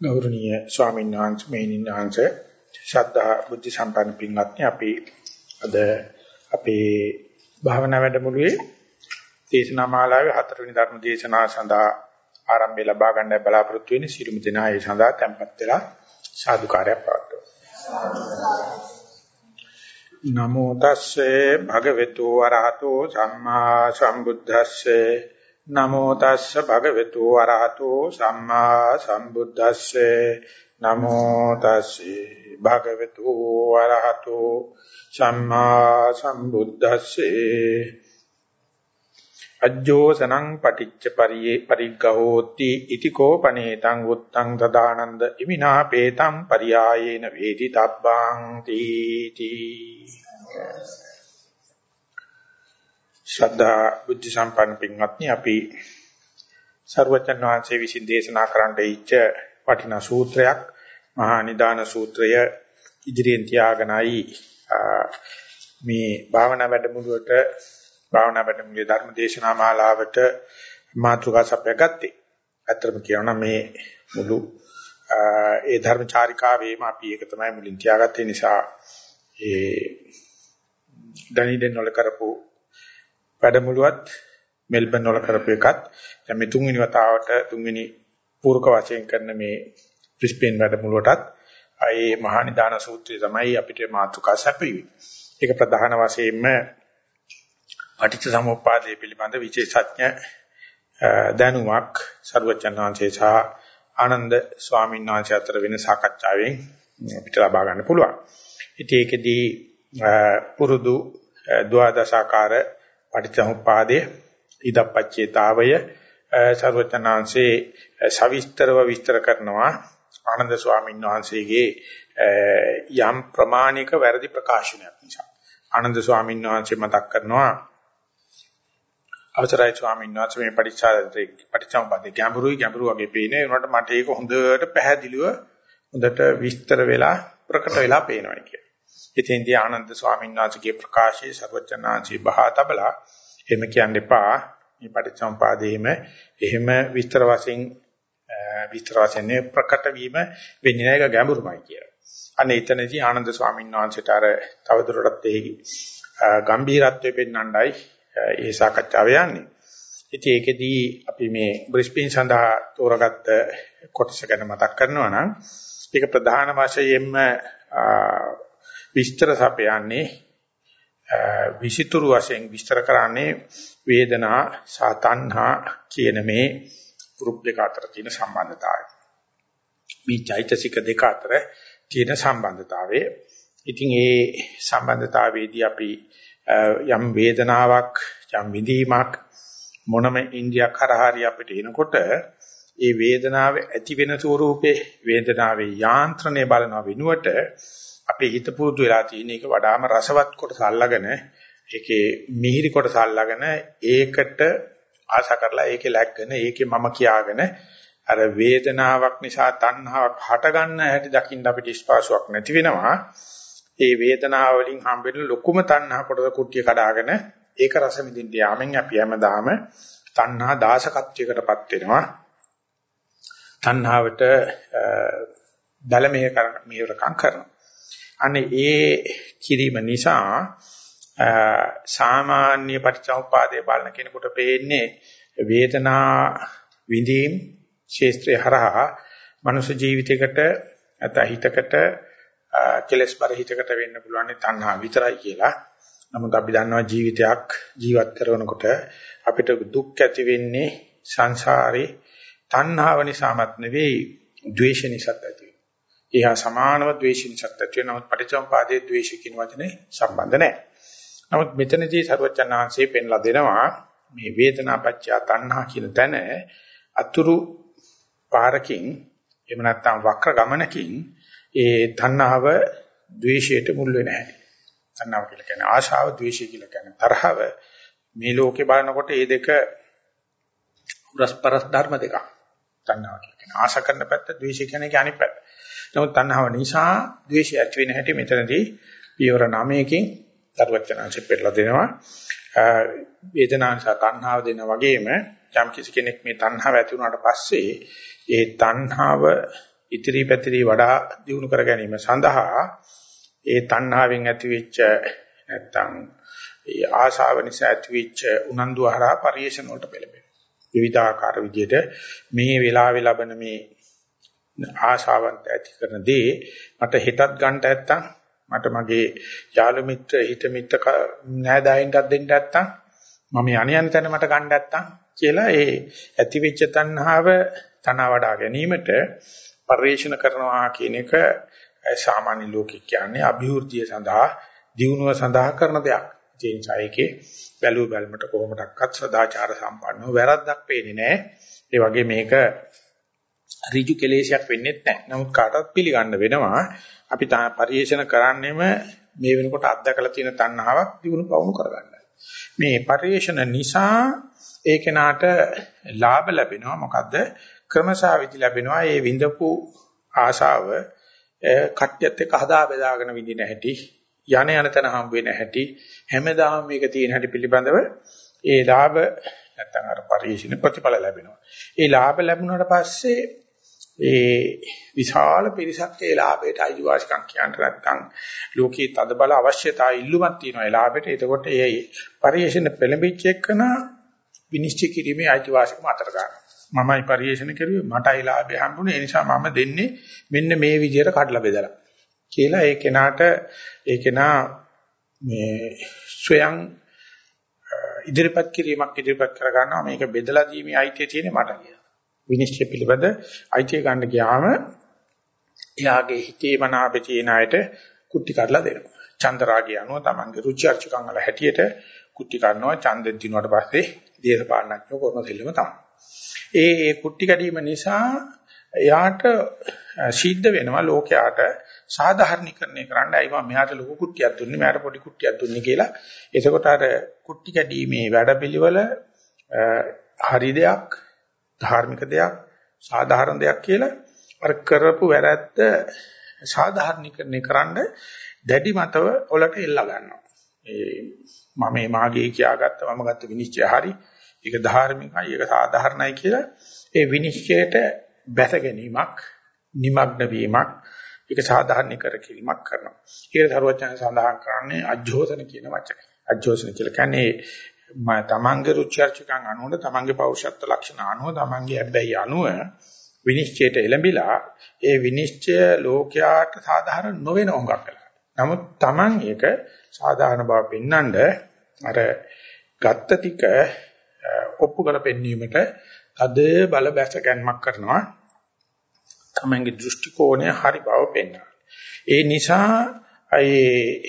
ගෞරවනීය ස්වාමීන් වහන්සේ මේනින් වහන්සේ ශ්‍රද්ධා බුද්ධ සම්පන්න පින්වත්නි අපි අද අපේ භාවනා වැඩමුළුවේ දේශනා මාලාවේ හතරවෙනි ධර්ම දේශනාව සඳහා ආරම්භය ලබා ගන්න බලාපොරොත්තු වෙන සිළුමු දෙනා ඒ සඳහා tempත් වෙලා සාදුකාරයක් පවත්වමු. නමෝ තස්සේ භගවතු වරහතෝ සම්මා සම්බුද්දස්සේ නමෝ තස්ස භගවතු වරහතෝ සම්මා සම්බුද්දස්සේ. නමෝ තස්සේ භගවතු වරහතෝ සම්මා සම්බුද්දස්සේ. අජ්ජෝසනං පටිච්ච පරියේ පරිග්ගහෝති ඉති කෝපනේතං උත්තං තදානන්ද ඉමිනා පේතං පරියායේන වේදි තබ්බං තීති. ශ්‍රද්ධා බුද්ධ සම්පන්න පින්වත්නි අපි ਸਰවචන් වහන්සේ විසින් දේශනා කරන්න ඉච්ඡ වටිනා සූත්‍රයක් මහා නිදාන සූත්‍රය ඉදිරියෙන් තියාගෙනයි මේ භාවනා වැඩමුළුවට භාවනා වැඩමුළුවේ ධර්ම දේශනා මාලාවට මාතෘකා සපයගත්තේ. අත්‍තරම කියනවා මේ මුළු ඒ ධර්ම චාරිකාවේම අපි ඒක තමයි මුලින් තියාගත්තේ නිසා ඒ දනිදෙන් වල කරපු වැඩමුළුවත් මෙල්බන් වල කරපු එකත් දැන් මේ තුන්වෙනි වතාවට තුන්වෙනි පූර්ක වශයෙන් කරන මේ බ්‍රිස්බේන් වැඩමුළුවටත් ඒ මහා නිදාන සූත්‍රය තමයි අපිට මාතෘකා සැපයුවේ. ඒක ප්‍රධාන වශයෙන්ම පටිච්ච සමුප්පාදයේ පිළිබඳ විශේෂඥ දැනුමක් සර්වචන්නාංශේ සහ ආනන්ද ස්වාමීන් වහන්සේ අතර වෙන සාකච්ඡාවෙන් අපිට ලබා ගන්න පුළුවන්. ඉතින් ඒකෙදී පුරුදු ද්වාදශාකාර පටිච්චසමුප්පාදයේ ඉදප්පච්චේතාවය සර්වචනාංශේ සවිස්තරව විස්තර කරනවා. ආනන්ද ස්වාමීන් වහන්සේගේ යම් ප්‍රමාණික වැරදි ප්‍රකාශනයක් නිසා. ආනන්ද ස්වාමීන් වහන්සේ මතක් කරනවා අවසරයි ස්වාමීන් වහන්සේ මේ පටිච්චාදේ පටිච්චසමුප්පාදේ ගැඹුරුයි ගැඹුරු වගේ පේනේ උනට මට ඒක හොඳට පැහැදිලිව හොඳට විස්තර වෙලා ප්‍රකට වෙලා පේනවා කියන්නේ. ඉතින්දී ආනන්ද ස්වාමීන් වහන්සේගේ ප්‍රකාශයේ සර්වචනාංශي බහා තබලා එහෙම කියන්න එපා. මේ පටිච්චසමුපාදයේම එහෙම විස්තර වශයෙන් විස්තර වශයෙන් ප්‍රකට වීම වෙන්නේ නැහැ ඒක ගැඹුරුමයි කියලා. අනේ එතනදී ආනන්ද ස්වාමීන් වහන්සේට අර තවදුරටත් එහි ගම්භීරත්වය පෙන්වන්නයි ඒ සාකච්ඡාව යන්නේ. ඉතින් ඒකෙදී අපි මේ බ්‍රිස්බේන් සඳහා තෝරාගත්ත කොටස ගැන මතක් කරනවා නම් ඒක ප්‍රධාන වශයෙන්ම විස්තර සපයන්නේ විසිතුරු වශයෙන් විස්තර කරන්නේ වේදනා සහ තණ්හා කියන මේ ගෲප් දෙක අතර තියෙන සම්බන්ධතාවය. මේ චෛතසික දෙක අතර තියෙන සම්බන්ධතාවය. ඉතින් ඒ සම්බන්ධතාවයේදී අපි යම් වේදනාවක් යම් විඳීමක් මොනම ඉන්ද්‍රියක් හරහාරි අපිට එනකොට ඒ වේදනාව ඇති වෙන ස්වරූපේ වේදනාවේ යාන්ත්‍රණය බලන වෙනුවට අපේ හිත පුරුදු වෙලා තියෙන එක වඩාම රසවත් කොටස අල්ලගෙන ඒකේ මිහිරි කොටස අල්ලගෙන ඒකට ආශා කරලා ඒකේ läග්ගෙන ඒකේ මම කියාගෙන අර වේදනාවක් නිසා තණ්හාවක් හටගන්න හැටි දකින්න අපිට ස්පාසුවක් නැති වෙනවා. ඒ වේදනාව වලින් හම්බෙන ලොකුම තණ්හා කොටස කුට්ටිය කඩාගෙන ඒක රස විඳින්න යාමෙන් අපි හැමදාම තණ්හා දාසකත්වයකටපත් වෙනවා. තණ්හාවට දලමේ කරන මේවරකම් කරනවා. අනේ ඒ කිරීම නිසා සාමාන්‍ය පටිච්චසමුපාදයේ බලන කෙනෙකුට පේන්නේ වේදනා විඳීම් ශේස්ත්‍රය හරහා මනුෂ්‍ය ජීවිතයකට නැත්නම් හිතකට කෙලස් බර හිතකට වෙන්න පුළුවන් තණ්හා විතරයි කියලා. නමුත් අපි දන්නවා ජීවිතයක් ජීවත් කරනකොට අපිට දුක් ඇති වෙන්නේ සංසාරේ තණ්හාව නිසාමත් නෙවෙයි ද්වේෂ නිසාත් ඇති එහා සමානව ද්වේෂින් සත්‍යය නමුත් පටිච්චසමුපාදයේ ද්වේෂ කියන වචනේ සම්බන්ධ නැහැ. නමුත් මෙතනදී සර්වචනාංශයේ පෙන්ලා දෙනවා මේ වේදනාපච්චය තණ්හා කියන තැන අතුරු පාරකින් එහෙම නැත්නම් වක්‍ර ගමනකින් ඒ තණ්හාව ද්වේෂයට මුල් වෙන්නේ නැහැ. තණ්හාව කියලා කියන්නේ ආශාව, ද්වේෂය කියලා කියන්නේ තරහව. මේ ලෝකේ බලනකොට මේ දෙක රසපරස් ධර්ම දෙකක්. තණ්හාව කියන්නේ ආශා කරන පැත්ත, ද්වේෂය කියන්නේ අනිත් පැත්ත. නමුත් තණ්හාව නිසා ද්වේෂය ඇති වෙන හැටි මෙතනදී පියවර 9කින් දරුවචනාංශෙ පෙන්නලා දෙනවා. වේදනාව නිසා තණ්හාව දෙනා වගේම යම් කිසි කෙනෙක් මේ තණ්හාව ඇති වුණාට පස්සේ ඒ තණ්හාව ඉතිරි පැතිරි වඩා දියුණු කර ගැනීම සඳහා ඒ තණ්හාවෙන් ඇතිවෙච්ච නැත්තම් ඒ ආශාව නිසා ඇතිවෙච්ච උනන්දු හරහා පරිේශන වලට පෙළඹෙනවා. විවිධාකාර විදිහට මේ වෙලාවේ ලබන මේ ආශාවන්ත ඇති කරන දේ මට හිතත් ගන්න නැත්තම් මට මගේ යාළු මිත්‍ර හිත මිත්‍ර නෑදෑයින්ටත් දෙන්න නැත්තම් මම යණ යන තැන මට ගන්න නැත්තම් කියලා ඒ ඇතිවෙච්ච තණ්හාව තන වඩා ගැනීමට පරිේශන කරනවා කියන එක සාමාන්‍ය ලෝකෙක කියන්නේ અભිවෘද්ධිය සඳහා දියුණුව සඳහා කරන දෙයක්. ඒ නිසා ඒකේ බැලුව බැලමට කොහොමඩක්වත් සදාචාර සම්පන්නව වැරද්දක් පේන්නේ නැහැ. ඒ වගේ මේක ඍජු කෙලේශයක් වෙන්නේ නැහැ. නමුත් කාටවත් පිළිගන්න වෙනවා. අපි පරිේශන කරන්නේම මේ වෙනකොට අත්දකලා තියෙන තණ්හාවක් දිනු පවුණු කරගන්න. මේ පරිේශන නිසා ඒ කෙනාට ලාභ ලැබෙනවා. මොකද්ද? ක්‍රමසාවිදි ලැබෙනවා. ඒ විඳපු ආශාව කට්‍යත් එක්ක හදා බෙදාගෙන විඳින හැටි යන යන තැන හම් වෙන හැටි හැමදාම මේක තියෙන හැටි පිළිබඳව ඒ ලාභ නැත්තම් අර පරිශීන ප්‍රතිඵල ලැබෙනවා. ඒ ලාභ ලැබුණාට පස්සේ ඒ විශාල පිරිසක් ඒ ලාභයට අයිතිවාසිකම් කියන්න නැත්තම් ලෝකයේ තද බල අවශ්‍යතාවය ඉල්ලුමක් තියෙනවා ඒ ලාභයට. එතකොට ඒ පරිශීන පෙළඹිච්ච එකන විනිශ්චය කිරීමේ අයිතිවාසිකම අතර ගන්නවා. මමයි පරිශන කරුවේ මටයි ලාභය හම්බුනේ ඒ නිසා මම දෙන්නේ මෙන්න මේ විදිහට කඩලා බෙදලා කියලා ඒ කෙනාට ඒ කෙනා මේ ස්වයං ඉදිරිපත් කිරීමක් ඉදිරිපත් කර ගන්නවා මේක බෙදලා දීමේ අයිතිය තියෙන්නේ මට කියලා. විනිශ්චය පිළිබඳ අයිතිය ගන්න ගියාම එයාගේ හිතේ මනාපේ තියෙන අයට කුටි කඩලා දෙනවා. චන්දරාගය අනුව තමන්ගේ රුචි අරුචිකම් වල හැටියට කුටි කඩනවා ඡන්දෙන් දිනුවට පස්සේ දේශපාලනඥයෝ කරන දෙල්ලම තමයි. ඒ ඒ කුට්ටි කැඩීම නිසා එයාට සිද්ධ වෙනවා ලෝකයාට සාධාරණීකරණය කරන්න අයි මම මෙයාට ලොකු කුට්ටියක් දුන්නේ මෙයාට පොඩි කුට්ටියක් දුන්නේ කියලා. එතකොට අර කුට්ටි කැඩීමේ වැඩපිළිවෙල හරි දෙයක්, ධාර්මික දෙයක්, සාධාරණ දෙයක් කියලා අර කරපු වැරැද්ද සාධාරණීකරණය කරන්න දැඩි මතව ඔලට එල්ලා ගන්නවා. ඒ මම මේ මාගේ කියාගත්ත මම ගත්ත විනිශ්චය හරි. ඒක ධාර්මිකයි, ඒක සාධාරණයි කියලා ඒ විනිශ්චයට බැස ගැනීමක්, নিমග්න වීමක්, ඒක සාධාරණීකර කිරීමක් කරනවා. ඒක සරුවචන සඳහන් කරන්නේ අජෝසන කියන වචනේ. අජෝසන කියලා කියන්නේ තමන්ගේ රුචර්චකම් අනුව තමන්ගේ පෞරුෂත්ව ලක්ෂණ අනුව තමන්ගේ හැබැයි අනුව විනිශ්චයට එළඹිලා ඒ විනිශ්චය ලෝකයාට සාධාරණ නොවන උඟක් කළා. නමුත් තමන් ඒක සාධාරණ බව පෙන්වන්න අර ගත්ත ටික ඔප්පු කර පෙන්වීමට අද බල බැස ගැනීමක් කරනවා තමන්ගේ දෘෂ්ටි කෝණය හරි බව පෙන්වනවා ඒ නිසා ඒ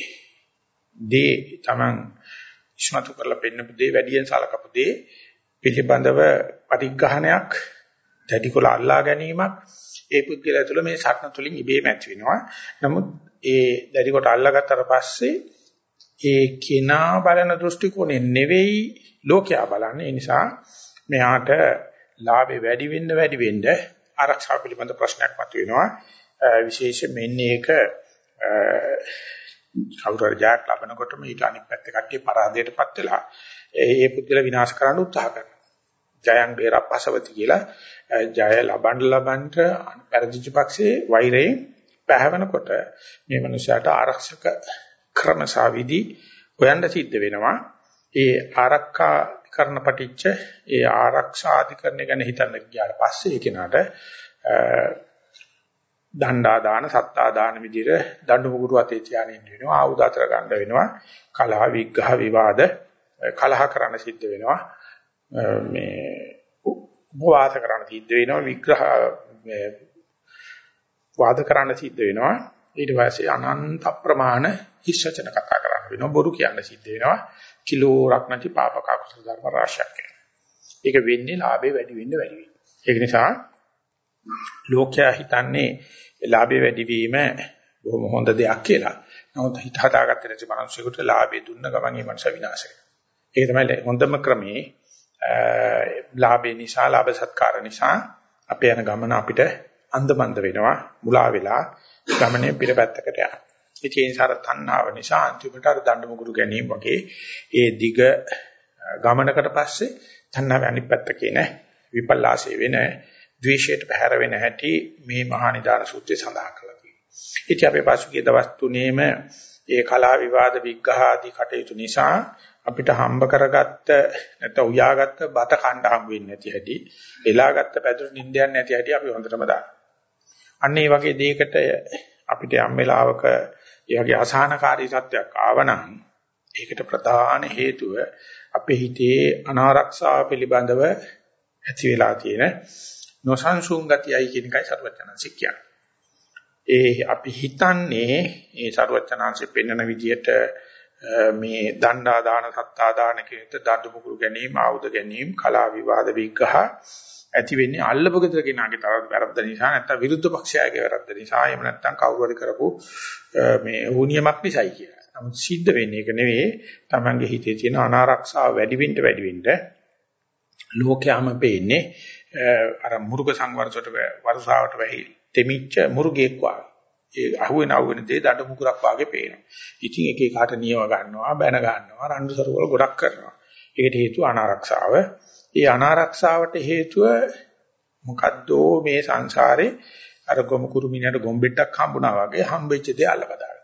දේ තමන් ඉස්මතු කරලා පෙන්වපු දේ වැඩියෙන් සලකපු දේ පිළිබඳව පරිග්‍රහණයක් දැඩිකොල අල්ලා ගැනීමක් ඒ පුද්ගලයා තුළ මේ සත්න තුලින් ඉබේම ඇති වෙනවා නමුත් ඒ දැඩිකොට අල්ලාගත්තට පස්සේ ඒ කිනා බලන දෘෂ්ටි කෝණය නෙවෙයි ලෝකයා බලන්නේ. ඒ නිසා මෙයාට ලාභේ වැඩි වෙන්න වැඩි වෙන්න ආරක්ෂාව පිළිබඳ ප්‍රශ්නයක් මතුවෙනවා. විශේෂයෙන් මෙන්න ඒක කවුරු හරි ජයක් ලබනකොටම ඊට අනිත් පැත්තේ කට්ටිය පරාදයටපත් වෙලා ඒ පුද්ගල විනාශ කරන්න උත්සාහ කරනවා. ජයන් බේරප්පසවති කියලා ජය ලබන්න ලබන්න පරිදිච්ච පක්ෂේ වෛරයෙන් පැහැවෙනකොට මේ මනුස්සයාට ආරක්ෂක ක්‍රමසාවිදි හොයන්න සිද්ධ වෙනවා. ඒ ආරක්ෂා කරන පටිච්ච ඒ ආරක්ෂා අධිකරණය ගැන හිතන්න ගියාට පස්සේ ඒ කෙනාට දණ්ඩා දාන සත්තා දාන විදිහට දඬු මුගුරු අතේ තියාගෙන ඉන්න වෙනවා ආයුධ අතර ගන්න වෙනවා කලහ විග්ඝහ විවාද කලහ කරන්න සිද්ධ වෙනවා. මේ උපවාස කරන්න සිද්ධ වෙනවා විග්‍රහ වාද කරන්න සිද්ධ වෙනවා. ඊට පස්සේ අනන්ත ප්‍රමාණ හිස්සචන කතා කරන්න වෙනවා බොරු කියන්න සිද්ධ වෙනවා. කිලෝරක් නැති පාපක අකුසල ධර්ම රාශියක් ඒක වෙන්නේ ලාභේ වැඩි වෙන්න වැඩි වෙන්න. ඒක නිසා ලෝකයා හිතන්නේ ලාභේ වැඩි වීම බොහොම හොඳ දෙයක් කියලා. නමුත් හිත හදාගත්තේ නැති මිනිස්සුන්ට ලාභේ දුන්න ගමන් ඒ මනස විනාශ වෙනවා. ඒක තමයි හොඳම ක්‍රමේ ලාභේ නිසා ලාභ සත්කාර නිසා අපේ යන ගමන අපිට අන්දමන්ද වෙනවා මුලා වෙලා ගමනේ පිටපැත්තකට යනවා. ඒ නිසා තණ්හාව නිසා අන්තිමට අර දඬු මුගුරු ගැනීම වගේ ඒ දිග ගමනකට පස්සේ තණ්හාව අනිත් පැත්ත කියන විපල්ලාසය වෙන ද්වේෂයට පැහැර වෙන හැටි මේ මහා නිදාන සූත්‍රයේ සඳහන් කරලා තියෙනවා. ඉතින් අපේ පසුගිය දවස් තුනේම ඒ කලා විවාද විග්‍රහ ආදී කටයුතු නිසා අපිට හම්බ කරගත්ත නැත්නම් උයාගත්ත බත කණ්ඩ හම් වෙන්නේ නැති හැටි, එලාගත්ත පැදුරු නිින්දයන් නැති හැටි අපි හොඳටම දන්නවා. අන්න ඒ වගේ දෙයකට අපිට යම් වෙලාවක ඒ වගේ අසහනකාරී සත්‍යයක් ආවනම් ඒකට ප්‍රධාන හේතුව අපේ හිතේ අනාරක්ෂාව පිළිබඳව ඇති වෙලා තියෙන නොසන්සුන් ගතියයි කියන එකයි සර්වඥාන්සේ කියන්නේ. ඒ අපි හිතන්නේ ඒ සර්වඥාන්සේ පෙන්වන විදිහට මේ දණ්ඩා දාන සත්තා දාන කියන දඬු මුගුරු ගැනීම ආයුධ ගැනීම කලා විවාද විග්‍රහ ඇති වෙන්නේ අල්ලපු ගෙදර කෙනාගේ තරම් වැරද්ද නිසා නැත්නම් විරුද්ධ පක්ෂයාගේ වැරද්ද නිසා එහෙම නැත්නම් කවුරු හරි කරපු මේ වුණියමක් නිසායි කියලා. නමුත් සිද්ධ වෙන්නේ ඒක නෙවෙයි. Tamange හිතේ තියෙන අනාරක්ෂාව වැඩි වෙන්න වැඩි වෙන්න ලෝකයාම පේන්නේ අර මුර්ග සංවර්ෂයට වර්ෂාවට වෙහි දෙමිච්ච මුර්ගෙක් වාගේ. ඒ අහුවෙන අහුවෙන දේ දඩ මුගුරක් වාගේ පේනවා. ඉතින් එක එකාට නියව ගන්නවා, බැන ගන්නවා, රණ්ඩු සරුවල ගොඩක් කරනවා. ඒකට හේතුව අනාරක්ෂාව. ඒ අනාරක්ෂාවට හේතුව මොකද්ද මේ සංසාරේ අර ගොමු කුරුමිනට ගොම්බෙට්ටක් හම්බුණා වගේ හම්බෙච්ච දේ අල්ලබදාගන්න.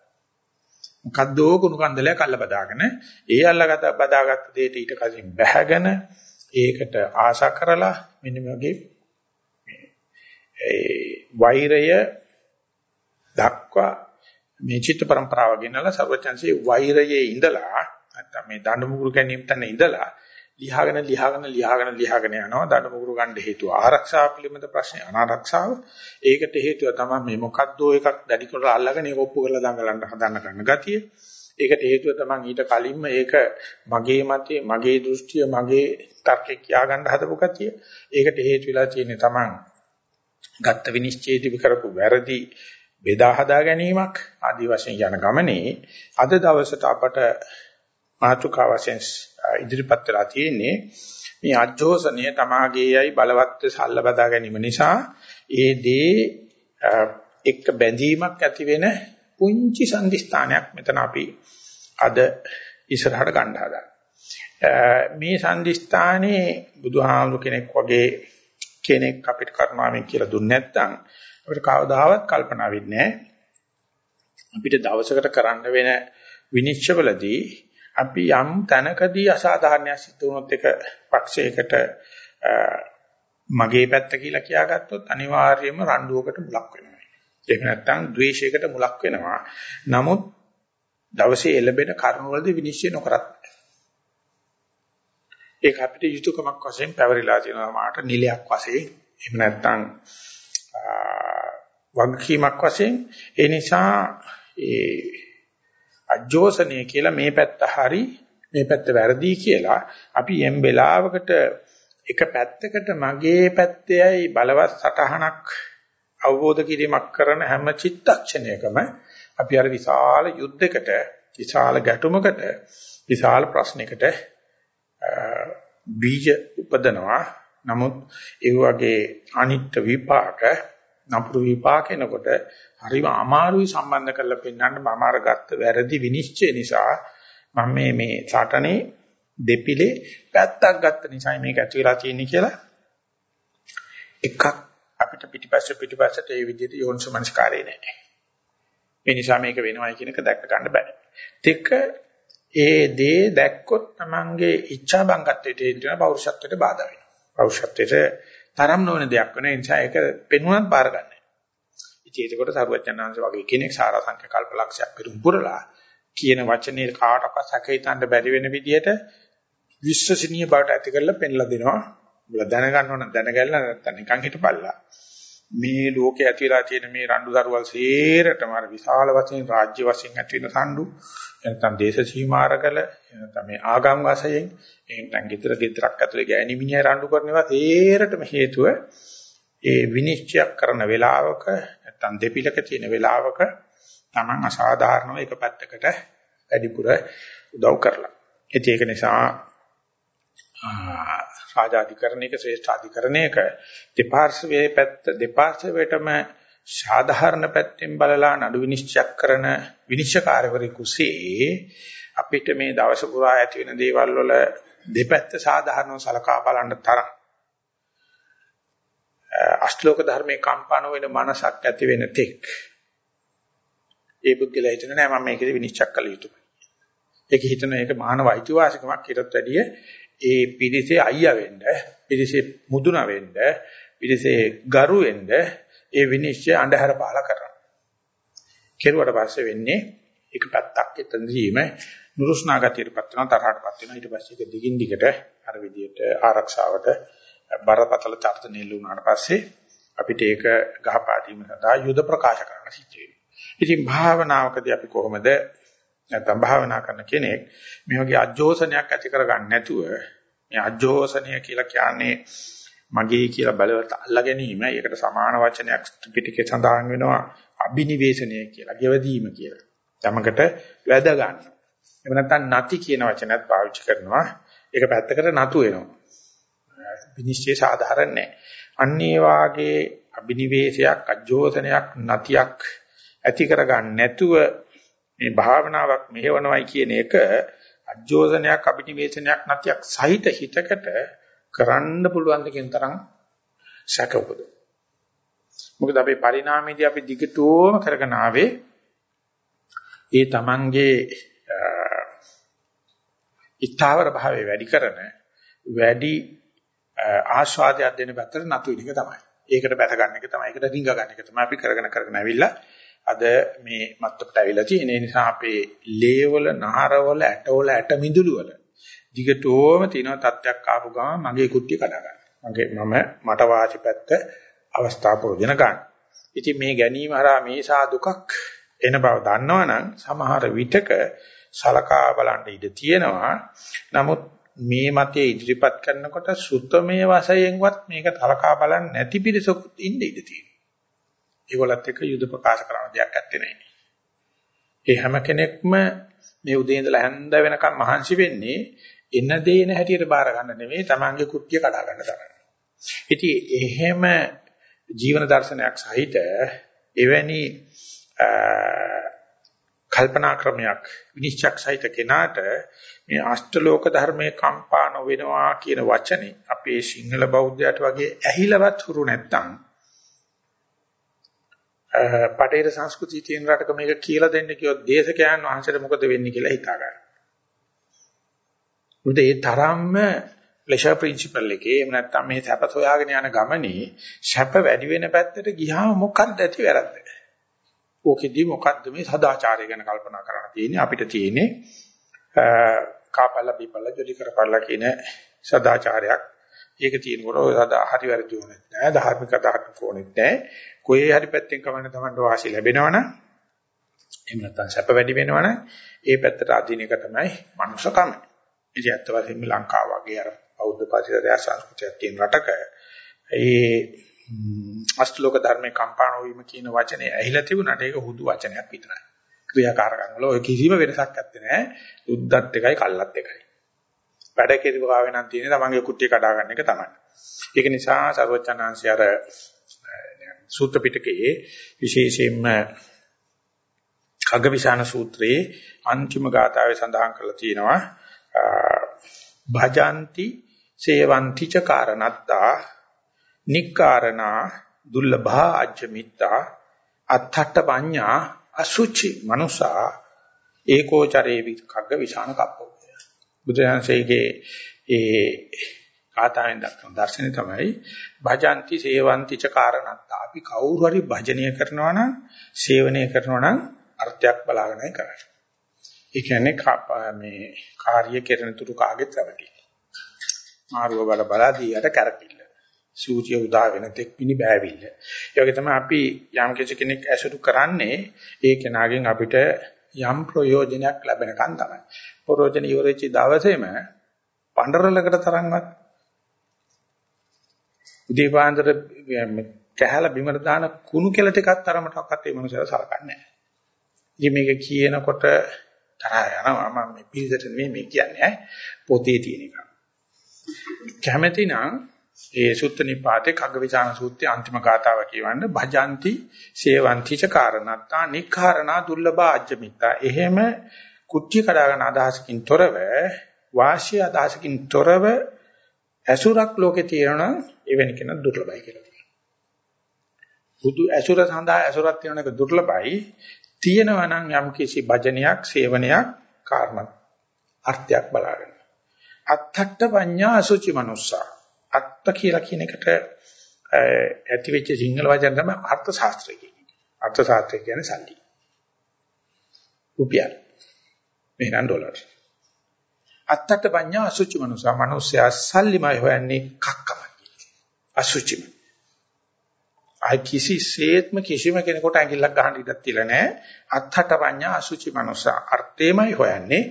මොකද්ද කුණු කන්දලයක් අල්ලබදාගෙන ඒ අල්ලගත බදාගත්ත දෙයට ඊට කලින් බැහැගෙන ඒකට ආශා කරලා මෙන්න මේ ඒ වෛරය දක්වා මේ චිත්ත પરම්පරාව ගෙනලා සර්වචන්සේ වෛරයේ ඉඳලා නැත්තම් මේ දඬු මුගුරු ගැනීම තැන ඉඳලා ලියාගෙන ලියාගෙන ලියාගෙන ලියාගෙන යනවා. දඬු මුගුරු ගන්න හේතුව ආරක්ෂාව පිළිබඳ ප්‍රශ්නේ අනාරක්ෂාව. ඒකට හේතුව තමයි මේ මොකද්දෝ එකක් දැඩි කරලා අල්ලගෙන ඒක ඔප්පු කරලා දඟලන්න හදන්න ගන්න ගතිය. ඒකට හේතුව තමයි ඊට කලින්ම ඒක මගේ මතේ මගේ දෘෂ්ටිය මගේ තර්කේ කියාගන්න හදපු ගතිය ඒකට හේතු වෙලා තියෙන්නේ තමන් ගත්ත විනිශ්චයදී කරපු වැරදි බෙදා හදා ගැනීමක් ආදි වශයෙන් යන ගමනේ අද දවසට අපට මාතුකා වශයෙන් ඉදිරිපත් වෙලා තියෙන්නේ මේ අජෝසනය තමාගේයයි බලවත් සල්ල බදා ගැනීම නිසා. ඒ දේ එක්ක බැඳීමක් ඇති වෙන පුංචි සංදිස්ථානයක් මෙතන අපි අද ඉස්සරහට ගන්න හදා. මේ සංදිස්ථානේ බුදුහාමුදුර කෙනෙක් වගේ කෙනෙක් අපිට කර්මාවෙන් කියලා දුන්නේ නැත්නම් අපිට කවදාවත් කල්පනා වෙන්නේ අපිට දවසකට කරන්න වෙන විනිශ්චයවලදී අපි යම් තැනකදී අසාධාරණයක් සිද්ධ වුණොත් එක පක්ෂයකට මගේ පැත්ත කියලා කියාගත්තොත් අනිවාර්යයෙන්ම රණ්ඩුවකට මුලක් වෙනවා. එහෙම නැත්නම් ද්වේෂයකට මුලක් වෙනවා. නමුත් දවසේ එළබෙන කරුණවලදී විනිශ්චය නොකරත් ඒක අපිට යුතුයකමක් වශයෙන් පැවරිලා තියෙනවා මාට නිලයක් වශයෙන්. එහෙම නැත්නම් වගකීමක් වශයෙන්. ඒ නිසා ඒ අජෝසනය කියලා මේ පැත්ත හරි මේ පැත්ත වැරදි කියලා අපි යම් වෙලාවකට එක පැත්තකට මගේ පැත්තේයි බලවත් සටහනක් අවබෝධ කිරීමක් කරන හැම චිත්තක්ෂණයකම අපි අර විශාල යුද්ධයකට විශාල ගැටුමකට විශාල ප්‍රශ්නයකට බීජ උපදනවා. නමුත් ඒ වගේ අනිත්‍ය විපාක නපුරු විපාක එනකොට හරිම අමාරුයි සම්බන්ධ කරලා පෙන්නන්න මම අරගත්ත වැරදි විනිශ්චය නිසා මම මේ මේ සටනේ දෙපිලේ පැත්තක් ගත්ත නිසා මේක ඇති වෙලා තියෙන්නේ කියලා එකක් අපිට පිටිපස්ස පිටිපස්සට ඒ විදිහට යෝනිසමනස්කාරය නැහැ. ඒ නිසා මේක වෙනවයි කියන එක දැක්ක ගන්න බෑ. දෙක ඒ දේ දැක්කොත් Tamange ඉච්ඡා බංගත්වයට එන පෞරුෂත්වයට බාධා වෙනවා. පෞරුෂත්වයට තරම් නොවන දෙයක් වෙන නිසා ඒක පෙන්වන්නත් බාර ගන්න. ඉතින් ඒකකොට සරුවචනාංශ වගේ කෙනෙක් සාරාංශක කල්පලක්ෂයක් පෙරම් පුරලා කියන වචනේ කාටවත් සැකහිතන්න බැරි වෙන විදිහට විශ්වසනීය බවට ඇති කරලා පෙන්ලා දෙනවා. ඔබලා දැනගන්න ඕන දැනගැල්ලා නැත්තම් නිකන් හිටපල්ලා. මේ ලෝකේ ඇතිලා තියෙන මේ රණ්ඩු දරුවල් සේරටම අර විශාල වශයෙන් රාජ්‍ය වශයෙන් ඇති වෙන රණ්ඩු නැත්නම් දේශ සීමාරකල නැත්නම් මේ ආගම් වශයෙන් එහෙනම් ගෙදර ගෙදරක් ඇතුලේ ගෑණි මිනිහා රණ්ඩු කරනවා තේරටම හේතුව ඒ විනිශ්චය කරන වේලාවක නැත්නම් දෙපිලක තියෙන වේලාවක Taman අසාධාරණව එක පැත්තකට වැඩිපුර උදව් කරලා. ඉතින් ඒක නිසා රාජාධිකරණයක ශ්‍රේෂ්ඨාධිකරණයක දෙපාර්ශ්වයේ පැත්ත දෙපාර්ශ්වයටම සාධාරණ පැත්තෙන් බලලා නඩු විනිශ්චය කරන විනිශ්චයකාරවරයෙකුසේ අපිට මේ දවස පුරා ඇති වෙන දේවල් වල දෙපැත්ත සාධාරණව සලකා බලන්න තරම් අෂ්ටලෝක ධර්මයේ කම්පන වෙන මනසක් ඇති වෙන තෙක් ඒ පුද්ගලයා හිතන නෑ මම මේකේ විනිශ්චය කළ යුතුයි. ඒක හිතන එක මානව අයිතිවාසිකමක් ඊටත් වැඩිය ඒ පිරිසේ අයියා වෙන්න, පිරිසේ මුදුන වෙන්න, පිරිසේ ගරු වෙන්න ඒ විනිශ්චය අන්ධහර පාල කරනවා. කෙරුවට පස්සේ වෙන්නේ එක පැත්තක් එතනදීම නුරුස්නා ගතියටපත් වෙනවා තරහටපත් වෙනවා ඊට පස්සේ ඒක දිගින් දිගට අර විදියට ආරක්ෂාවට බරපතල චර්තනෙ ලුණාට පස්සේ අපිට ඒක ගහපාදීම සඳහා යුද ප්‍රකාශ කරන්න සිද්ධ වෙනවා. ඉතින් භාවනාවකදී අපි කොහොමද නැත්නම් භාවනා කරන කෙනෙක් මේ වගේ අජෝසනයක් ඇති කරගන්න නැතුව මේ අජෝසනය කියලා කියන්නේ මගේ කියලා බලවත් අල්ලා ගැනීම ඒකට සමාන වචනයක් ත්‍රිපිටකේ සඳහන් වෙනවා අබිනිවේෂණය කියලා, ගෙවදීම කියලා. යමකට වැද ගන්න. එහෙම නැත්නම් නැති කියන වචනයත් පාවිච්චි කරනවා. ඒක පැත්තකට නතු වෙනවා. විනිශ්චය සාධාරණ නැහැ. අන්න ඒ වාගේ අබිනිවේෂයක්, අජෝසනයක්, නතියක් ඇති කරගන්න නැතුව මේ භාවනාවක් මෙහෙවනවයි කියන එක අජෝසනයක්, අබිනිවේෂණයක්, නතියක් සහිත හිතකට කරන්න පුළුවන් ද කියන තරම් සැක උපදවන. මොකද අපේ පරිණාමයේදී අපි දිගටම කරගෙන ආවේ ඒ තමන්ගේ ඊතාවර භාවය වැඩි කරන වැඩි ආස්වාදයක් දෙන පැත්තට නතු වෙන එක තමයි. ඒකට බැස ගන්න එක තමයි. ඒකට රිංග ගන්න එක තමයි අපි කරගෙන කරගෙන ඇවිල්ලා අද මේ මත්තකට ඇවිල්ලා තියෙන. ඒ නිසා අපේ ලේවල, නහරවල, ඇටවල, ඇට මිදුළු වල දිගටම තියෙන තත්ත්වයක් ආපු ගමන් මගේ කුට්ටිය කඩා ගන්න. මගේ මම මට වාසි පැත්ත අවස්ථාව ප්‍රයෝජන ගන්න. ඉතින් මේ ගැනීම හරහා මේ සා දුකක් එන බව දන්නවනම් සමහර විටක සලකා බලන්න ඉඩ තියෙනවා. නමුත් මේ මතයේ ඉදිරිපත් කරනකොට සුත්තමේ වශයෙන්වත් මේක තලකා බලන්නේ නැති පිරිසකුත් ඉන්න ඉඩ තියෙනවා. ඒගොල්ලත් එක්ක යුද ප්‍රකාශ කරන දෙයක් ඇත්තේ නැහැ. ඒ හැම කෙනෙක්ම මේ උදේ ඉඳලා හැන්ද වෙනකම් මහන්සි වෙන්නේ එන දේ එන හැටියට බාර ගන්න නෙමෙයි තමන්ගේ කුට්ටිය කඩා ගන්න තරම්. ඉතින් එහෙම ජීවන දර්ශනයක් සහිත එවැනි කල්පනා ක්‍රමයක් විනිශ්චයක් සහිත කෙනාට මේ අෂ්ටලෝක ධර්මයේ කම්පා නොවෙනවා කියන වචනේ අපේ සිංහල බෞද්ධයට වගේ ඇහිලවත් හුරු නැත්තම් පටේර සංස්කෘතිය තියෙන රටක මේක කියලා දෙන්න කිව්වොත් දේශකයන් වහන්සේට මොකද වෙන්නේ කියලා හිතා ගන්න. උද ඒ තරම්ම ප්ලෙෂර් ප්‍රින්සිපල් එකේ එහෙම නැත්නම් මේ සැප සොයාගෙන යන ගමනේ සැප වැඩි වෙන පැත්තට ගියාම මොකක්ද ඇති වැරද්ද? ඕකෙදි මොකද්ද මේ සදාචාරය ගැන කල්පනා කරන්න තියෙන්නේ අපිට තියෙන්නේ කාපල්ල බිපල්ල ජොලි කරපල්ල කියන සදාචාරයක්. ඒක තියෙනකොට ඔය සදා හරි වැරදි ඕනෙත් නෑ ධාර්මික අදහක් ඕනෙත් නෑ. කොහේ හරි පැත්තෙන් කවන්න තමයි වාසිය ලැබෙනවනම් එහෙම නැත්නම් සැප වැඩි වෙනවනම් ඒ පැත්තට අදින එක තමයි මනුෂ්‍යකම. ඉතින් ඇත්ත වශයෙන්ම ලංකාව වගේ අර බෞද්ධ පරිසරය සංස්කෘතියක් තියෙන රටක ඒ අෂ්ටලෝක ධර්මයේ කම්පාණ වීම කියන වචනේ ඇහිලා තිබුණාට ඒක හුදු වචනයක් විතරයි. ක්‍රියාකාරකම් වල ඔය කිසිම වෙනසක් නැත්තේ නෑ. උද්දත් එකයි කල්ලත් එකයි. වැඩ කෙරුවාවේ නම් තියෙන්නේ තමන්ගේ කුට්ටිය කඩා ගන්න එක තමයි. ඒක නිසා සර්වචනාංශය අර සූත්‍ර පිටකයේ විශේෂයෙන්ම කග්ගවිශාන සූත්‍රයේ අන්තිම ගාථාවේ සඳහන් කරලා තියෙනවා භජಂತಿ සේවಂತಿ ච කාරණත්තා නික්කාරණා දුර්ලභා අජ්ජමිත්තා අත්තට පඤ්ඤා අසුචි මනුසා ඒකෝචරේ විකග්ග විශාන කප්පෝ. බුදුහන්සේගේ ඒ කාතාවෙන් දක්වන දර්ශනය තමයි භජಂತಿ සේවಂತಿ ච කාරණත්තා අපි කවුරු හරි භජනය කරනවා නම් සේවනය කරනවා නම් අර්ථයක් බලාගෙනයි කරන්නේ ඒ කියන්නේ මේ කාර්ය කෙරෙන තුරු කාගෙත් රැවටිල්ල. මාරුව බල බලා දීයට කරපිල්ල. සූර්ය උදා වෙන තෙක් පිණි බෑවිල්ල. ඒ වගේ තමයි අපි යම් කෙනෙක් ඇසුරු කරන්නේ ඒ කෙනාගෙන් අපිට යම් ප්‍රයෝජනයක් ලැබෙනකන් තමයි. ප්‍රයෝජන ඉවරෙච්ච දවසේම පඬරලකට තරම්වත් උදේ පාන්දර කැහැලා බිමට දාන කුණු කෙල ටිකක් තරමටවත් ඒ මනුස්සයලා සලකන්නේ නැහැ. ඉතින් මේක කියනකොට තරහ යනවා මම මේ පිළිදෙට නෙමෙයි මේ කියන්නේ ඈ පොතේ තියෙන එක. කැමැති නම් ඒ සුත්ත නිපාතේ කග්ගවිචාන සූත්‍රයේ අන්තිම ගාථාව කියවන්න භජಂತಿ සේවಂತಿ ච කාරණත්තා නික්ඛාරණා දුර්ලභා අජ්ජමිත්තා. එහෙම කුට්ටි කඩාගෙන අදහසකින් තොරව වාසිය අදහසකින් තොරව ඇසුරක් ලෝකේ තියෙනවා එවැනි කෙනා දුර්ලභයි කියලා කියනවා. බුදු ඇසුර සඳහා ඇසුරක් තියෙන එක දුර්ලභයි. තියෙනවා නම් යම් කිසි භජනයක්, සේවනයක්, කාරණා අර්ථයක් බලාගෙන. අත්තට්ඨ පඤ්ඤා අසුචි මනුස්සා. අත්ත කියලා කියන එකට ඇති වෙච්ච සිංහල වචන තමයි අර්ථ ශාස්ත්‍රය කියන්නේ. අර්ථ ශාස්ත්‍රය කියන්නේ සල්ලි. රුපියල්. මෙහෙනම් ඩොලර්. අත්තට පඤ්ඤා අසුචි මනුසා මිනිස්සයා සල්ලිමයි හොයන්නේ කක්කමයි. අසුචිම. ආයි කිසිසේත්ම කිසිම කෙනෙකුට ඇඟිල්ලක් ගහන්න ඉඩක් තියලා නැහැ. අත්තට පඤ්ඤා අසුචි මනුසා අර්ථේමයි හොයන්නේ.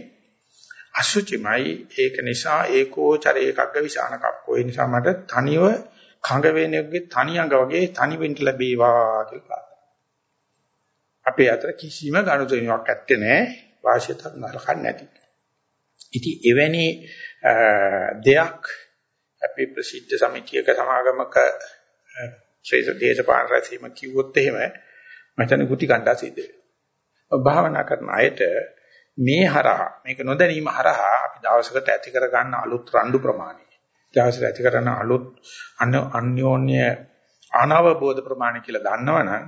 අසුචිමයි ඒක නිසා ඒකෝචර ඒකග්ග විසාන කක්කෝ. ඒ නිසා මට තනිව කඟ වේනෙකුගේ තනි අඟ වගේ තනි වෙන්න ලැබේවා කියලා අපේ අතර කිසිම ගනුදෙනුවක් ඇත්තේ නැහැ වාසියට නරකක් නැති. ඉතින් එවැනි දෙයක් අපේ ප්‍රසිද්ධ සමිතියක සමාගමක ශ්‍රේෂ්ඨ දේශපාලන රැසීම කිව්වොත් එහෙම මචං ගුටි කණ්ඩා සිද්ධ වෙනවා. භාවනා කරන අයට මේ හරහා මේක නොදැනීම හරහා අපි දවසකට ඇති කර ගන්න අලුත් රණ්ඩු ප්‍රමාණය. දවසට ඇති කරන අලුත් අන්‍යෝන්‍ය අනවබෝධ ප්‍රමාණය කියලා දන්නවනම්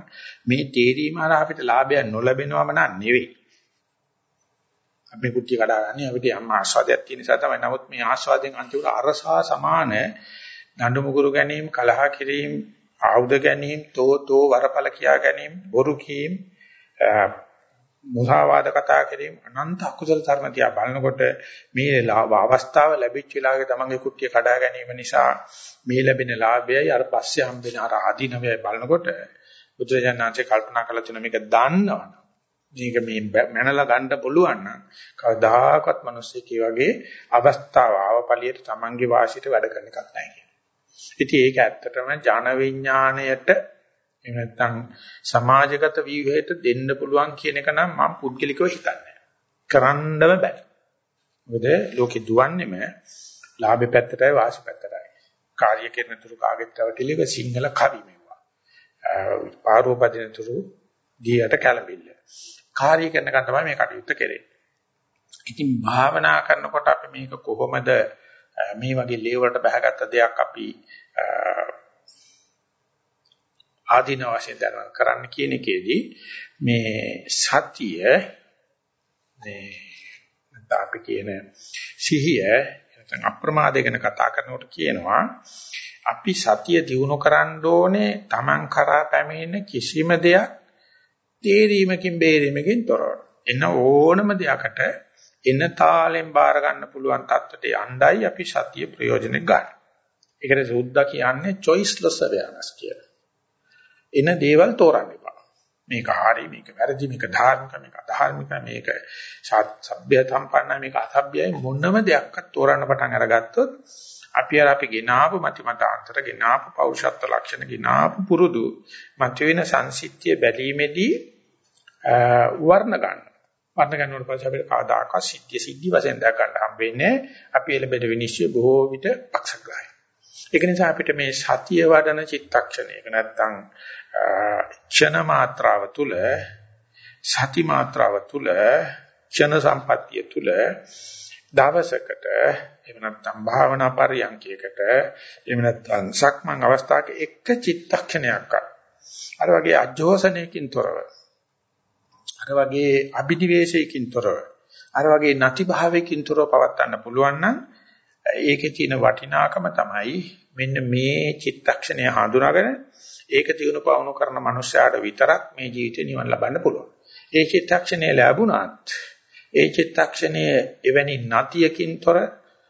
මේ තේරීම හරහා අපිට ලාභයක් නොලැබෙනවම නෙවෙයි. අපි කුට්ටිය කඩාගන්නේ අපිට යම් ආස්වාදයක් තියෙන නිසා තමයි. නමුත් මේ ආස්වාදයෙන් අන්තිමට අරසා සමාන දඬු මුගුරු ගැනීම, කලහ කිරීම, ආයුධ ගැනීම, තෝ තෝ වරපල කියා ගැනීම, බොරු කීම්, මුසාවාද කතා කිරීම, අනන්ත අකුසල ධර්ම තියා බලනකොට මේ අවස්ථාව ලැබිච්ච වෙලාවේ තමන්ගේ කුට්ටිය කඩා ගැනීම නිසා මේ ලැබෙන ලාභයයි අර පස්සේ හම්බෙන අර ආදීනවයයි බලනකොට බුදුරජාණන්සේ කල්පනා කළ තුන මේක දන්නවනම් මේක මේ මැනලා ගන්න පුළුවන් නම් කවදාකවත් මිනිස්සෙක් වගේ අවස්ථාව ආවපලියට Tamange වාසියට වැඩ කරන එකක් නැහැ කියන්නේ. ඉතින් ඒක ඇත්තටම ජන විඥාණයට එහෙම නැත්නම් සමාජගත ව්‍යුහයට දෙන්න පුළුවන් කියන එක නම් මම පුද්ගලිකව හිතන්නේ කරන්නම බෑ. මොකද ලෝකේ දුවන්නේම ලාභේ පැත්තටයි වාසි පැත්තටයි. කාර්ය කරන තුරු කාගෙත් රැවටිලික සිංහල කවි මෙවුවා. පාරෝපදින තුරු ගියට කැළඹිල්ල. කාර්ය කරනකන් තමයි මේ කටයුත්ත කෙරෙන්නේ. ඉතින් භාවනා කරනකොට අපි මේක කොහොමද මේ වගේ ලේවලට බහගත්ත දෙයක් අපි ආදීන වශයෙන් දැනන කරන්න කියන එකේදී මේ සතිය මේ නැත්නම් අපි කියන සිහිය නැත්නම් අප්‍රමාදය ගැන කතා කරනකොට කියනවා අපි සතිය දිනු කරන්න ඕනේ Taman කරා පැමිණෙන කිසිම දෙයක් තේරීමකින් බේරීමකින් තොරව. එන ඕනම දෙයකට එන තාලෙන් බාර ගන්න පුළුවන් තත්ත්වයට යණ්ඩයි අපි සතිය ප්‍රයෝජන ගන්න. ඒකට සුද්ධ කියන්නේ choiceless awareness කියලා. එන දේවල් තෝරන්න එපා. මේක හරි, මේක වැරදි, මේක ධාර්මික, මේක අධාර්මික, මේක සભ્ય සම්පන්නයි, මේක අසભ્‍යයි මොනම දෙයක්වත් තෝරන්න පටන් අරගත්තොත් අපි අර අපි ගෙනාවු මති මතාන්තර ගෙනාවු පෞෂත්ව ලක්ෂණ ගෙනාවු පුරුදු මතුවෙන සංසිද්ධිය බැලීමේදී වර්ණ ගන්න. වර්ණ ගන්නකොට පස්සේ අපිට කාදාක සිද්ධිය සිද්ධි වශයෙන් දා ගන්න හම්බෙන්නේ අපි එළබෙන විනිශ්චය බොහෝ විට පක්ෂග්‍රාහී. ඒක නිසා අපිට මේ සතිය වඩන චිත්තක්ෂණයක නැත්තම් ක්ෂණ මාත්‍රාව තුල සති මාත්‍රාව තුල ක්ෂණ සම්පත්තිය තුල දවසකට එහෙම නැත්නම් භාවනා පරියන්කයකට එහෙම නැත්නම් සක්මන් අවස්ථාවක එක චිත්තක්ෂණයක් අර වගේ අජෝසනයකින් තොරව. අර වගේ අභිනිවේෂයකින් තොරව. අර වගේ නැති භාවයකින් තොරව පවත්වන්න පුළුවන් නම් ඒකේ තියෙන වටිනාකම තමයි මෙන්න මේ චිත්තක්ෂණය හඳුනාගෙන ඒක දිනු පවණු කරන මනුස්සයාට විතරක් මේ ජීවිතේ නිවන් ලබන්න පුළුවන්. ඒ චිත්තක්ෂණය ලැබුණත් ඒ චිත්තක්ෂණය එවැනි නැතියකින් තොර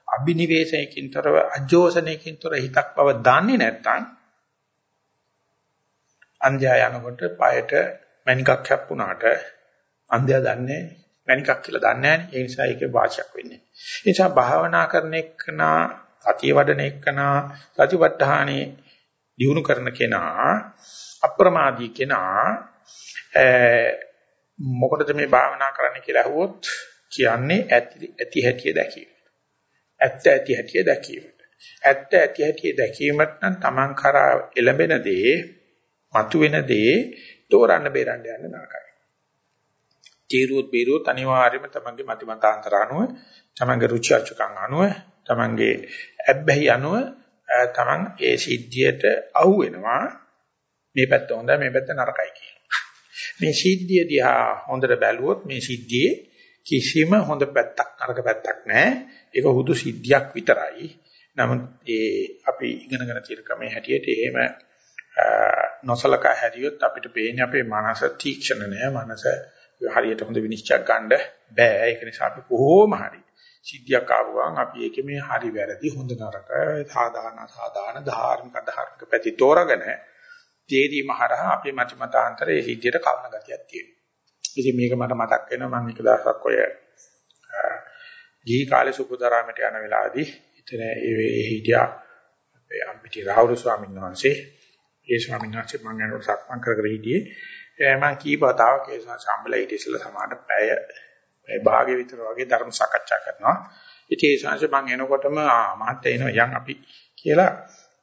අභිනිවේෂයකින් තොරව අජෝසනයකින් තොර හිතක් බව දන්නේ නැත්නම් අන්ධයා යනකොට পায়ට මණිකක් හැප්පුණාට අන්ධයා දන්නේ මණිකක් කියලා දන්නේ නැහැ. ඒ නිසා ඒකේ වාචයක් වෙන්නේ. ඒ නිසා භාවනා කරන එක්කනා සතිය වඩන එක්කනා සතිපට්ඨානේ දිනු කරන කෙනා අප්‍රමාදී කෙනා මොකටද මේ භාවනා කරන්න කියලා අහුවොත් කියන්නේ ඇති ඇති හැටිය දැකීම. ඇත්ත ඇති හැටිය දැකීම. ඇත්ත ඇති හැටිය දැකීමත් නම් Taman කරා එළඹෙන දේ, මතුවෙන දේ තෝරන්න බේරන්න යන්න නරකයි. තීරුවත් බීරුවත් අනිවාර්යයෙන්ම තමන්ගේ මතිමතාන්තර අනුව තමන්ගේ රුචි අරුචිකම් අනුව තමන්ගේ ඇබ්බැහි අනුව තමන් ඒ සිද්ධියට අහු වෙනවා මේ පැත්ත හොඳයි මේ පැත්ත නරකයි කියලා. මේ සිද්ධිය දිහා හොඳට බැලුවොත් මේ සිද්ධියේ කිසිම හොඳ පැත්තක් නරක පැත්තක් නැහැ. ඒක හුදු සිද්ධියක් විතරයි. නමුත් ඒ අපි ඉගෙනගෙන තියෙන ක්‍රමයේ හැටියට එහෙම නොසලකා හැරියොත් අපිට පේන්නේ අපේ මනස තීක්ෂණ නෑ මනස හරියට හොඳ විනිශ්චයක් ගන්න බෑ ඒක නිසා අපි කොහොම හරි සිද්ධියක් ආව ගමන් අපි ඒකේ මේ හරි වැරදි හොඳ නරක සාධාරණ සාධාරණ ධාර්මික ධාර්මික පැති තෝරගෙන තේරීම හරහා අපේ මත මතාන්තරයේ සිද්ධියට කලන ගතියක් තියෙනවා. ඉතින් මේක මට මතක් වෙනවා මම එක දවසක් ඔය ගිහි කාලේ සුබුදාරාමයට යන වෙලාවේදී ඉතින් ඒ හිටියා අපේ අම්පිටි රාහුල ස්වාමීන් වහන්සේ. ඒ ස්වාමීන් වහන්සේ මම යනකොට සක්මන් කර කර හිටියේ. මම කීප වතාවක් ඒ සම්බලයි ඉතිසලා සමාන පැය පැය භාගෙ විතර වගේ ධර්ම සාකච්ඡා කරනවා. ඉතින් ඒ ශාංශ මම එනකොටම මහත් එනවා යන් අපි කියලා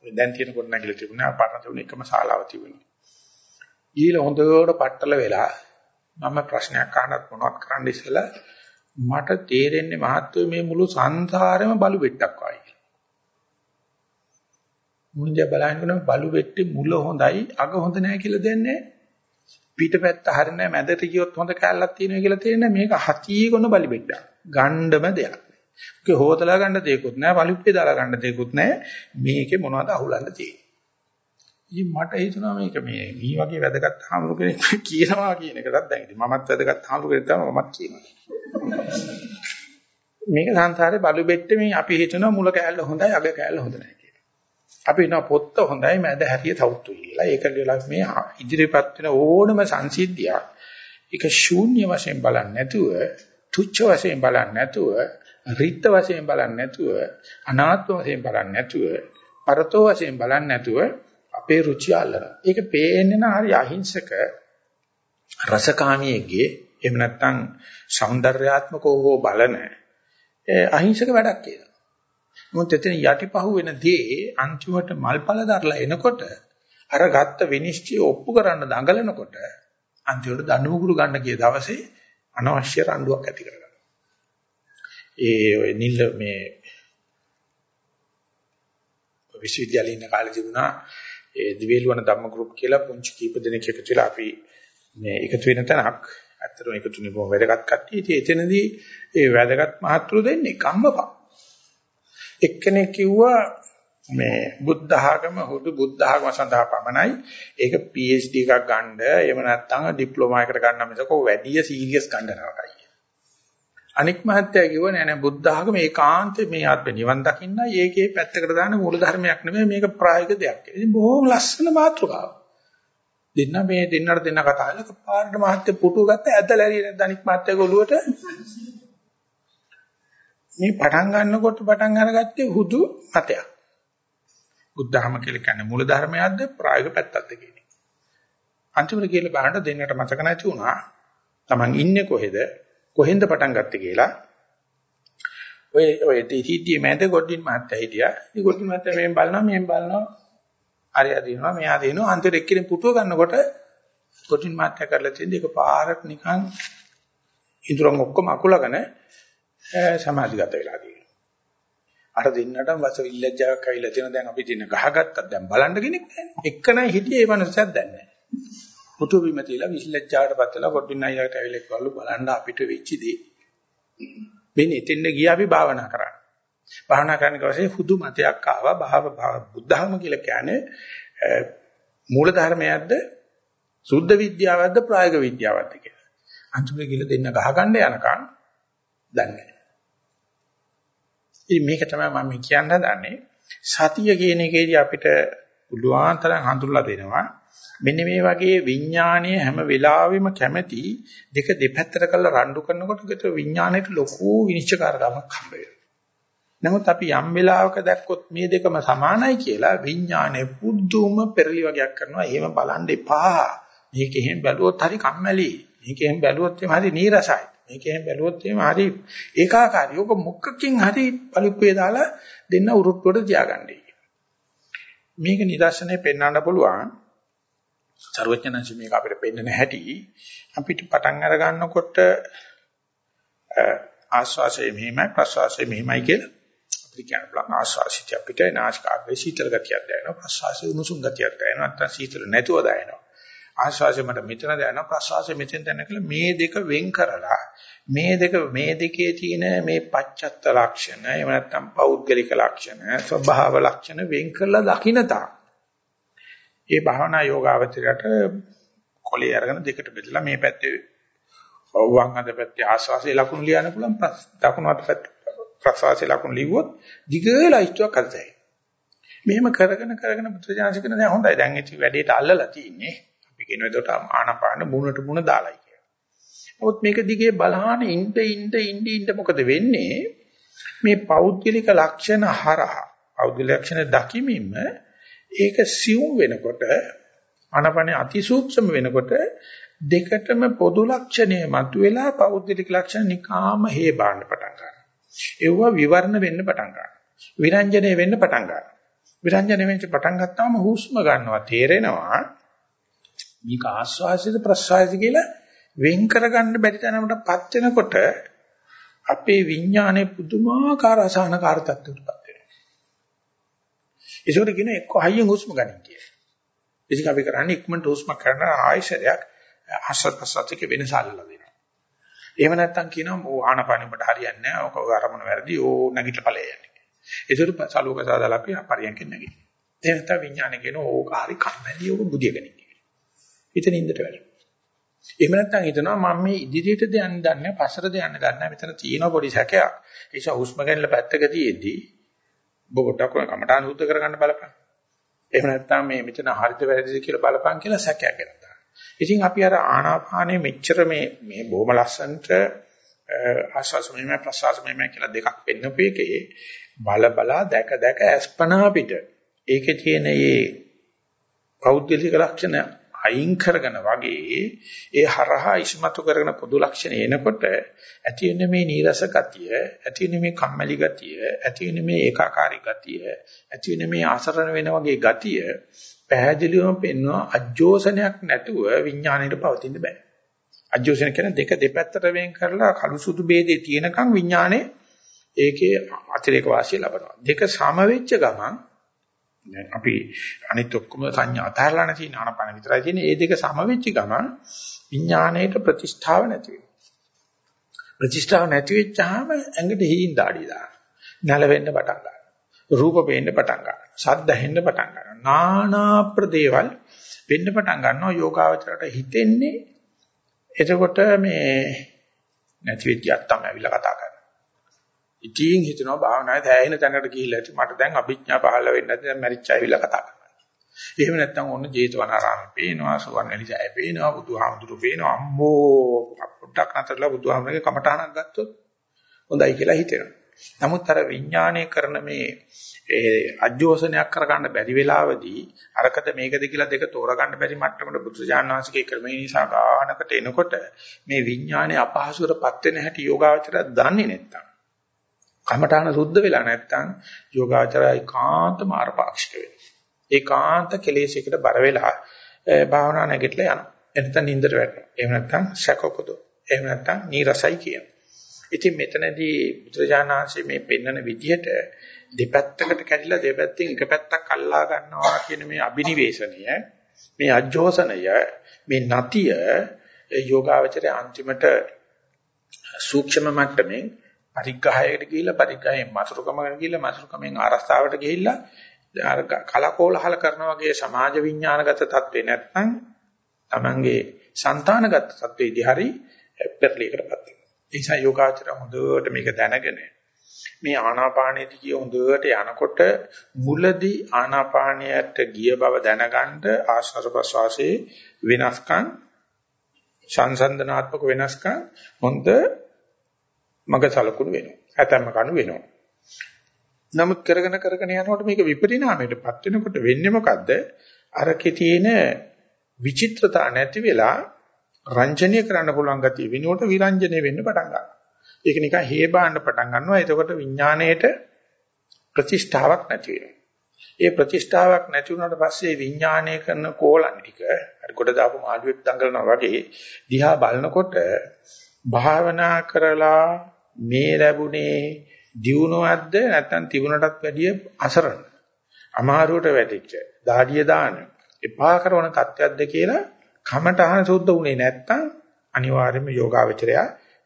දැන් තියෙන කොට නැගිලා තිබුණා පරණ තිබුණ එකම ශාලාව තිබුණා. ඊළ හොඳට පట్టල වෙලා මම ප්‍රශ්නයක් අහන්නත් මොනවත් කරන්න ඉස්සලා මට තේරෙන්නේ මහත්වයේ මේ මුළු සංසාරෙම බලු වෙට්ටක් වගේ මුංජ බලහිනකොට බලු වෙට්ටි මුල හොඳයි අග හොඳ නැහැ කියලා දෙන්නේ පිටපැත්ත හරිනේ මැදට ගියොත් හොඳ කැලලක් තියෙනවා කියලා තේරෙන්නේ මේක හතියේ කොන බලි බෙඩක් ගණ්ඩම දෙයක්. ඒක හොතලා ගන්න දෙයක්වත් නැහැ බලුප්පේ දාලා ගන්න දෙයක්වත් නැහැ මේකේ මොනවද අහුලන්න තියෙන්නේ? ඉතින් මට හිතුණා මේක මේ මේ වගේ වැදගත් හාමුදුරු කෙනෙක් කියනවා කියන එකටත් දැන් ඉතින් මමත් වැදගත් හාමුදුරු කෙනෙක් තමයි මමත් කියනවා. මේක සංසාරේ බලු බෙට්ටේ මේ අපි හිතනවා මුල කෑල්ල හොඳයි අග කෑල්ල හොඳ නැහැ අපි හිතන පොත්ත හොඳයි මැද හැරිය තවුතු කියලා. ඒක කියලා මේ ඉදිරිපත් වෙන ඕනම සංසිද්ධියක්. ඒක ශූන්‍ය වශයෙන් බලන්නේ නැතුව, තුච්ඡ වශයෙන් බලන්නේ නැතුව, රිත්ත වශයෙන් බලන්නේ නැතුව අනාත්ම වශයෙන් බලන්නේ නැතුව පරතෝ වශයෙන් බලන්නේ නැතුව අපේ රුචිය අල්ලනවා. ඒක පේන්නේ නා හරි අහිංසක රසකාමියෙක්ගේ එහෙම නැත්නම් సౌందర్యාත්මකව හෝ බලන අහිංසක වැඩක් කියලා. මොකද එතන යටිපහුව වෙන දේ අන්තිමට මල්පල දරලා එනකොට අර ගත්ත විනිශ්චය ඔප්පු කරන්න දඟලනකොට අන්තිමට දඬුමුගුරු ගන්න ගිය දවසේ අනවශ්‍ය රණ්ඩුවක් ඇති කරගන්නවා. ඒ ඔය නිල් මේ විශ්වවිද්‍යාලේ ඉන්න කාලේ තිබුණා ඒ දිවේලුවන ධම්ම ගෲප් කියලා පුංචි කීප දෙනෙක් එකතු වෙලා අපි මේ එකතු වෙන තැනක් ඇත්තටම එකතුනේ බොහොම වැදගත් කට්ටිය. ඉතින් එතනදී ඒ වැදගත් මහත්තුරු දෙන්නේ කම්මපා. එක්කෙනෙක් කිව්වා මේ බුද්ධ ආගම හුදු බුද්ධ ආගම සඳහා පමණයි. ඒක PhD එකක් ගන්න එහෙම නැත්නම් ඩිප්ලෝමා එකකට ගන්න මිසක වැඩි සීරියස් ගන්න නරකයි. අනික් මහත්තයා කිව්වා නෑ නෑ බුද්ධ ආගම ඒකාන්තේ මේ ආත්ම නිවන් දකින්නයි ඒකේ පැත්තකට දාන මූල ධර්මයක් නෙමෙයි මේක ප්‍රායෝගික දෙයක්. ඉතින් බොහොම ලස්සන මාතෘකාවක්. දෙන්න මේ දෙන්නට දෙන්න කතා කරලා පාරට මහත්තයා පුටුව ගත්ත ඇදලා ඇරිය නැද්ද අනික් මහත්තයාගේ ඔළුවට මේ පටන් ගන්නකොට පටන් අරගත්තේ හුදු මතයක්. බුද්ධ ධර්ම කියලා කියන්නේ මූල ධර්මයක්ද ප්‍රායෝගික පැත්තක්ද කියන්නේ. අන්තිමට කියලා බලන්න දෙන්නට මතක නැති වුණා. Taman ඉන්නේ කොහෙද? කොහෙන්ද පටන් ගත්තේ කියලා. ඔය ඔය තීහිදී මැද ගොඩින් මහත්තයා හිටියා. ඒ ගොඩින් මහත්තයා මෙහෙන් බලනවා මෙහෙන් බලනවා. අරයා දිනනවා මෙයා දිනනවා අන්තිමට එක්කෙනෙක් පුටුව ගන්නකොට ගොඩින් මහත්තයා කරලා තියෙන එක පාරක් නිකන් ඉදurang ඔක්කොම අකුලගෙන සමාධිගත වෙලා තියෙනවා. අර දෙන්නට වස විල්ලජ්ජාවක් ඇවිල්ලා තියෙනවා. දැන් අපි දින ගහගත්තත් දැන් බලන්න කෙනෙක් නැහැ. එක්කනයි හිටියේ ඒ මනුස්සයත් දැන් නැහැ. පුතු බිම තියලා විල්ලජ්ජාවට පත්ලා කොටින් අයියාට ඇවිල්ලා කවලු බලන්න අපිට වෙච්ච දේ. මෙන්න එතෙන්ද ගියා අපි භාවනා කරන්න. භාවනා කරන කවසේ හුදු මතයක් ආවා. භාව බුද්ධහම කියලා කියන්නේ මූල ධර්මයක්ද සුද්ධ විද්‍යාවක්ද ප්‍රායෝගික විද්‍යාවක්ද කියලා. අන්තිමට ගිහලා දෙන්න ගහගන්න යනකම් දන්නේ ඉතින් මේක තමයි මම කියන්න හදන්නේ. සතිය කියන එකේදී අපිට පුළුවන් තරම් හඳුල්ලා දෙනවා. මෙන්න මේ වගේ විඥානීය හැම වෙලාවෙම කැමැති දෙක දෙපැත්තට කරලා රණ්ඩු කරනකොට ඒක විඥාණයට ලොකු විනිශ්චයකාරකමක් හම්බ වෙනවා. නමුත් අපි යම් වෙලාවක දැක්කොත් මේ දෙකම සමානයි කියලා විඥානයේ පුදුම පෙරලි වගේක් කරනවා. එහෙම බලන් එපා. මේක එහෙම බැලුවොත් හරි කම්මැලි. මේක එහෙම බැලුවොත් එහෙම හරි නීරසයි. මේකෙන් බැලුවොත් එහෙම හරි ඒකාකාරී. ඕක මොකකින් හරි පරිප්පේ දාලා දෙන්න උරුට්ටුවට තියාගන්නයි. මේක නිදර්ශනේ පෙන්වන්න පුළුවන්. ਸਰවඥාන්සි මේක අපිට පෙන්වන්න හැටි අපිට පටන් අර ගන්නකොට ආස්වාසය මෙහිමයි ප්‍රස්වාසය මෙහිමයි කියලා. විඥාන බලන ආශාසිත අපිට නාස්කාග්‍රේ සීතල ගතියක් දැනෙනවා ප්‍රසවාසයේ උණුසුම් ගතියක් දැනෙනවා නැත්නම් සීතල නැතුව දැනෙනවා. ආශාසය මට මෙතන දැනෙනවා ප්‍රසවාසය මෙතෙන් දැනෙනවා මේ දෙක වෙන් කරලා මේ දෙක මේ දෙකේ තියෙන මේ පච්චත්ත ලක්ෂණ එහෙම නැත්නම් පෞද්ගලික ලක්ෂණ ස්වභාව ලක්ෂණ වෙන් කරලා දකින්නතා ඒ භාවනා යෝගාවචරයට කොලේ අරගෙන දෙකට බෙදලා මේ පැත්තේ වම් අත පැත්තේ ආස්වාසේ ලකුණු ලියන්න පුළුවන් දකුණු අත පැත්තේ ප්‍රසවාසයේ ලකුණු ලිව්වොත් දිගලයිස්තුවක් අල්තයි. මෙහෙම කරගෙන කරගෙන පුත්‍රජානසික කරන දැන් හොඳයි දැන් ඉති වැඩේට අල්ලලා තින්නේ. අපි කියන විදිහට ආනපාන මුණට මුණ දාලයි කියලා. නමුත් මේක දිගේ බලහන ඉන්න ඉන්න ඉන්න ඉන්න මොකද වෙන්නේ? මේ පෞද්ගලික ලක්ෂණ හරහා පෞද්ගලික ලක්ෂණ දකිමින්ම ඒක සිවුම් වෙනකොට ආනපනේ අතිසූක්ෂම වෙනකොට දෙකටම පොදු ලක්ෂණය මතුවෙලා පෞද්ගලික ලක්ෂණ නිකාම හේ බාන්න පටන් ගන්නවා. ඒව විවරණ වෙන්න පටන් ගන්නවා. විරංජනේ වෙන්න පටන් ගන්නවා. විරංජනේ වෙන්න පටන් ගත්තාම හුස්ම ගන්නවා තේරෙනවා. මේක ආස්වාසිත ප්‍රසවාසිත කියලා වෙන් කරගන්න බැරි තැනකටපත් වෙනකොට අපේ විඥානයේ පුදුමාකාර අසහනකාර තත්ත්වයකටපත් වෙනවා. ඒසොට කියන එක්ක හයියෙන් හුස්ම ගන්න කියලා. ඉතින් අපි කරන්නේ ඉක්මනට හුස්ම කරන ආයශරයක් ආස්වාද ප්‍රසවාසිතක වෙනස අල්ලලා දෙනවා. එහෙම නැත්නම් කියනවා ඕ ආනපානෙ ඔබට හරියන්නේ නැහැ. ඔක අරමුණ වැරදි. ඕ නැගිටලා ඵලය යන්නේ. ඒසොට සලෝක සාදාලා අපි පරියන්කෙන් නැගිටිනවා. එහෙම නැත්නම් විඥානේ කියනවා ඕක හරි කම්මැලි ඕක බුදියගෙන කියලා. ඉතින් ඉඳට වැටෙනවා. එහෙම නැත්නම් හිතනවා මම මේ ඉදිරියටද යන්න දන්නේ පස්සටද යන්න දන්නේ මෙතන තියෙන පොඩි සැකයක්. ඒ නිසා හුස්ම ගැනීම පැත්තක තියේදී ඔබ පොඩක් කමටහන් සුද්ධ කරගන්න බලපන්. එහෙම නැත්නම් මේ මෙතන හරිද වැරදිද කියලා බලපන් කියලා සැකයක් එනවා. ඉතින් අපි අර ආනාපානෙ මෙච්චර මේ මේ බොහොම ලස්සනට ආස්වාස මෙහෙම ප්‍රසවාස මෙහෙම කියලා දෙකක් පෙන්නපු එකේ බල බලා දැක දැක අස්පනා පිට ඒකේ තියෙන මේ පෞද්ගලික ලක්ෂණ අයින් කරගෙන වගේ ඒ හරහා ඉස්මතු කරගෙන පොදු ලක්ෂණ එනකොට ඇති වෙන මේ නීරස ගතිය ඇති වෙන මේ කම්මැලි ගතිය ඇති වෙන මේ ඒකාකාරී ගතිය ඇති වෙන මේ ආසරණ වෙන වගේ ගතිය පැහැදිලිවම පෙන්වනවා අජෝසනයක් නැතුව විඥාණයට පවතින්න බෑ. අජෝසන කියන්නේ දෙක දෙපැත්තට වෙන් කරලා කළු සුදු ભેදේ තියෙනකන් විඥානේ ඒකේ අතිරේක වාසිය ලබනවා. දෙක සම වෙච්ච ගමන් අපි අනිත් ඔක්කොම සංඥා අතහැරලා නැති නානපන විතරයි තියෙන්නේ. ඒ දෙක සම වෙච්ච ගමන් විඥාණයට ප්‍රතිෂ්ඨාව නැති වෙනවා. ප්‍රතිෂ්ඨාව නැති වෙච්චාම ඇඟට හීන් දාඩිය දානවා. නැලවෙන්න පටන් ගන්නවා. රූප පේන්න පටන් ගන්නවා. ශබ්ද ඇහෙන්න පටන් ගන්නවා. නානා ප්‍රදේවල් වෙන්න පටන් ගන්නවා යෝගාවචරයට හිතෙන්නේ එතකොට මේ නැති වෙච්ච අත්තම ඇවිල්ලා කතා කරනවා. ඉතින් හිතනවා භාවනාවේ දැයෙන තැනකට ගිහිල්ලා ඇති මට දැන් අභිඥා පහළ වෙන්නේ නැති දැන් මැරිච්ච ඇවිල්ලා කතා කරනවා. එහෙම නැත්නම් ඔන්න ජේතවනාරාමේ පේනවා සුවර්ණලිසය පේනවා බුදුහාමුදුරු පේනවා අම්මෝ පොඩ්ඩක් නතරලා බුදුහාමුදුරගේ කමටහනක් ගත්තොත් හොඳයි කියලා හිතෙනවා. නමුත් අර විඥාණය කරන මේ ඒ අජෝසනයක් කරගන්න බැරි වෙලාවදී අරකද මේකද කියලා දෙක තෝරගන්න බැරි මට්ටමට බුදුජානක වහන්සේගේ ක්‍රමේ නිසා ගානකට එනකොට මේ විඥානේ අපහසුරපත් වෙන හැටි යෝගාවචරය දන්නේ නැත්තම් කමඨාන සුද්ධ වෙලා නැත්තම් යෝගාචරය ඒකාන්ත මාර්ගපාක්ෂික වෙනවා. ඒකාන්ත කෙලෙසයකට බර වෙලා භාවනා නැගිටලා යනවා. එතන නින්දට වැටෙනවා. එහෙම නැත්තම් සැකපොදු එහෙම නැත්තම් නීරසයි කියනවා. ඉතින් මෙතනදී බුදුරජාණන්සේ මේ පෙන්වන විදිහට දෙපැත්තකට කැඩිලා දෙපැත්තෙන් එක පැත්තක් අල්ලා ගන්නවා කියන මේ අබිනිවේෂණය මේ අජෝසනය මේ නතිය යෝගාවචරයේ අන්තිමට සූක්ෂම මට්ටමින් පරිග්‍රහයකට ගිහිල්ලා පරිග්‍රහයෙන් මසුරුකමකට ගිහිල්ලා මසුරුකමෙන් ආරස්තාවට ගිහිල්ලා අර කලකෝලහල කරන වගේ සමාජ විඥානගත தત્වේ නැත්නම් Tamange సంతానගත தત્වේදී හරි පෙරලීකටපත් වෙනවා. ඒ නිසා යෝගාචර හොඳට මේක දැනගෙන මේ ආනාපානෙදී කිය හොඳට යනකොට මුලදී ආනාපානයට ගිය බව දැනගන්න ආශ්වාස ප්‍රශ්වාසයේ වෙනස්කම් සංසන්දනාත්මක වෙනස්කම් හොඳ මග සලකුණු වෙනවා. හැතැම්ම කණු වෙනවා. නමුත් කරගෙන කරගෙන යනකොට මේක විපරිණාමයටපත් වෙනකොට වෙන්නේ මොකද්ද? අරකේ තියෙන විචිත්‍රතා නැති වෙලා රංජනීය කරන්න පුළුවන් ගතිය වෙනකොට විරංජනේ වෙන්න පටන් ගන්නවා. ඒක නිකන් හේබාන්න පටන් ගන්නවා. එතකොට විඥාණයට ප්‍රතිෂ්ඨාවක් නැති වෙනවා. ඒ ප්‍රතිෂ්ඨාවක් නැති වුණාට පස්සේ විඥාණය කරන කෝලම් ටික අර කොට දාපු මාළුවෙක් දඟලනවා වගේ දිහා බලනකොට භාවනා කරලා මේ ලැබුණේ දියුණුවක්ද නැත්නම් තිබුණටත් වැඩිය අසරණ. අමාරුවට වැටිච්ච, දාඩිය දාන, එපා කරන තත්ත්වයක්ද කියලා කමටහන සුද්ධ උනේ නැත්නම් අනිවාර්යයෙන්ම යෝගාවචරය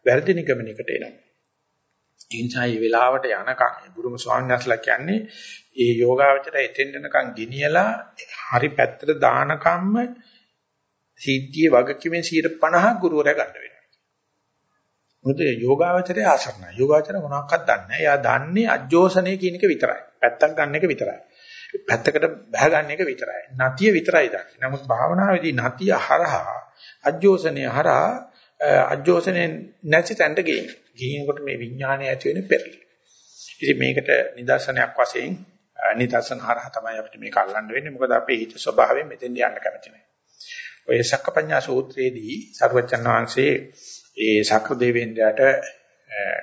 වැරදි නිගමනයකට එනවා. ඒ නිසා මේ වෙලාවට යනකම් බුදුම ස්වාමීන් වහන්සේලා කියන්නේ ඒ යෝගාවචරය එතෙන් යනකම් ගෙනියලා හරි පැත්තට දානකම්ම සිද්ධියේ වගකීමෙන් 50% ගුරුවරයා ගන්න වෙනවා. මොකද යෝගාවචරය ආසන්නයි. යෝගාවචරය මොනවක්වත් දන්නේ නැහැ. එයා දන්නේ අජෝසනේ කියන එක විතරයි. පැත්තක් ගන්න එක විතරයි. පැත්තකට බහ ගන්න එක විතරයි. නතිය විතරයි දන්නේ. නමුත් භාවනාවේදී නතිය හරහා අජෝසනේ හරහා අජෝසනේ නැති තැනට ගේන. ගිහිනකොට මේ විඥානය ඇති වෙන පෙරලි. ඉතින් මේකට නිදර්ශනයක් වශයෙන් නිදර්ශන හරහා තමයි අපිට මේක අල්ලන්න වෙන්නේ. මොකද අපේ හිත ස්වභාවයෙන් මෙතෙන් යන්න කැමති නැහැ. ඔය සක්කපඤ්ඤා සූත්‍රයේදී සර්වචන් වහන්සේ ඒ ශක්‍ර දෙවියන්ට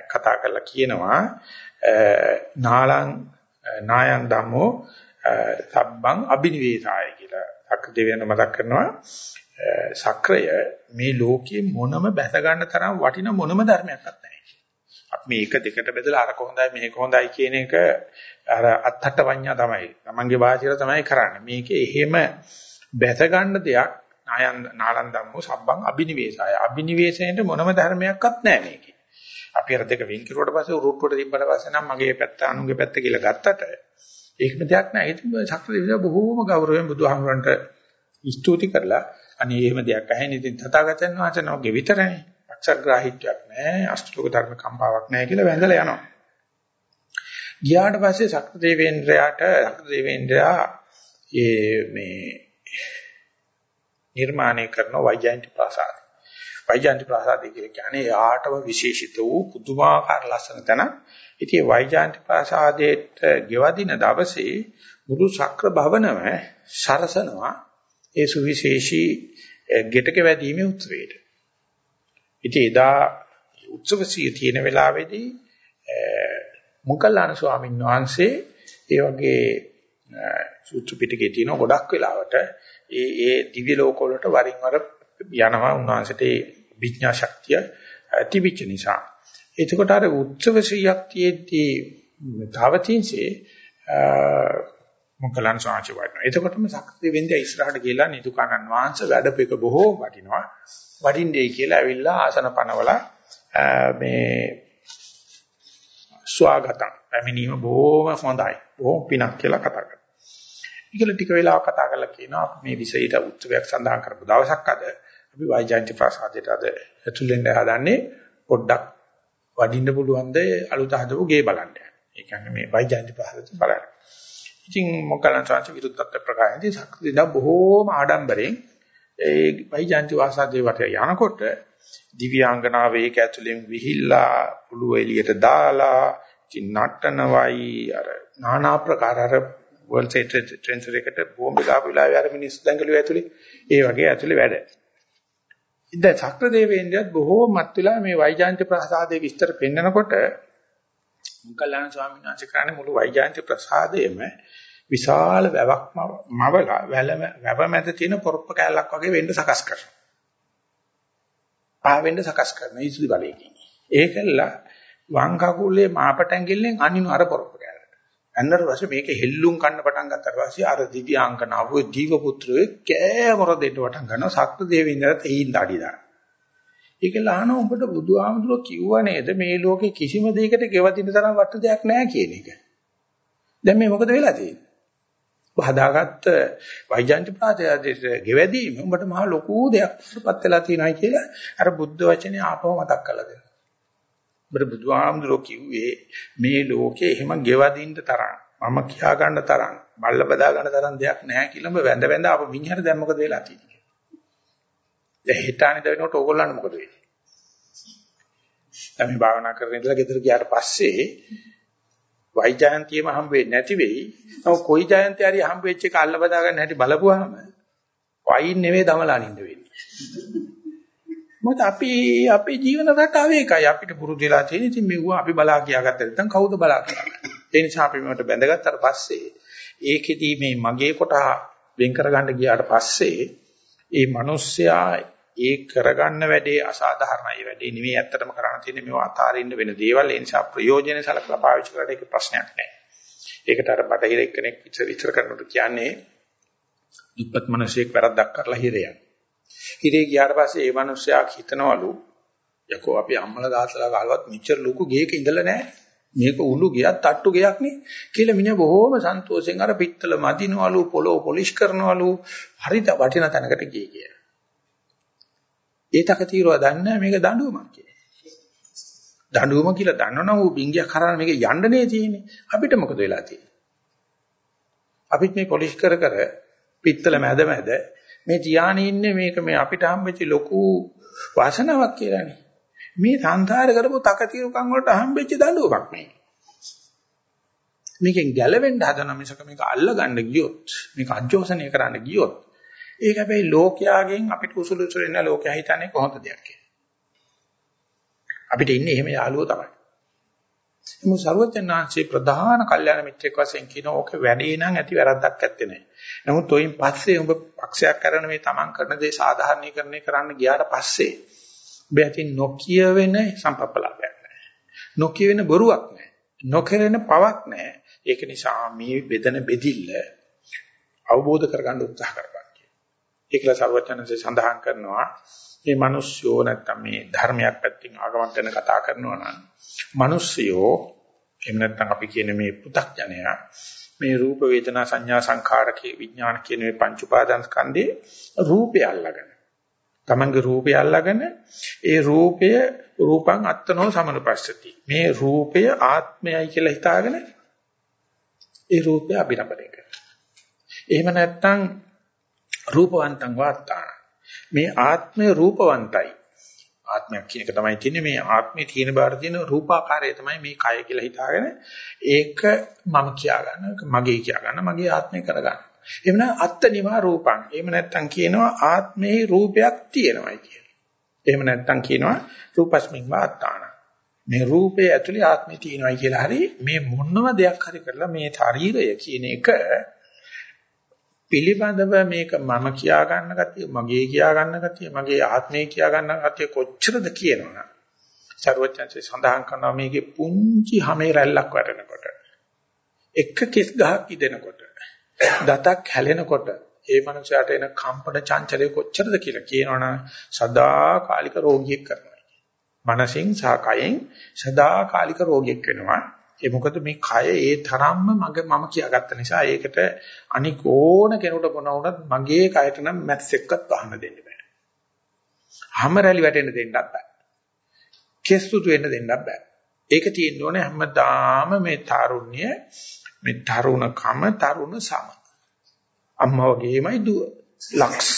කතා කරලා කියනවා නාලං නායන් ධම්මෝ සබ්බං අබිනිවේසාය කියලා ශක්‍ර දෙවියන් මතක් කරනවා සක්‍රය මේ ලෝකයේ මොනම බැස ගන්න තරම් වටින මොනම ධර්මයක්වත් නැහැ. අපි මේක දෙකට බෙදලා අරක හොඳයි මේක හොඳයි කියන එක අර අත්තට වඤ්ඤා තමයි. Tamange වාසියට තමයි කරන්නේ. මේකේ එහෙම බැස ගන්න දෙයක් නායන් නාලන් ධම්මෝ සබ්බං අබිනිවේසාය. අබිනිවේෂයෙන්ට මොනම ධර්මයක්වත් නැහැ මේකේ. අපි අර දෙක වෙන් කරුවට පස්සේ උරුට්ටුවට තිබ්බට පස්සේ නම් මගේ පැත්ත අනුගේ පැත්ත කියලා ගත්තට ඒකම දෙයක් නැහැ. ඉතින් ශක්‍රදේවිය බොහෝම ගෞරවයෙන් බුදුහාමුදුරන්ට ස්තුති කරලා අනේ එහෙම දෙයක් ඇහෙන ඉතින් තථාගතයන් වහන්සේ නෝගේ විතරනේ. අක්ෂරග්‍රාහීත්වයක් නැහැ, අෂ්ටලෝක ධර්ම කම්පාවක් නැහැ කියලා වැඳලා යනවා. ගියාට පස්සේ ශක්‍රදේවේන්ද්‍රයාට ශක්‍රදේවේන්ද්‍රයා ඒ මේ නිර්මාණය කරන වෛජයන්ති ප්‍රාසාද. වෛජයන්ති ප්‍රාසාදය කියලා කියන්නේ ආටව විශේෂිත වූ පුදුමාකාර ලස්සන තැන. ඉතින් වෛජයන්ති ප්‍රාසාදයට ගෙවදින දවසේ මුළු ශක්‍ර භවනම සරසනවා ඒ සුවිශේෂී ගෙටක වැදීමේ උත්සවයට. ඉතින් එදා උත්සවසිය තියෙන වෙලාවේදී මොග්ගල්ලාන ස්වාමීන් වහන්සේ ඒ වගේ සූත්‍ර පිටකේ තියෙන ගොඩක් වෙලාවට ඒ ඒ දිව්‍ය ලෝක වලට වරින් වර යනවා උන්වහන්සේට ඒ විඥා ශක්තිය තිබිච්ච නිසා. එතකොට අර උත්සව ශ්‍රියක් තියෙද්දී තාවතින්සේ මොකලන් සාචි වටනවා. එතකොටම ශක්තිය වෙන්නේ ඉස්සරහට ගිහලා නිදුකානන් වහන්සේ වැඩපෙක බොහෝ වටිනවා. වටින්නේ කියලා ඇවිල්ලා ආසන පනවල මේ ස්වාගතම් පැමිණීම බොහොම හොඳයි. බොහොම පිනක් කියලා කතා කරනවා. ඊගල ටික වෙලාවක් කතා කරලා කියනවා අපි මේ විෂයට උත්සවයක් සඳහන් කරපු දවසක් අද අපි වෛජයන්ති ප්‍රසාදයට අද ඇතුල් වෙන්න හදන්නේ පොඩ්ඩක් වඩින්න පුළුවන් ද අලුත හදපු ගේ බලන්න. ඒ කියන්නේ මේ වෛජයන්ති ප්‍රසාදයට බලන්න. ඉතින් මොකලන් සංස විරුද්ධත්ව ප්‍රකාශයේදී ශක්තිද බොහෝම ආඩම්බරෙන් ඒ වෛජයන්ති වාසාදේ වට යනකොට දිව්‍යාංගනාව ඒක ඇතුලෙන් විහිල්ලා පුළුව එළියට දාලා ඉතින් නටනවයි අර নানা ප්‍රකාර අර World Trade Center එකට බෝම්බ දාපු වෙලාවේ අර මිනිස්සු දඟලුවා ඇතුලේ ඒ වගේ ඇතුලේ වැඩ. ඉතින් චක්‍ර දේවේන්ද්‍රයත් බොහෝ මත් වෙලා මේ වෛජාන්ති ප්‍රසාදයේ විස්තර පෙන්නකොට මුගලන් ස්වාමීන් වහන්සේ කරන්නේ මුළු වෛජාන්ති ප්‍රසාදයේම විශාල වැවක් මවලා වැව මැද තියෙන පොරොප්ප කැලක් වගේ වෙන්න සකස් කරනවා. ආ වෙන්න සකස් කරන ඉසුදි බලයකින්. ඒකල්ල වම් කකුලේ මාපට ඇඟිල්ලෙන් අනිනු අර පොරොප්ප ඇන්නට පස්සේ මේක හෙල්ලුම් කන්න පටන් ගත්තාට පස්සේ අර දිව්‍යාංගනාව ජීව පුත්‍රයේ කෑමර දෙන්න පටන් ගන්නවා සක්ත දේවින්දට එයින් දාඩි දාන. ඒක ලහන උඹට බුදුහාමුදුරුවෝ කිව්වා නේද මේ ලෝකේ කිසිම දෙයකට ගෙවදින තරම් වට දෙයක් නැහැ කියන එක. දැන් මේ මොකද වෙලා තියෙන්නේ? හදාගත්ත වෛජන්ති ප්‍රාතයදේශ ගෙවැදීම උඹට මහ ලොකු දෙයක් පත් වෙලා තියෙනයි කියලා අර බුද්ධ වචනේ ආපහු මතක් කරලා දෙනවා. ඔබට බුදුහාමුදුරුවෝ කිව්වේ මේ ලෝකේ එහෙම ගෙවදින්න තරම් මම කියා ගන්න තරම් බල්ල බදා ගන්න තරම් දෙයක් නැහැ කියලා ඔබ වැඳ වැඳ ආපු මිනිහට දැන් මොකද වෙලා තියෙන්නේ? දැන් හිතානේ දෙනකොට ඕගොල්ලන්ට මොකද වෙන්නේ? දැන් මේ භාවනා කරගෙන ඉඳලා ගෙදර ගියාට පස්සේ වෛජයන්තියම හම්බ වෙන්නේ නැති වෙයි. නමුත් කොයි ජයන්ති හරි හම්බ වෙච්ච එක අල්ල බදා ගන්න හැටි බලපුවාම වයින් නෙවෙයි දමලා අනින්න වෙන්නේ. මොකද අපි අපේ ජීවන රටාව ඒකයි. අපිට පුරුදු වෙලා තියෙන. ඉතින් මෙවුව අපි බලා කියාගත්ත නැත්නම් කවුද බලා කියන්නේ ඒ නිසා අපි මේකට බැඳගත්තට පස්සේ ඒකෙදී මේ මගේ කොට වෙන් කරගන්න ගියාට පස්සේ ඒ මිනිස්සයා ඒ කරගන්න වැඩේ අසාධාරණයි. වැඩේ නෙවෙයි ඇත්තටම කරන්න තියෙන්නේ මේවා අතාරින්න වෙන දේවල්. ඒ නිසා ප්‍රයෝජන සලකලා පාවිච්චි කරලා ඒක ප්‍රශ්නයක් නෑ. ඒකට අර බටහිර එක්කෙනෙක් විතර විතර කරනකොට කියන්නේ දුප්පත් මිනිසෙක් වැරද්දක් කරලා හිරේ යන. හිරේ ගියාට පස්සේ ඒ මිනිස්සයා හිතනවලු යකෝ අපි අම්මලා දාසලා ගහලවත් මෙච්චර ලොකු ගේක ඉඳලා නැහැ. මේක උළු ගියක් තට්ටු ගියක් නේ කියලා මිනිහා බොහොම සන්තෝෂෙන් අර පිටතල මදිනවලු පොළොව පොලිෂ් කරනවලු හරි වටින තැනකට ගියේ කියලා. ඒ තකතිරව දන්නේ මේක දඬුවමක් කියලා. දඬුවම කියලා දන්නවනම් ඌ බින්ගයක් කරාන මේක යන්නනේ තියෙන්නේ. අපිට මොකද වෙලා තියෙන්නේ? අපිත් මේ පොලිෂ් කර කර පිටතල මැද මැද මේ තියානේ ඉන්නේ මේක මේ අපිට හම්බෙච්ච ලොකු වාසනාවක් කියලානේ. මේ සංසාර කරපු තකතිරුකම් වලට හම්බෙච්ච දඬුවමක් මේ. මේකෙන් ගැලවෙන්න හදන මිසක මේක අල්ලගන්න ගියොත් මේක අජෝසනය කරන්න ගියොත් ඒක හැබැයි ලෝකයාගෙන් අපිට උසුළු උසුළු එන ලෝකයා හිතන්නේ කොහොමද දෙයක් කියලා. අපිට ඉන්නේ එහෙම යාළුවෝ තමයි. මොකද සරුවචනාංශේ ප්‍රධාන කල්යාණ මිත්‍රෙක් වශයෙන් කියන ඕක වැඩේ නම් ඇති වැරද්දක් ඇත්තේ නැහැ. නමුත් ඔයින් පස්සේ ඔබ පක්ෂයක් කරන මේ තමන් කරන දේ සාධාරණීකරණය කරන්න ගියාට පස්සේ ඔබ ඇති නොකිය වෙන සම්පප්පලාපයක් නැහැ. නොකිය වෙන බොරුවක් නැහැ. නොකරන පවක් නැහැ. ඒක නිසා මේ බෙදෙන බෙදිල්ල අවබෝධ කරගන්න උත්සාහ කරපන් කියන. ඒකලා සරුවචනාංශේ සඳහන් කරනවා මේ මිනිස්සුෝ නැත්තම් මේ ධර්මයක් පැත්තෙන් ආගමක් ගැන කතා කරනවා නම් මිනිස්සුෝ එහෙම නැත්නම් අපි කියන මේ පු탁ජනයා මේ රූප වේදනා සංඥා සංඛාරකේ විඥාන කියන මේ පංච උපාදාන ස්කන්ධේ රූපය අල්ලගෙන තමන්ගේ රූපය අල්ලගෙන ඒ රූපය රූපං අත්තනෝ සමනුපස්සති. මේ රූපය ආත්මයයි කියලා හිතාගෙන ඒ රූපය අභිරමණය කරනවා. එහෙම නැත්නම් රූපවන්තං වාත්තාන. මේ ආත්මය රූපවන්තයි. ආත්මයක් කියන එක තමයි කියන්නේ මේ ආත්මේ තියෙන බාර තියෙන රූපාකාරය තමයි මේ කය කියලා හිතාගෙන ඒක මම කියා ගන්න මගේ කියා ගන්න මගේ ආත්මය කර ගන්න. එහෙම නැත්නම් අත්තනිවා රූපං. එහෙම නැත්නම් කියනවා ආත්මේ රූපයක් තියෙනවායි කියලා. එහෙම නැත්නම් කියනවා රූපස්මින් වාත්තාන. මේ රූපේ ඇතුලේ ආත්මය තියෙනවායි කියලා හරි මේ මොනම දෙයක් හරි කරලා මේ ශරීරය කියන එක පිළිබඳව මේක මම කියා ගන්න ගතිය, මගේ කියා ගන්න ගතිය, මගේ ආත්මය කියා ගන්න ගතිය කොච්චරද කියනවනම් සර්වඥාන්සේ සඳහන් කරනවා මේකේ පුංචි හැමේ රැල්ලක් වටෙනකොට එක කිස් ගහක් ඉදෙනකොට දතක් හැලෙනකොට ඒ මනුස්සයාට එන කම්පන චංචලය කොච්චරද කියලා කියනවනම් සදාකාලික රෝගියෙක් කරනවා. මනසින් සහ කයෙන් සදාකාලික රෝගියෙක් වෙනවා. ඒ මොකද මේ කය ඒ තරම්ම මගේ මම කියාගත්ත නිසා ඒකට අනික ඕන කෙනෙකුට මොන වුණත් මගේ කයට නම් මැත්ස් එක්කත් වහන්න දෙන්න බෑ. හැමරලි වැටෙන්න දෙන්නත් බෑ. කෙස්තුතු වෙන්න දෙන්නත් බෑ. ඒක තියෙන්න ඕනේ හැමදාම මේ තරුණ්‍ය මේ තරුණකම තරුණ සම. අම්මා වගේමයි දුව. ලක්ස්.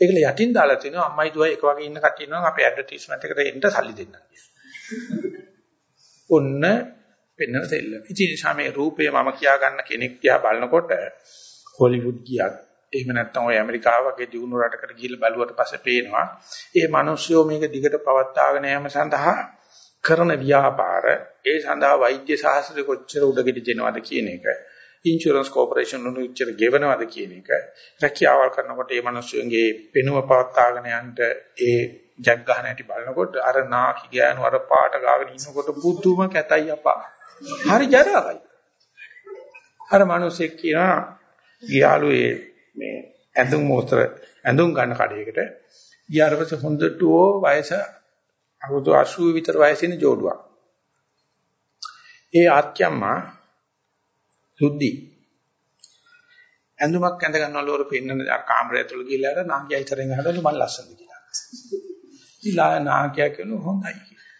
ඒකල යටින් දාලා තිනවා අම්මයි දුවයි එක වගේ ඉන්න කට්ටිය ඉන්නවා අපේ ඇඩ්වර්ටයිස්මන්ට් එකට එන්න සල්ලි දෙන්න කියලා. ඔන්න පෙන්වන දෙල්ල. ඉතින් නිසා මේ රූපය මම කියා ගන්න කෙනෙක් දිහා බලනකොට හොලිවුඩ් ගියක් එහෙම නැත්නම් ඔය ඇමරිකාව වගේ දියුණු රටකට ගිහිල්ලා බැලුවට පස්සේ පේනවා ඒ මිනිස්සුયો මේක දිගට පවත්වාගෙන යාම සඳහා කරන ව්‍යාපාර ඒ සඳහා වෛද්‍ය ශාස්ත්‍රය කොච්චර උඩගෙඩි දෙනවද කියන එක ඉන්ෂුරන්ස් කෝපරේෂන් වල උච්චර ගෙවනවද කියන එක රැකියාවල් කරනකොට මේ මිනිස්සුන්ගේ පෙනුම පවත්වාගෙන යන්න ඒ ජග් ගන්න හැටි බලනකොට අර නාකි ගෑනු අර පාට ගාගෙන ඉන්නකොට බුදුම කැතයි අපා. හරි ජරාවයි. අර මිනිස්සෙක් කියනවා ගියාලුවේ මේ ඇඳුම් මොතර ඇඳුම් ගන්න කඩේකට ගියාට පස්සේ හොඳට ඕ වයස අවුරුදු 80 විතර වයසින ජෝඩුවක්. ඒ ආත්‍යම්මා සුද්ධි ඇඳුමක් ඇඳ ගන්නවලු වර පෙන්නන කාමරය ඇතුළට ගිහලා අර නාගයා ඉතරෙන් අහනවලු මම ලස්සනද කියලා. ඉලා නාකියා කියන හොඳයි කියලා.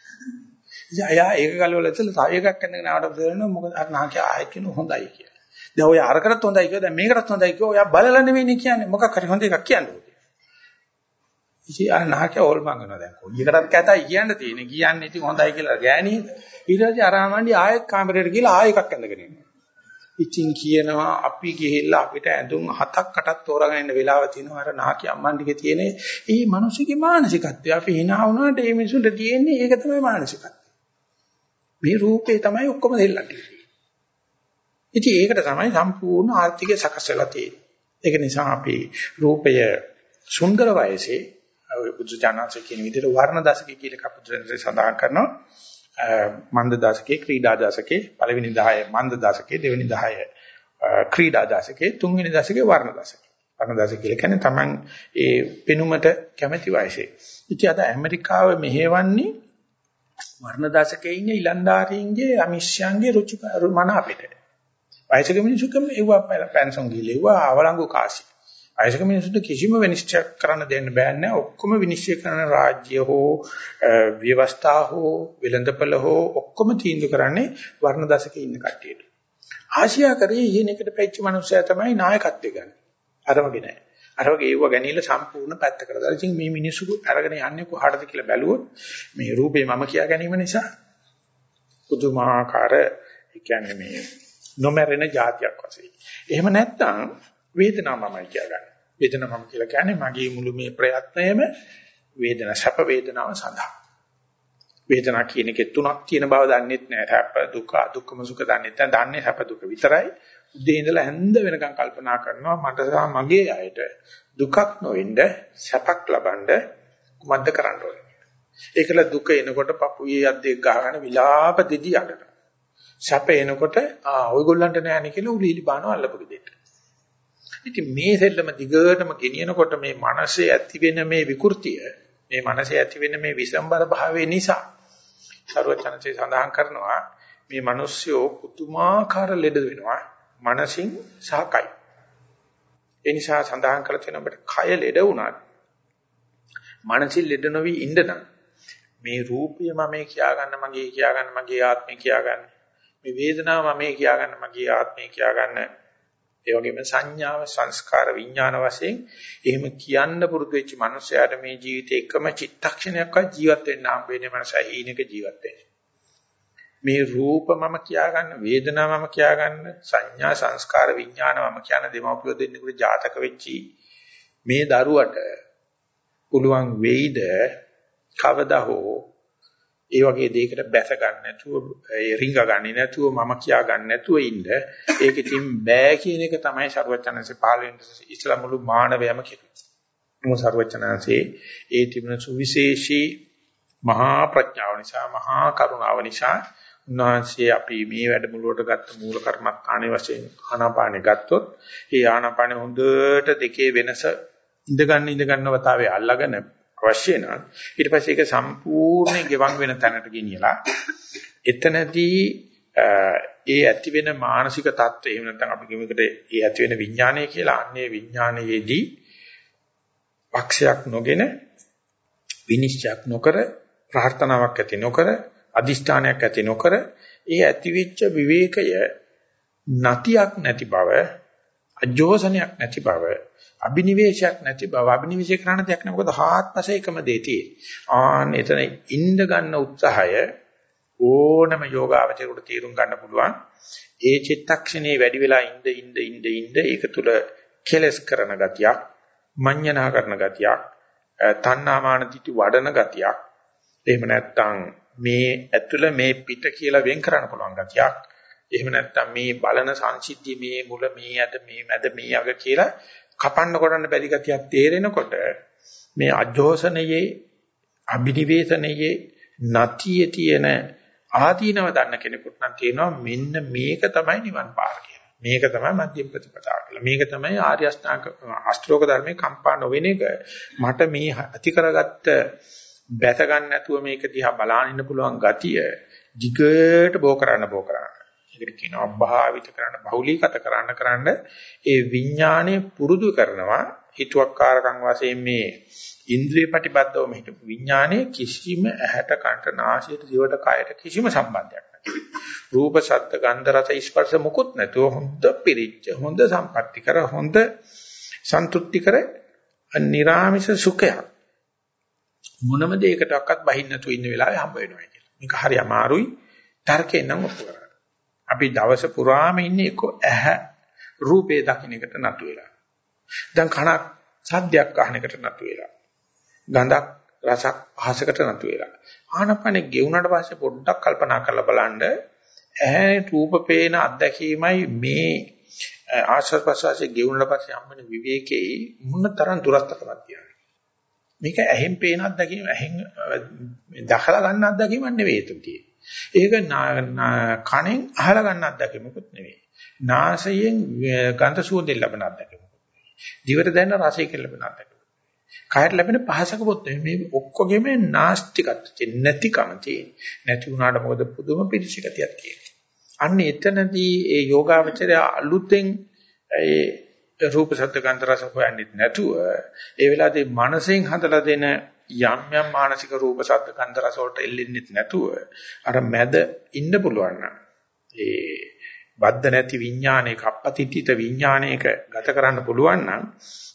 ඉතින් අයා ඒක ගලවලා ඉතල තව එකක් ඇඳගෙන ආවට දෙනවා මොකද අර නාකියා ආයෙත් කියන හොඳයි කියලා. දැන් ඔය අරකටත් හොඳයි කිව්වා දැන් මේකටත් හොඳයි කිව්වා ඔයා බලලා නෙවෙයිනේ කියන්නේ මොකක් හරි හොඳ එකක් කියන්නේ. ඉතින් අර නාකියා ඕල් මංගනවා දැන් කොයියකටත් කැතයි කියන්න තියෙන්නේ. කියන්නේ ඉතින් හොඳයි කියලා ගෑණි. ඊට පස්සේ අරාමණ්ඩි ආයෙත් කාමරේට ගිහලා ආයෙ එකක් ඇඳගෙන එනවා. ඉතින් කියනවා අපි ගිහිල්ලා අපිට ඇඳුම් හතක් අටක් තෝරාගෙන ඉන්න වෙලාව තියෙනවා. අර නාකි අම්මන්ටිගේ තියෙන ඒ මිනිස්සුගේ මානසිකත්වය. අපි hina වුණාට ඒ මිනිසුන්ට තියෙන්නේ ඒක තමයි මානසිකත්වය. මේ රූපේ තමයි ඔක්කොම දෙල්ලන්නේ. ඉතින් ඒකට තමයි සම්පූර්ණ ආර්ථිකය සකස් වෙලා තියෙන්නේ. ඒක නිසා අපි රූපය සුන්දර වයසේ බුදු ජානක කියන විදිහට වර්ණ දශකයේ කියලා කපුදුරේ සඳහන් කරනවා. මන්ද දශකයේ ක්‍රීඩා දශකයේ පළවෙනි 10 මන්ද දශකයේ දෙවෙනි 10 ක්‍රීඩා දශකයේ තුන්වෙනි දශකයේ වර්ණ දශකයේ වර්ණ දශකය කියලා කියන්නේ Taman ඒ පෙනුමට කැමැති වයසේ. ඉතින් අද ඇමරිකාව මෙහෙවන්නේ වර්ණ දශකයේ ඉන්න ඉලන්දාරීන්ගේ අමිෂ්‍යන්ගේ රුචි මන අපිට. වයසක මිනිසුකම එව්වා පැන්සොන් ගිලෙව්වා අවලංගු කාසි. වයසක මිනිසුන්ට කිසිම විනිශ්චය කරන්න දෙන්න බෑ නෑ ඔක්කොම විනිශ්චය කරන රාජ්‍ය හෝ ව්‍යවස්ථා හෝ වෙළඳපළ හෝ ඔක්කොම තීන්දුව කරන්නේ වර්ණ දශකයේ ඉන්න කට්ටියට. ආසියා කරේ ඊනකට පැච්ච මිනිස්සයා තමයි නායකත්වය ගන්න. අර වගේ නෑ. අර වගේ ඒව ගැනීම සම්පූර්ණ පැත්තකට දාලා ඉතින් මේ මිනිස්සු අරගෙන යන්නේ කොහාටද කියලා බැලුවොත් මේ රූපේ මම කියා ගැනීම නිසා පුදුමාකාර ඒ කියන්නේ මේ නොමැරෙන જાතියක් වශයෙන්. එහෙම නැත්නම් වේදනාව මමයි කියලා ගන්න. වේදනාව මම කියලා කියන්නේ මගේ මුළු මේ ප්‍රයත්නයම වේදනා සැප වේදනාව සඳහා. වේදනාව කියන එකේ තුනක් තියෙන බව දන්නෙත් නෑ. සැප දුක දුක්ඛම සුඛ දන්නෙත් නෑ. දන්නේ සැප දුක විතරයි. උදේ ඉඳලා හැන්ද වෙනකන් කල්පනා කරනවා මට සහ මගේ අයට දුකක් නොවෙන්න සැපක් ලබන්න කුමක්ද කරන්න ඕනේ. ඒකල දුක එනකොට පපුවේ අද්දෙක් ගහගෙන විලාප දෙදි අඬනවා. සැප එනකොට ආ ඔයගොල්ලන්ට නෑනේ කියලා උලිලි බානවා අල්ලපු දෙයට. ඉතින් මේ සෙල්ලම දිගටම ගෙනියනකොට මේ මනසේ ඇති වෙන මේ විකෘතිය මේ මනසේ ඇති වෙන මේ විසම්බර භාවය නිසා සර්වචනසේ සඳහන් කරනවා මේ මිනිස්සු පුතුමාකාර ලෙඩ වෙනවා මනසින් සහ කයි. ඒ නිසා සඳහන් කරලා තියෙන අපිට කය ලෙඩ වුණත් මනසින් ලෙඩ නොවි ඉන්න නම් මේ රූපය මම කියා ගන්න මගේ කියා ගන්න මගේ ආත්මය කියා ගන්න මේ වේදනාව මම කියා ගන්න මගේ ආත්මය කියා ගන්න ඒ වගේම සංඥාව සංස්කාර විඥාන වශයෙන් එහෙම කියන්න පුරුදු වෙච්ච මනුස්සයාට මේ ජීවිතේ එකම චිත්තක්ෂණයක්වත් ජීවත් වෙන්න හම්බ වෙන්නේ මනස හීනක ජීවත් වෙන්නේ. මේ රූප මම කියාගන්න වේදනා මම කියාගන්න සංඥා සංස්කාර විඥාන මම කියන දෙමව්පියෝ දෙන්නෙකුට ජාතක වෙච්චි මේ දරුවට පුළුවන් වෙයිද? කවදා හෝ ඒ වගේ දෙයකට බැස ගන්න නැතුව ඒ රිංග ගන්නේ නැතුව මම කියා ගන්න නැතුව ඉන්න ඒක ඉතින් බෑ කියන එක තමයි ਸਰවචනanse 15 වෙනි ඉස්ලාම මුළු මානවයම කියන්නේ. මොහොත ਸਰවචනanse ඒ තිබුණ සුවිශේෂී මහා ප්‍රඥාව නිසා මහා කරුණාව නිසා උන්වහන්සේ අපි මේ වැඩමුළුවට ගත්ත මූල කර්මස්ථානයේ වශයෙන් ආනාපානෙ ගත්තොත් ඒ ආනාපානෙ හොඳට දෙකේ වෙනස ඉඳ ගන්න ඉඳ ගන්නවතාවේ අල්ලාගෙන අවශ්‍ය නම් ඊට පස්සේ ඒක සම්පූර්ණයෙන් ගෙවන් වෙන තැනට ගෙනියලා එතනදී ඒ ඇති වෙන මානසික தত্ত্বය එහෙම නැත්නම් අපි කියමුකට ඒ ඇති වෙන විඥානය කියලා අන්නේ විඥානයේදී පක්ෂයක් නොගෙන විනිශ්චයක් නොකර ප්‍රාර්ථනාවක් ඇති නොකර අදිෂ්ඨානයක් ඇති නොකර ඒ ඇතිවෙච්ච විවේකය නැතියක් නැති බව අජෝසනයක් නැති බව අබිනිවේෂයක් නැති බව අබිනිවේෂය කරන දෙයක් නෑ මොකද හාත්පස එකම දෙතියි ආන් එතන ඉන්න ගන්න උත්සාහය ඕනම යෝගාවචරයට තීරුම් ගන්න පුළුවන්. ඒ චිත්තක්ෂණේ වැඩි වෙලා ඉඳ ඉඳ ඉඳ ඉඳ ඒක තුල කෙලස් කරන ගතියක් මඤ්ඤණා කරන ගතියක් තණ්හාමාන දිටි වඩන ගතියක්. එහෙම නැත්නම් මේ ඇතුළ මේ පිට කියලා වෙන් කරන්න පුළුවන් ගතියක්. එහෙම නැත්නම් මේ බලන සංසිද්ධිය මේ මුල මේ අද මේ මැද මේ අග කියලා කපන්න කොටන්න බැරි ගතියක් තේරෙනකොට මේ අජෝසනයේ අභිනිවේෂණයේ නතියේ තියෙන ආදීනව දන්න කෙනෙකුට නම් තේනවා මෙන්න මේක තමයි නිවන් පාර කියලා. මේක තමයි මධ්‍යම ප්‍රතිපදාව කියලා. මේක තමයි ආර්ය අෂ්ටාංග අෂ්ටෝක ධර්මයේ කම්පා නොවෙන එක. මට මේ ඇති කරගත්ත බැස ගන්න නැතුව මේක දිහා බලාගෙන ඉන්න පුළුවන් ගතිය jigට බෝ කරන්න බෝ කරන්න. ඒකට කියනවා භාවිත කරන්න බහුලීගත කරන්න කරන්න ඒ විඥානය පුරුදු කරනවා හිතුවක්කාරකම් වශයෙන් මේ ඉන්ද්‍රිය ප්‍රතිබද්ධව මේ විඥානයේ කිසිම ඇහැට කනට නාසයට දිවට කයට කිසිම සම්බන්ධයක් නැහැ. රූප ශබ්ද ගන්ධ රස ස්පර්ශ මුකුත් නැතුව හොඳ පිරිච්ච හොඳ සම්පatti කර හොඳ සන්තුෂ්ටි කර නිරාමිෂ සුඛයක් මොනම දෙයකටවත් බහින්න නැතුව ඉන්න වෙලාවේ හම්බ වෙනවා කියලා. මේක හරි අමාරුයි. තර්කයෙන් නම් ඔප්පු කරන්න. අපි දවස පුරාම ඉන්නේ එක්ක ඇහැ රූපේ දකින්න එකට නතු වෙලා. දැන් කනක් සද්දයක් අහන එකට නතු වෙලා. ගඳක් රසක් පහසකට නතු වෙලා. ආනපනේ ගෙවුනට පස්සේ පොඩ්ඩක් කල්පනා කරලා බලන්න ඇහැ රූප පේන අත්දැකීමයි මේ ආශ්‍රව ප්‍රසවාසයේ ගෙවුනට පස්සේ හම්බෙන විවේකේ මොන තරම් දුරස්තකමක් තියෙනවද? මේක ඇහෙන් පේන අත්දැකීම ඇහෙන් දහලා ගන්න අත්දැකීමක් නෙවෙයි එතන තියෙන්නේ. ඒක කණෙන් අහලා ගන්න අත්දැකීමකුත් නෙවෙයි. නාසයෙන් ගන්ධ සුවඳෙන් ලැබෙන අත්දැකීමකුත් නෙවෙයි. දිවට දැනෙන රසයෙන් ලැබෙන අත්දැකීමක්. කයට ලැබෙන පහසකපොත් මේ ඔක්කොගෙම නාස්තිකත්වය නැතිකම තියෙන. නැති වුණාට මොකද පුදුම පිළිසිකතියක් තියෙනවා. අන්න එතනදී ඒ යෝගාවචරය අලුතෙන් ඒ රූප ශබ්ද ගන්ධ රස හොයන්නේ නැතුව ඒ වෙලාවේදී මනසෙන් හදලා දෙන යම් යම් මානසික රූප ශබ්ද ගන්ධ රස වලට එල්ලෙන්නේ නැතුව අර මැද ඉන්න පුළුවන් නම් ඒ බද්ධ නැති විඥානයක අපපතිතිත විඥානයක ගත කරන්න පුළුවන් නම්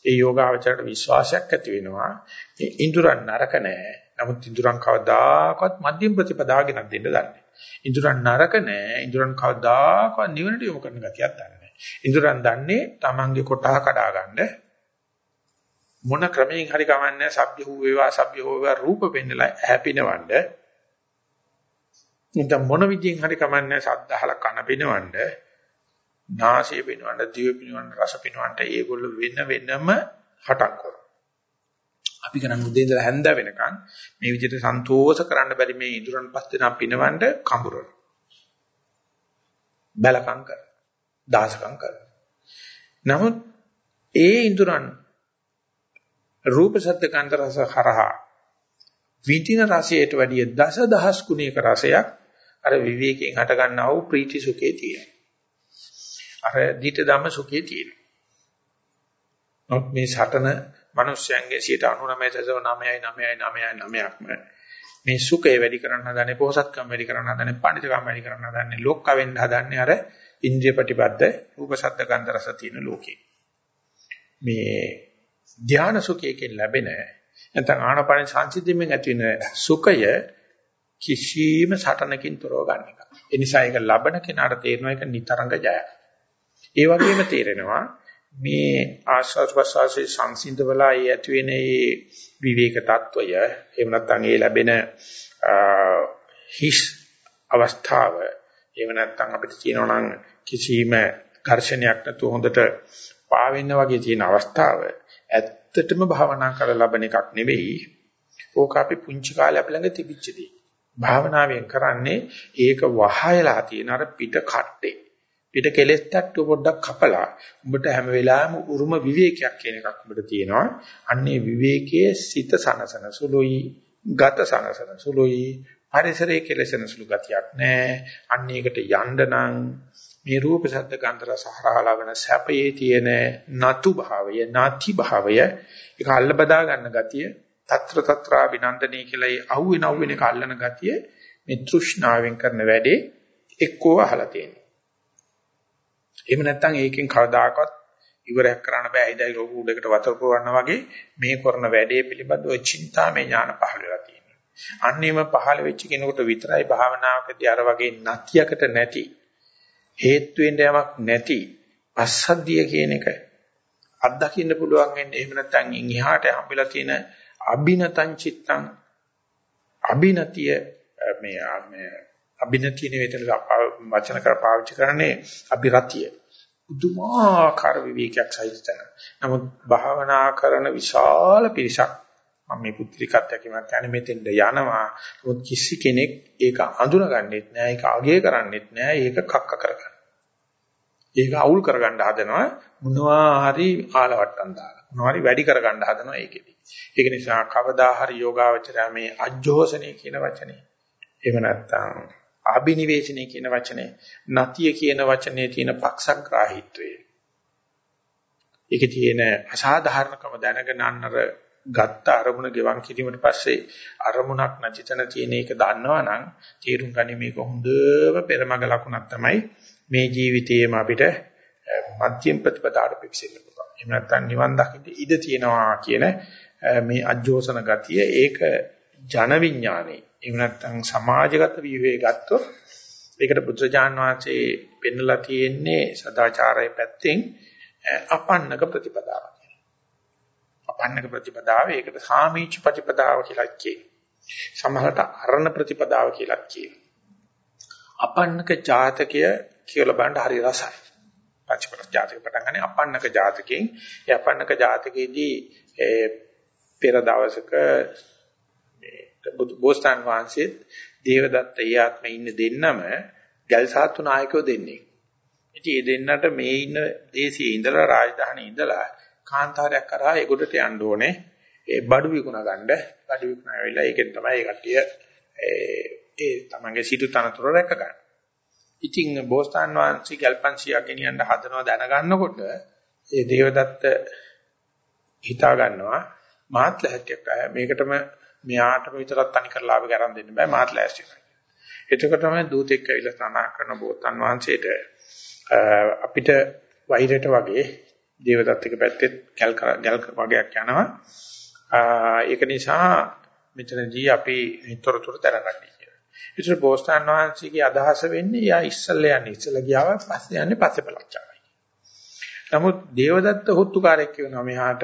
ඒ යෝගාවචරයට විශ්වාසයක් ඇති වෙනවා. මේ ඉඳුරන් නරක නැහැ නමුත් ඉඳුරන් කවදාකවත් මධ්‍යම ප්‍රතිපදාගෙනක් දෙන්න දන්නේ ඉඳුරන් නරක නැහැ ඉඳුරන් කවදාකවත් නිවනට යොමු කරන ගතියක් දන්නේ ඉඳුරන් දන්නේ Tamange කොටහ කඩා ගන්න මොන ක්‍රමයෙන් හරි කමන්නේ සබ්ය වූ වේවා සබ්ය හෝ වේවා රූප වෙන්නලා හැපිනවඬ නිකන් මොන විදියෙන් හරි කමන්නේ සද්දහල කන පිනවඬ නාසය පිනවඬ දිව පිනවඬ රස පිනවඬ ඒගොල්ල වෙන වෙනම හටක් කරනවා. අපි කරන්නේ උදේ ඉඳලා හැන්ද වෙනකන් මේ විදිහට සන්තෝෂ කරන්න බැරි මේ ඉදurang පස් දෙනා පිනවඬ කඹරන. බැලකම් කර දාසකම් කර නමුත් ඒ ඉදurang රූප සද්ද කාන්ත රස හරහා විඳින රසයට වැඩිය දස දහස් ගුණයක රසයක් අර විවේකයෙන් හට ගන්නා වූ ප්‍රීති සුඛේ තියෙනවා. අර ධිට ධම්ම සුඛේ තියෙනවා. නමුත් මේ සටන මිනිස්යන්ගේ 99.99999ක්ම මේ සුඛය වැඩි කරන්න හදන්නේ පොහසත්කම් වැඩි කරන්න හදන්නේ පඬිතුකම් වැඩි කරන්න හදන්නේ ලෝක වෙන්න හදන්නේ අර ඉන්ද්‍රිය ප්‍රතිපද රූප ශබ්ද ගන්ධ රස තියෙන ලෝකේ. මේ ධානා සුඛයකින් ලැබෙන නැත්නම් ආනාපාන සංසිද්ධියෙන් ඇති වෙන සුඛය කිසියම් සටනකින් තොරව ගන්න එක. ඒ නිසා ඒක ලබන කෙනාට තේරෙනවා ඒක නිතරංග ජයක්. ඒ වගේම තේරෙනවා මේ ආස්වාද ප්‍රසආසයේ සංසිඳවලා ඒ ඇති වෙන ඒ විවේක తত্ত্বය එහෙම නැත්නම් ඒ ලැබෙන හිස් අවස්ථාව එහෙම නැත්නම් අපිට කියනවා නම් කිසියම් ඝර්ෂණයක් නැතුව හොඳට පාවෙන්න වගේ තියෙන අවස්ථාව ඇත්තටම භාවනා කරලා ලබන එකක් නෙවෙයි. ඕක අපි පුංචි කාලේ අපි ළඟ තිබිච්ච දේ. භාවනාවෙන් කරන්නේ ඒක වහයලා තියෙන අර පිට කට්ටේ. පිට කෙලස් තට්ටු පොඩ්ඩක් කපලා උඹට හැම වෙලාවෙම උරුම විවේකයක් කියන එකක් උඹට තියෙනවා. අන්නේ විවේකයේ සිත සනසන සුළුයි, ගත සනසන සුළුයි, පරිසරයේ කෙලසන සුළු ගතියක් නැහැ. අන්න ඒකට යන්න නම් මේ රූප ශබ්ද ගන්ධ රස හරහලවන සැපයේ තියෙන නතු භාවය, නාති භාවය ඒක අල්ල බදා ගන්න ගතිය, తත්‍ර తත්‍රා විනන්දනී කියලා ඒ අහුවෙන අහුවෙන එක අල්ලන ගතිය මේ තෘෂ්ණාවෙන් කරන වැඩේ එක්කෝ අහලා තියෙනවා. එහෙම නැත්නම් ඒකෙන් කවදාකවත් ඉවරයක් කරන්න බෑ. ඉදයි රෝග උඩකට වතුර පුරවන්න වගේ මේ කරන වැඩේ පිළිබඳව චින්තාමය ඥාන පහළ වෙලා තියෙනවා. අන්නේම පහළ වෙච්ච කෙනෙකුට විතරයි භාවනාවකදී අර වගේ නැතියකට නැති හේතු වෙන්න යමක් නැති අසද්ධිය කියන එක අත්දකින්න පුළුවන් වෙන්නේ. එහෙම නැත්නම් ඉහාට හම්බෙලා තියෙන අබිනතං චිත්තං අබිනතිය මේ මේ අබිනතිය නෙවෙයි වචන කර පාවිච්චි කරන්නේ අබිරතිය පුදුමාකාර විවේකයක් සහිතන නමුත් භාවනා කරන විශාල පිරිසක් මම මේ පුත්‍රිකත් යකිමත් කියන්නේ මෙතෙන්ද යනවා මොකද කිසි කෙනෙක් ඒක අඳුනගන්නෙත් නෑ ඒක අගය කරන්නෙත් නෑ ඒක කක්ක කරගන්න. ඒක අවුල් කරගන්න හදනවා මොනවා හරි ආලවට්ටම් දාලා. මොනවා හරි වැඩි කරගන්න හදනවා ඒකෙදි. ඒක නිසා කවදා හරි යෝගාවචරය මේ අජ්ජෝසනේ කියන වචනේ. එහෙම නැත්නම් ආබිනිවේෂණේ කියන වචනේ, නතිය කියන වචනේ තියෙන පක්ෂග්‍රාහීත්වය. ඒකේ තියෙන අසාධාරණකම දැනගෙන අන්නර ගත්ත අරමුණ ගෙවන් කිරීමට පස්සේ අරමුණක් නැතිතන තියෙන එක දන්නවනම් තේරුම් ගනි මේක හොඳම පෙරමග ලකුණක් තමයි මේ ජීවිතයේම අපිට මධ්‍යම ප්‍රතිපදාවට පිවිසෙන්න පුළුවන්. එහෙම නැත්නම් නිවන් දකින්න ඉඩ තියෙනවා කියන මේ අජෝසන ගතිය ඒක ජන විඥානේ. එහෙම නැත්නම් සමාජගත විවේ ගත්තොත් ඒකට බුද්ධජාන් වහන්සේ පෙන්වලා තියෙන්නේ සදාචාරයේ පැත්තෙන් අපන්නක ප්‍රතිපදාවක්. අපන්නක ප්‍රතිපදාව ඒකට සාමීච ප්‍රතිපදාව කියලා කියනවා. සමහරට අරණ ප්‍රතිපදාව කියලා කියනවා. අපන්නක ජාතකය කියලා බලන්න හරි රසයි. පච්චපල ජාතක පටන් ගන්න අපන්නක ජාතකයෙන් ඒ අපන්නක ජාතකයේදී පෙර දවසක බෝසතාන් වහන්සේ දේවදත්ත ඒ ආත්මේ ඉන්න දෙන්නම ගල් සාතු නායකයෝ දෙන්නේ. ඉතින් මේ දෙන්නට මේ ඉන්න දේශයේ ඉඳලා රාජධානියේ ඉඳලා කාන්තාරයක් කරා ඒගොඩට යන්න ඕනේ. ඒ බඩු විකුණ ගන්න බඩු විකුණ ආවිලා ඒකෙන් තමයි ඒ කට්ටිය ඒ තමන්ගේ සිටු තනතුර රැක ගන්න. ඉතින් බෝසතාන් වහන්සේ ගල්පන්සියක් ගෙනියන්න හදනවා දැනගන්නකොට ඒ දේවදත්ත හිතා ගන්නවා මාත් ලැහැත්තියක් මේකටම මෙයාටම විතරක් තනි කරලා ආව ගරන් දෙන්න බෑ මාත් ලෑස්ති වෙනවා. එතකොට තමයි දූතෙක් ඇවිල්ලා සනා කරන බෝතන් වහන්සේට අපිට වෛරයට වගේ දේවදත්තක පැත්තේ ගල් ගල් වගේක් යනවා. ඒක නිසා මෙතනදී අපි තොරතුරු දැනගන්න කියලා. ඉතින් බෝසතාන් වහන්සේගේ අදහස වෙන්නේ යා ඉස්සල්ලා යන්නේ ඉස්සල්ලා ගියාම පස්සේ යන්නේ පස්සේ පළච්චාවයි. නමුත් දේවදත්ත හොත්තුකාරයෙක් වෙනවා මෙහාට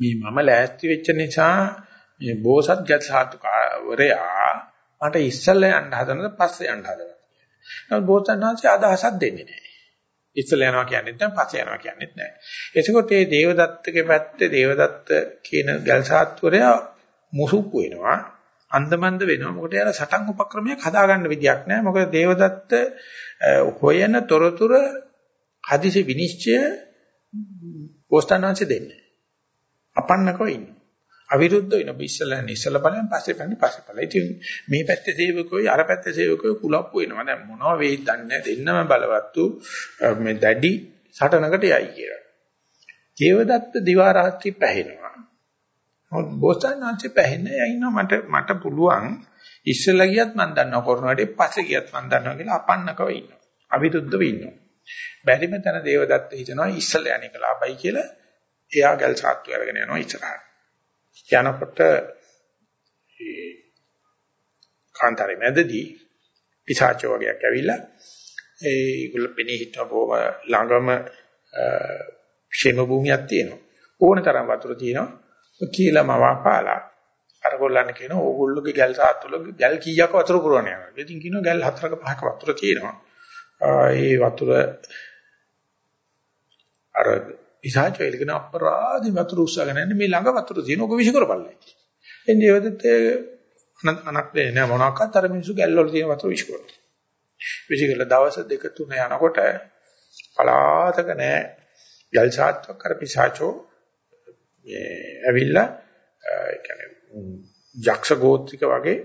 මේ මම ලෑස්ති වෙච්ච නිසා මේ බෝසත් ගැත් සාතුකාරයා මට ඉස්සල්ලා යන්න හදනද පස්සේ යන්න හදනද නමුත් බෝසත්ණන්සේ අදහසක් දෙන්නේ නැහැ. ඉස්සෙල්ලා යනවා කියන්නේත් නැහැ පස්සේ යනවා කියන්නේත් නැහැ. එතකොට මේ දේවදත්තගේ පැත්තේ දේවදත්ත කියන ගල්සාත්වරයා මුසුප්පු වෙනවා. අන්දමන්ද වෙනවා. මොකද යාර සටන් උපක්‍රමයක් හදාගන්න විදියක් නැහැ. මොකද දේවදත්ත හොයන තොරතුර හදිසි විනිශ්චය බෝසත්ණන්සේ දෙන්නේ. අපන්නකව ඉන්නේ. අවිරුද්ධ වෙන ඉස්සලා ඉස්සලා බලන්න පස්සේ බලන්න පස්සේ බලන්න. ඉතින් මේ පැත්තේ සේවකයෝ අර පැත්තේ සේවකයෝ කුලප්පු වෙනවා. දැන් මොනව වෙයිද දන්නේ දෙන්නම බලවත්තු මේ දැඩි සටනකට යයි කියලා. දේවදත්ත දිවා රාත්‍රී පැහැෙනවා. මොකද බෝසත්ණන්සේ පැහැෙන්නේ යයින්නවා මට මට පුළුවන් ඉස්සලා ගියත් මම දන්නවා කොරෝනාට පස්සේ ගියත් මම දන්නවා කියලා අපන්නකව ඉන්නවා. අවිරුද්ධව ඉන්නවා. බැරිම තැන දේවදත්ත හිතනවා ඉස්සලා යන්නේ කලාපයි කියලා එයා ගල් සාත්තු අරගෙන යනවා ඉස්සරහට. යනකොට ඒ කාන්තාරේ මැදදී පිසාච වගේක් ඇවිල්ලා ඒගොල්ල පෙනී හිටව බොම ළඟම ക്ഷേම භූමියක් තියෙනවා. ඕන තරම් වතුර තියෙනවා. කියලා මවාපාලා අර ගොල්ලන් කියනවා ඕගොල්ලෝගේ ගල් සාත්තුල ගල් කීයක් වතුර පුරවන යනවා. ඉතින් කියනවා ගල් හතරක පහක වතුර තියෙනවා. ඒ වතුර අර පිසාචෝ එලගෙන අපරාධි වතුර උස්සගෙන යන්නේ මේ ළඟ වතුර තියෙන ඔක විසි කරපළයි. එන්නේ ඒවදත් අනක් දෙන්නේ නැහැ මොනවාක්වත් අර මිනිස්සු ගැල්වල තියෙන වතුර විසි කරනවා. විසි කරලා දවස් දෙක තුන යනකොට පලාතක නැහැ ගල් සාත්වක් අර පිසාචෝ මේ ඇවිල්ලා ඒ කියන්නේ යක්ෂ ගෝත්‍රික වගේ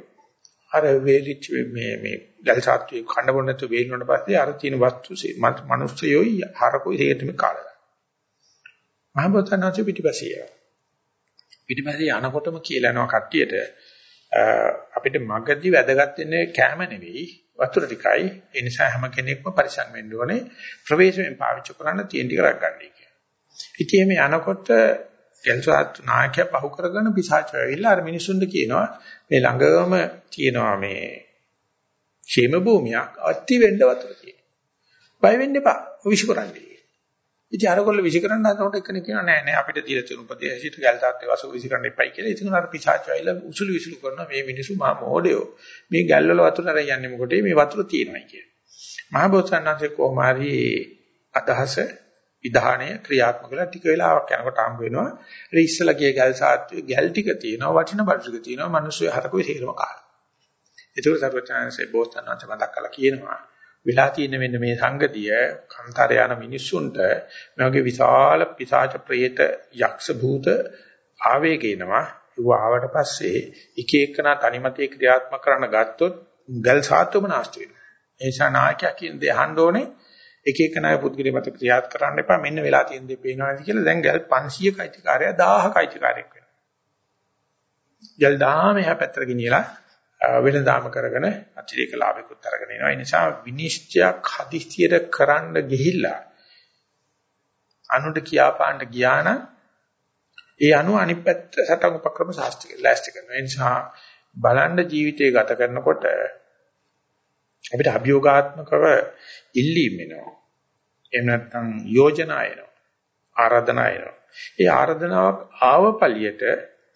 අර වේලිච්ච මේ මේ ගල් සාත්වයේ කන්න බොන්න නැතුව වේලිනුනට පස්සේ අර තියෙන වස්තු මිනිස්සුයෝයි හරකෝයි හේතුම කාලා මහබෝසත්ණන්සේ පිටිපස්සේ යනවා. පිටිපස්සේ යනකොටම කියලා යනවා කට්ටියට අපිට මගදී වැදගත් වෙන්නේ කැම නෙවෙයි වතුර ටිකයි. ඒ නිසා හැම කෙනෙක්ම පරිසම් වෙන්න ඕනේ ප්‍රවේශයෙන් පාවිච්චි කරන්න තියෙන ටික රැකගන්නයි කියන්නේ. ඉතින් මේ යනකොට ගැල්සාත් නායකයා පහු කරගෙන පිසාච වෙවිලා අර මිනිසුන්ට කියනවා මේ ළඟම තියෙනවා මේ ക്ഷേම භූමියක් අති වෙන්න වතුර තියෙනවා. බය වෙන්න එපා. විශ්ව කරන්නේ. ඉතින් අරගොල්ල විසිකරන්න හදනකොට එකනේ කියනවා නෑ නෑ අපිට දීලා තියෙන උපදේශිත ගැල් තාත්තේ වසු විසිකරන්න එපයි කියලා. ඉතින් අර පිසාච වෙයිලා උසුළු විසුළු කරනවා මේ මිනිස්සු මහා මොඩයෝ. මේ ගැල් වල වතුර නැර යන්නේ මොකටද මේ වතුර තියෙනවයි කියලා. මහා බෝසත්ණන්සේ කොහොම හරි අදහස විධානය ක්‍රියාත්මක කරලා ටික වෙලාවක් යනකොට හම්බ වෙනවා. ඒ ඉස්සලා ගිය ගැල් සාත්වි ගැල් ටික තියෙනවා වටින බඩු ටික තියෙනවා. මිනිස්සු හරකුයි තේරම කාලා. ඒක සර්වචනන්සේ බෝසත්ණන්සේ මතක් කළා කියනවා. වෙලා තියෙන මෙන්න මේ සංගතිය කන්තරය යන මිනිස්සුන්ට මේ වගේ විශාල පිසාච ප්‍රේත යක්ෂ භූත ආවේගේනවා ඒව ආවට පස්සේ එක එකනා තනිමතේ ක්‍රියාත්මක කරන්න ගත්තොත් ගල් සාත්වම නාස්ති වෙනවා. ඒ නිසා නායකයා කියන දේ අහන්න ඕනේ. එක එකනාගේ පුද්ගලික මත ක්‍රියාත් කරන්න එපා. මෙන්න වෙලා තියෙන දේ පේනවා නේද කියලා දැන් ගල් 500 කයිතිකාරය 1000 කයිතිකාරයෙක් වෙනවා. ගල් 1000 මෙහා පැත්තට ගෙනියලා වෙනදාම කරගෙන අතිරේක ලාභිකුත් අරගෙන එනවා. ඒ නිසා විනිශ්චයක් හදිස්සියට කරන්න ගිහිල්ලා අනුට කියාපාන්න ගියා නම් ඒ අනුව අනිත් පැත්ත සටන් උපක්‍රම සාස්ත්‍රික ලෑස්ති කරනවා. ඒ නිසා බලන්න ජීවිතය ගත කරනකොට අපිට අභියෝගාත්මකව ඉල්ලීම් එනවා. එහෙම නැත්නම් යෝජනා එනවා. ආරාධනා එනවා. ඒ ආරාධනාවක් ආව පළියට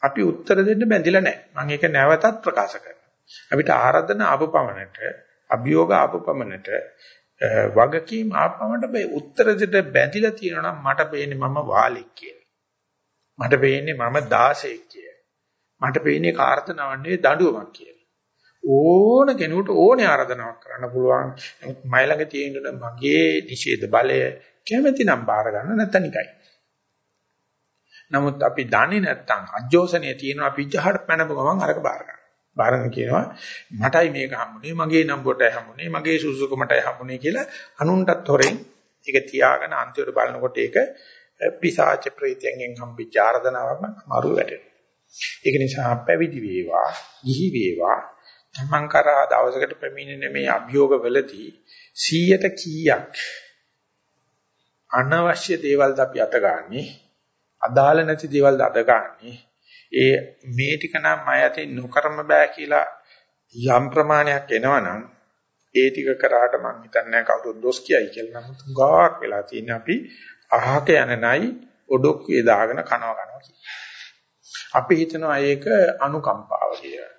අපි උත්තර දෙන්න බැඳිලා නැහැ. මම ඒක නැවතත් ප්‍රකාශ කරනවා. අපිට ආරාධන ආපු පමණට අභියෝග ආපු පමණට වගකීම් ආපමට මේ උත්තර දෙට බැඳිලා තියෙනවා නම් මට පේන්නේ මම වාලෙක් කියලා. මට පේන්නේ මම 16ක් කියලා. මට පේන්නේ කාර්තනවන්නේ දඬුවමක් කියලා. ඕන කෙනෙකුට ඕනේ ආරාධනාවක් කරන්න පුළුවන්. මයි ළඟ තියෙන මගේ නිෂේධ බලය කැමැති නම් බාර ගන්න නැත්නම් නිකයි. නමුත් අපි දන්නේ නැත්නම් අජෝසනයේ තියෙන අපි ජහට පැනපු ගමන් අරක බාර ගන්න. බාරගෙන කියනවා මටයි මේක හම්බුනේ මගේ නම්බුවටයි හම්බුනේ මගේ සුසුකමටයි හම්බුනේ කියලා අනුන්ටත් හොරෙන් ඒක තියාගෙන අන්තිමට බලනකොට ඒක පිසාච ප්‍රේතයෙන් හම්බෙච්ච ආර්ධනාවක් අමාරු වැටෙනවා. ඒක නිසා පැවිදි වේවා, ගිහි වේවා, තමන් කරා දවසකට පැමිණෙන මේ අභියෝග වලදී 100ට කීයක් අනවශ්‍ය දේවල්ද අපි අතගන්නේ අදාළ නැති දේවල්ද අතගන්නේ ඒ මේ ටික නම් මම යතේ නොකරම බෑ කියලා යම් ප්‍රමාණයක් එනවනම් ඒ ටික කරාට මං හිතන්නේ කවුරුත් දොස් කියයි කියලා. නමුත් ගාක් වෙලා තියෙන අපි අහක යන නයි ඔඩොක්කුවේ දාගෙන කනවා කනවා කියලා. අපි හිතනවා ඒක අනුකම්පාව කියලා.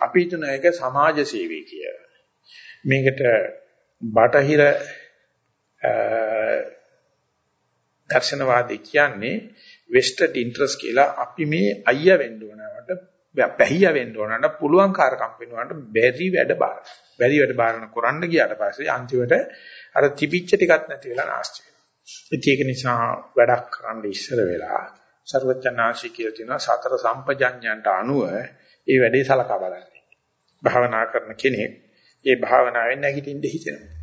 අපි හිතනවා ඒක සමාජ සේවය කියලා. මේකට බටහිර දර්ශනවාදී කියන්නේ වෙස්ටඩ් ඉන්ටරස් කියලා අපි මේ අයියා වෙන්න ඕනවට පැහියා වෙන්න ඕනට පුළුවන් කාර්කම් වෙනවට බැරි වැඩ බාර. බැරි වැඩ බාරන කරන්න ගියාට පස්සේ අන්තිමට අර තිබිච්ච ටිකක් නැති වෙලා නැස්ති වෙනවා. ඒක නිසා වැඩක් කරන්න ඉස්සර වෙලා ਸਰවඥාන්සි කියලා තියෙනවා සතර සම්පජඤ්ඤයන්ට අනුව ඒ වැඩේ සලකා බලන්නේ. භාවනා කරන කෙනෙක් ඒ භාවනාවෙන් නැගිටින්න හිතෙනවා.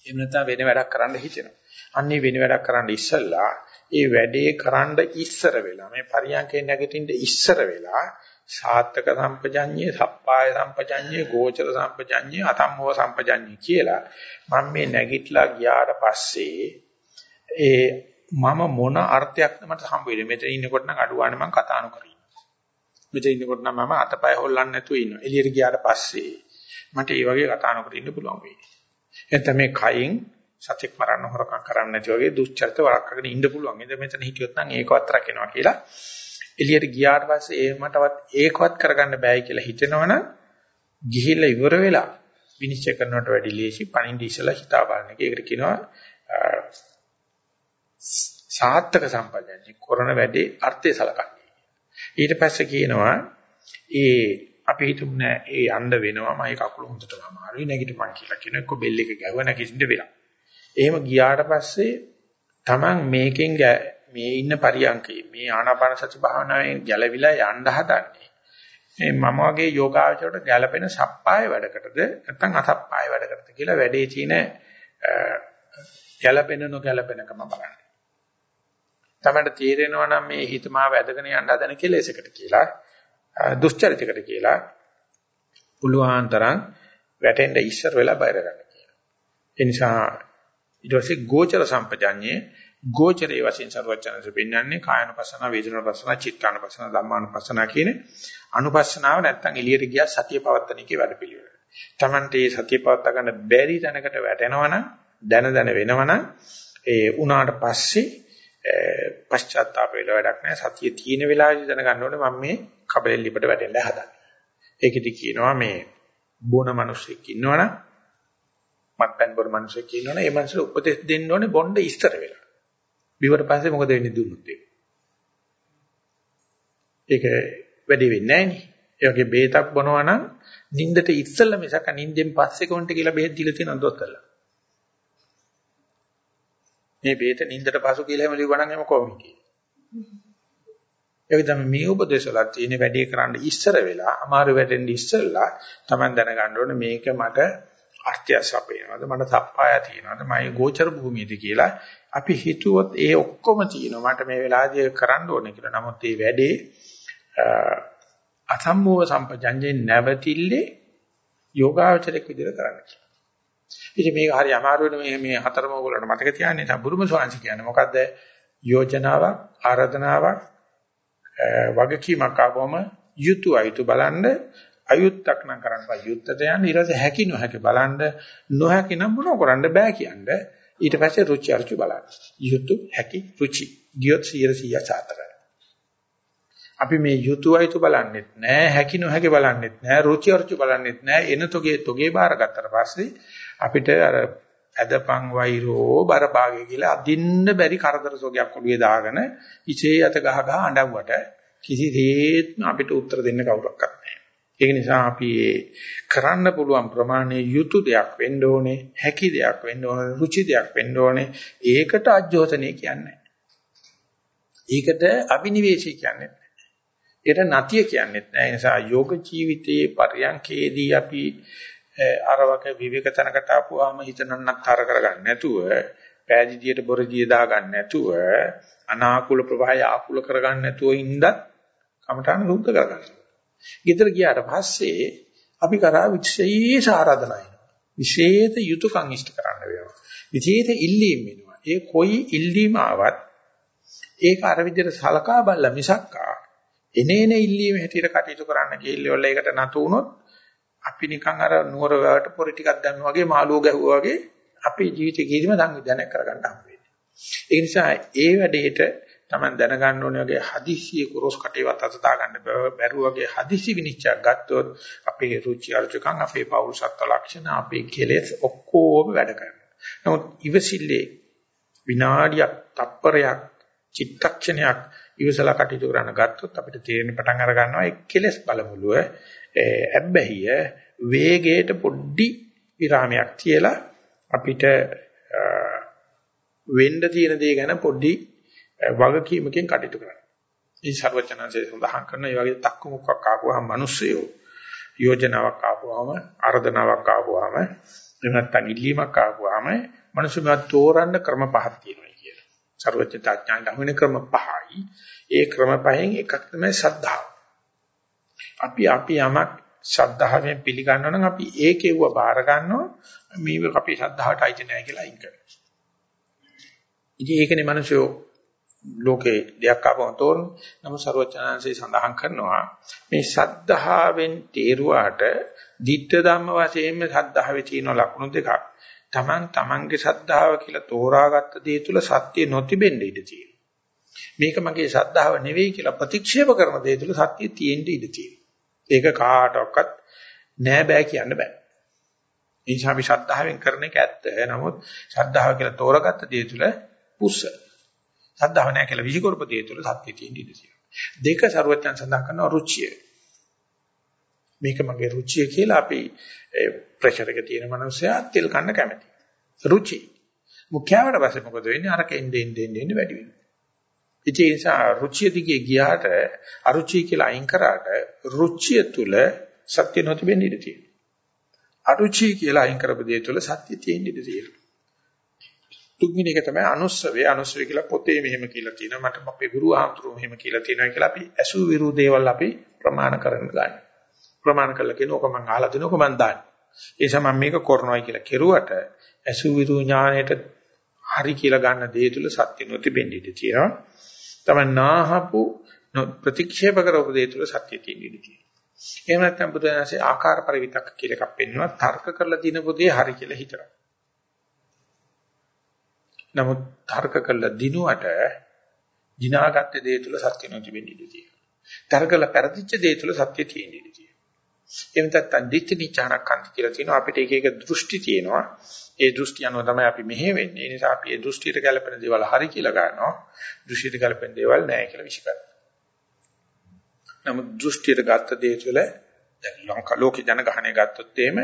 එහෙම නැත්නම් වෙන වැඩක් කරන්න හිතෙනවා. අන්නේ වෙන වැඩක් කරන්න ඉස්සෙල්ලා ඒ වැඩේ කරන්න ඉස්සර වෙලා මේ පරියන්කේ නැගිටින්න ඉස්සර වෙලා සාත්තක සම්පජඤ්ඤේ, සප්පාය සම්පජඤ්ඤේ, ගෝචර සම්පජඤ්ඤේ, අතම්මෝ සම්පජඤ්ඤේ කියලා මම මේ නැගිටලා ගියාට පස්සේ ඒ මම මොන අර්ථයක්ද මට හම්බ වෙන්නේ මෙතන ඉන්නකොට නම් අඩුවානේ මම කතා නොකර ඉන්නවා. මෙතන ඉන්නකොට නම් මම අතපය හොල්ලන්නේ නැතුව ඉන්නවා. එළියට ගියාට පස්සේ මට ඒ වගේ කතා නොකර ඉන්න පුළුවන් වෙයි. එතන මේ කයින් සත්‍යක් මරන්න හොරකම් කරන්න නැති වගේ දුස්චරිත වළක්වාගෙන ඉන්න පුළුවන්. ඉතින් මෙතන හිටියොත් නම් ඒකවත් රකින්නවා කියලා. එළියට ගියාට පස්සේ ඒ මටවත් ඒකවත් කරගන්න බෑයි කියලා හිතෙනවනම් ගිහිල්ලා ඉවර වෙලා විනිශ්චය කරනවට වැඩි ලේසි පණින්ඩි ඉසලා හිතා බලන එක. ඒකට කියනවා සාත්තක සම්පජන්‍ය කරන වැඩේ අර්ථය සලකන්නේ. ඊට පස්සේ කියනවා ඒ අපි හිතමු නෑ ඒ යන්න වෙනවා මම කකුල හොඳටම අමාරුයි නැගිටපන් කියලා කියන එක්ක බෙල් එක ගැහුවා නැගිටින්න වෙලා. එහෙම ගියාට පස්සේ Taman මේකෙන් මේ ඉන්න පරියන්කේ මේ ආනාපාන සති භාවනාවෙන් ගැලවිලා යන්න හදන්නේ. මේ මම වගේ යෝගාචරයට ගැළපෙන සප්පාය වැඩකටද නැත්නම් අසප්පාය වැඩකටද කියලා වැඩේ තියෙන ගැළපෙන නොගැළපෙනකම බලන්න. තමයි තීරෙනවා නම් මේ හිතමාව ඇදගෙන යන්න හදන කෙලෙසකට කියලා දුෂ්චරිතයකට කියලා පුළුවන් තරම් වැටෙන්න ඉස්සර වෙලා බයර ගන්න කියලා. ඒ නිසා ඊට පස්සේ ගෝචර සම්පජඤ්ඤේ ගෝචරයේ වශයෙන් ਸਰවචනස පෙන්වන්නේ කායනුපස්සන, වේදනානුපස්සන, චිත්තානුපස්සන, ධම්මානුපස්සන කියන අනුපස්සනාව නැත්තම් එළියට ගියා සතිය පවත්තන එකේ වැඩපිළිවෙල. Tamante මේ සතිය පවත්ත ගන්න බැරි තැනකට වැටෙනවනම් දැන දැන වෙනවනම් ඒ උනාට පස්සේ පශ්චාත්තාප වෙලා වැඩක් නැහැ. සතිය තියෙන වෙලාවේදී දැනගන්න ඕනේ මම මේ කබලෙන් ලිපට වැටෙන්න හදන්නේ. ඒකෙදි කියනවා මේ බොන මිනිස්සෙක් ඉන්නවනම් මත්පැන් බොන මිනිස්සෙක් ඉන්නවනේ ඒ මිනිස්සු උපදෙස් දෙන්න ඕනේ බොණ්ඩ ඉස්තර වෙලා. බිව්වට පස්සේ මොකද වෙන්නේ දුන්නොත් ඒක. ඒක වැඩි වෙන්නේ නැහැ නේ. ඒ වගේ බේතක් බොනවා නම් නින්දට ඉස්සෙල්ලා මිසක නින්දෙන් පස්සේ කොන්ට කියලා බෙහෙත් දීලා තියෙන දොස්තරලා. මේ බේත නින්දට පසු කියලා එහෙම ලිව්වනම් එහෙම කොහොමද කියන්නේ. ඒක තමයි මේ උපදේශවල තියෙන වැඩේ කරන්න ඉස්සර වෙලා අමාරු වැටෙන්න ඉස්සෙල්ලා Taman දැනගන්න ඕනේ මේක මට අර්ථය සපේනවද මට සප්පාය තියෙනවද මගේ ගෝචර භූමියද කියලා අපි හිතුවොත් ඒ ඔක්කොම තියෙනවා මට මේ වෙලාවදී කරන්න ඕනේ කියලා. නමුත් මේ වැඩේ අසම්මෝහ සම්පජඤ්ඤේ නැවතිල්ලේ යෝගාචරයක් විදිහට කරන්න කියලා. ඉතින් මේක හරි අමාරුනේ මේ මේ හතරම ඕගොල්ලන්ට මතක තියාගන්න. ඉතින් බුරුම ස්වාංශ කියන්නේ මොකද්ද? යෝජනාවක්, ආරාධනාවක්, වගකීමක් ආවම යුතු අයුතු බලන්න අයුත්තක් නම් කරන්න බෑ. යුත්තට යන්න ඊට පස්සේ හැකි නොහැකි බලන්න නොහැකි නම් මොනව කරන්න බෑ කියන්නේ. ඊට පස්සේ රුචි අරුචි බලන්න. යුතු හැකි රුචි. ගියොත් 100 සාතර. අපි මේ යුතු අයුතු බලන්නෙත් නෑ හැකි නොහැකි බලන්නෙත් නෑ රුචි අරුචි බලන්නෙත් නෑ. එන තොගේ තොගේ බාරගත්තට පස්සේ අපිට අර ඇදපන් වෛරෝ බරපාගේ කියලා අදින්න බැරි කරදර සෝගයක් ඔළුවේ දාගෙන ඉසේ යත ගහ ගහ අඬවුවට කිසිසේත්ම අපිට උත්තර දෙන්න කවුරක්වත් නැහැ. ඒක නිසා අපි කරන්න පුළුවන් ප්‍රමාණයේ යුතු දෙයක් වෙන්න ඕනේ, හැකි දෙයක් වෙන්න ඕනේ, රුචි දෙයක් වෙන්න ඕනේ. ඒකට අජෝතනේ කියන්නේ. ඒකට අභිනිවේෂය කියන්නේ ඒකට නතිය කියන්නේත් නෑ. ඒ නිසා යෝග ජීවිතයේ පරියන්කේදී අපි අරවක විවේක තනකට ආපුවාම හිත නන්නත්තර කරගන්න නැතුව, පෑදීදියට බොරදිය දාගන්න නැතුව, අනාකූල ප්‍රවාහය ආකූල කරගන්න නැතුව ඉඳත් කමඨාන සුද්ධ කරගන්න. ගෙදර ගියාට පස්සේ අපි කරා විශේෂ ආරාධනා එනවා. විශේෂ යුතුයකම් ඉෂ්ට කරන්න වෙනවා. විශේෂ ඉල්ලීම් වෙනවා. ඒ කොයි ඉල්ලීම ආවත් ඒක අර විදිහට සලකා බලලා මිසක්කා එනේන ඉල්ලීම හැටියට කටයුතු කරන්න ගිහිල්ලා ඒකට නතු වුණොත් අපි නිකන් අර නුවර වැවට පොරි ටිකක් දැම්ම වගේ මාළුව ගැහුවා වගේ අපේ ජීවිතේ කිසිම සංවිධානයක් කරගන්න හම්බ වෙන්නේ. ඒ නිසා ඒ වැඩේට Taman දැනගන්න ඕනේ වගේ හදිස්සිය කුරොස් කටේවත් අත දාගන්න බැරුව වගේ හදිසි විනිශ්චයක් ගත්තොත් අපේ රුචි අරුචිකම් අපේ පෞරුෂත්ව ලක්ෂණ අපේ කෙලෙස් ඔක්කොම වැඩ කරනවා. නමුත් ඉවසිල්ලේ විනාඩියක්, තප්පරයක්, චිත්තක්ෂණයක් ඉවසලා කටයුතු කරන්න ගත්තොත් අපිට තේරෙන පටන් අර ගන්නවා ඒ කෙලෙස් බලමුලුව ඇබ්බැහිය වේගයට පොඩ්ඩි විරාමයක් තියලා අපිට වෙන්න තියෙන දේ ගැන පොඩ්ඩි වගකීමකින් කටයුතු කරනවා. මේ ਸਰවචනanse සඳහන් කරන මේ වගේ තක්කමුක්කක් ආපුවාම මිනිස්සුයෝ යෝජනාවක් ආපුවාම ආර්ධනාවක් ආපුවාම එහෙම නැත්නම් ඉල්ලීමක් ආපුවාම මිනිස්සු මේවා තෝරන්න ක්‍රම පහක් තියෙනවා කියලා. ਸਰවචිතාඥාන ගමන ක්‍රම පහයි. ඒ ක්‍රම පහෙන් එකක් තමයි සද්ධාව. අපි අපි යමක් ශ්‍රද්ධාවෙන් පිළිගන්නවා නම් අපි ඒකෙව බාර ගන්නවා මේක අපේ ශ්‍රද්ධාවට අයිති නෑ කියලා අයින් කරනවා. ඉතින් ඒකනේ මිනිස්සු ලෝකේ දෙයක් ආපම තෝරන නමුත් ਸਰවචනාංශය සඳහන් කරනවා මේ සද්ධාවෙන් තේරුවාට ditta ධම්ම වශයෙන්ම සද්ධාවේ තියෙන ලක්ෂණ දෙකක්. Taman tamange සද්ධාව කියලා තෝරාගත්ත දේ තුල සත්‍ය නොතිබෙන්න ඉඩ තියෙනවා. මේක මගේ සද්ධාව නෙවෙයි කියලා ප්‍රතික්ෂේප කරන දේ තුල සත්‍ය තියෙන්න ඉඩ තියෙනවා. ඒක කාටවත් නෑ බෑ කියන්න බෑ. ඒ නිසා අපි ශ්‍රද්ධාවෙන් කරන එක ඇත්ත. නමුත් ශ්‍රද්ධාව කියලා තෝරාගත්ත දේ තුල පුස්ස. සද්ධාව නැහැ කියලා විසිකරපතිය තුළ සත්‍ය තියෙන ඉඩ තියෙනවා. දෙක ਸਰවඥයන් සඳහන් කරන රුචිය. මේක මගේ රුචිය කියලා අපි ප්‍රෙෂර් එක තියෙන මනුස්සයා තෙල් කන්න කැමති. රුචි. මුඛ්‍යවට පස්සේ මොකද වෙන්නේ? අරක එන්නේ එන්නේ එන්නේ වැඩි වෙනවා. ඒ නිසා රුචිය දිගේ ගියාට අරුචි කියලා අයින් කරාට රුචිය තුල සත්‍ය නොතිබෙන්න ඉඩ තියෙනවා. අරුචි කියලා අයින් කරපු දේ තුල සත්‍ය තියෙන්න ඉඩ තියෙනවා. තුන්වෙනි එක තමයි අනුස්සවේ අනුස්සවේ කියලා පොතේ මෙහෙම කියලා තියෙනවා මට අපේ ගුරු ආමතුරු මෙහෙම කියලා තියෙනවා කියලා අපි ඇසු විරු දේවල් අපි ප්‍රමාණ කරන්න ගන්න. ප්‍රමාණ කළා කියන ඕක මම අහලා දෙනෝක මම දාන්නේ. ඒ නිසා මම මේක කරනවායි කියලා කෙරුවට ඇසු විරු ඥාණයට හරි කියලා ගන්න දේ තුල සත්‍ය නොතිබෙන්න ඉඩ තියෙනවා. තමයි නාහපු ප්‍රතික්ෂේප කරපු දේ තුල සත්‍ය තියෙන්න ඉඩ තියෙනවා. එහෙම නැත්නම් බුදුරජාණන්සේ ආකාර පරිවිතක් කියලා එකක් පෙන්වනවා තර්ක කරලා දින පොතේ හරි කියලා හිතනවා. නමුත් තර්ක කළ දිනුවට දිනාගත්ත දේ තුල සත්‍ය නොතිබෙන්න ඉඩ තියෙනවා. තර්ක කළ පෙරදිච්ච දේ තුල සත්‍ය තියෙන්න ඉඩ තියෙනවා. එහෙම නැත්නම් දිට්ඨි නිචානකන්ති කියලා තියෙනවා අපිට එක එක දෘෂ්ටි තියෙනවා. ඒ දෘෂ්ටි අනුව තමයි අපි මෙහෙ වෙන්නේ. ඒ නිසා අපි ඒ දෘෂ්ටියට ගැලපෙන දේවල් හරි කියලා ගන්නවා. දෘෂ්ටියට ගැලපෙන දේවල් නැහැ කියලා විශ්කරනවා. නමුත් දෘෂ්ටියට ගත්ත දේ තුළ දැන් ලංකා ලෝකේ ජනගහණය ගත්තොත් එහෙම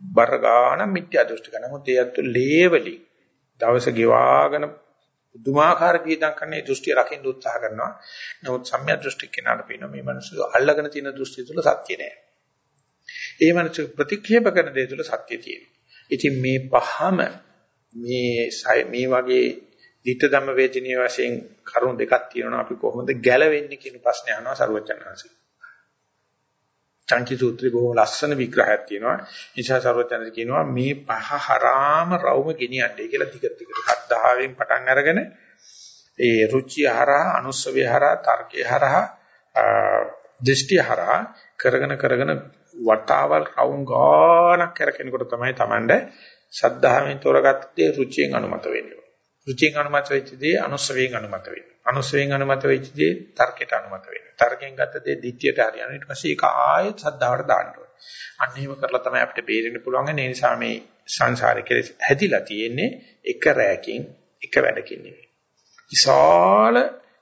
බර ගාන මිත්‍යා දෘෂ්ටික. නමුත් ඒ අත්තු ලේවලි දවස ගෙවාගෙන පුදුමාකාර වියදම් කරන මේ දෘෂ්ටිය රකින්න උත්සාහ කරනවා. නමුත් සම්‍යක් දෘෂ්ටි කෙනාට පේනවා මේ මිනිස්සු අල්ලගෙන තියෙන දෘෂ්ටිය තුළ සත්‍ය නෑ. ඒ මිනිස්සු ප්‍රතික්‍රියාව කරන දේ තුළ සත්‍ය තියෙනවා. ඉතින් මේ පහම මේ මේ වගේ ධිට ධම්ම වේදිනිය වශයෙන් කරුණු දෙකක් තියෙනවා අපි කොහොමද ගැලවෙන්නේ කියන ප්‍රශ්නේ අහනවා සරුවචනහන්සේ. චංකි සූත්‍රේ බොහොම ලස්සන විග්‍රහයක් තියෙනවා. නිසා සර්වඥයන් කියනවා මේ පහ හරාම රවුම ගෙනියන්නේ කියලා ටික ටික හත්දාවෙන් පටන් අරගෙන ඒ රුචිය හරහා අනුස්සවේ හරහා තර්කේ හරහා දෘෂ්ටි හරහා කරගෙන කරගෙන වටාවල් රවුම් ගානක් කරකිනකොට තමයි Tamande ශද්ධාවෙන් තෝරගත්තේ රුචියෙන් අනුමත වෙන්නේ. රුචියෙන් අනුමත වෙච්ච දේ අනුස්සවයෙන් අනුමත වෙනවා. අනුස්සවයෙන් අනුමත වෙච්ච දේ තර්කයට අනුමත වෙනවා. තර්කයෙන් ගත්ත දේ දිට්ඨියට හරියනවා. ඊට පස්සේ ඒක ආයෙත් ශ්‍රද්ධාවට දාන්න ඕනේ. අන්න එහෙම කරලා තමයි අපිට බේරෙන්න පුළුවන්. ඒ නිසා මේ සංසාරේ කෙලෙස් හැදිලා තියෙන්නේ එක රැයකින් එක වැඩකින් නෙවෙයි. විශාල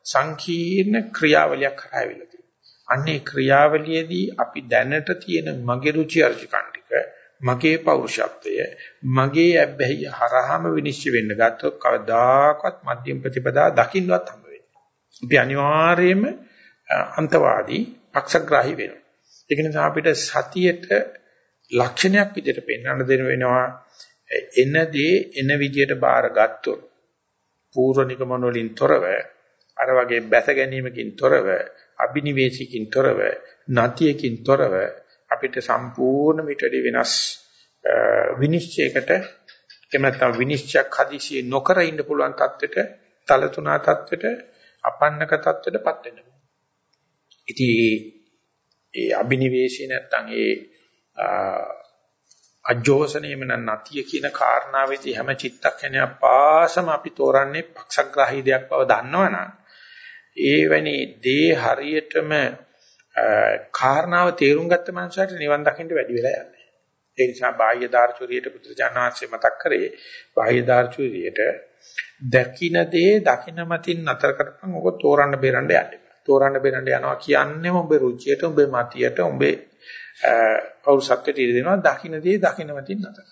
සංකීර්ණ ක්‍රියාවලියක් කරාවිලා තියෙනවා. අන්නේ ක්‍රියාවලියේදී අපි දැනට තියෙන මගේ රුචි අරුචිකන් ටික මගේ පෞරුෂත්වය මගේ ඇබ්බැහිය හරහාම විනිශ්චය වෙන්න ගත්තොත් කවදාකවත් මධ්‍යම ප්‍රතිපදා දකින්නවත් හම්බ වෙන්නේ. අපි අනිවාර්යයෙන්ම අන්තවාදී පක්ෂග්‍රාහී වෙනවා. ඒක නිසා අපිට සතියට ලක්ෂණයක් විදිහට පෙන්වන්න දෙන වෙනවා එන දේ එන විදිහට බාර ගත්තොත් පූර්ව නිගමන වලින් තොරව අර වගේ බැස ගැනීමකින් තොරව අබිනිවේෂිකින් තොරව නැතියකින් තොරව අපිට සම්පූර්ණ මිටඩි වෙනස් විනිශ්චයකට එහෙම නැත්නම් විනිශ්චයක් හදිසියේ නොකර ඉන්න පුළුවන් තත්ත්වයට තලතුණා තත්ත්වයට අපන්නක තත්ත්වයටපත් වෙන්න. ඉතින් ඒ අබිනිවේෂය නැත්නම් ඒ අජෝසනේම නැතිය කියන කාරණාවේදී හැම චිත්තක්ෂණයක් පාසම අපි තෝරන්නේ පක්ෂග්‍රාහී දෙයක් බව දන්නවනම් ඒ වැනි දේ හරියටම කාරණාව තේරුම් ගත්ත මනුස්සයට නිවන් දකින්න වැඩි වෙලා යන්නේ. ඒ නිසා බාහ්‍ය දාර්ශනිකයට පුත්‍රජානනාංශය මතක් කරේ බාහ්‍ය දාර්ශනිකයට දකින්න දේ දකින්න මතින් නතර කරපන් ඔක තෝරන්න බේරන්න යන්න. තෝරන්න බේරන්න යනවා කියන්නේම ඔබේ රුචියට, ඔබේ මතියට, ඔබේ පෞරුෂත්වයට ඉර දෙනවා දකින්න දේ දකින්න මතින් නතර.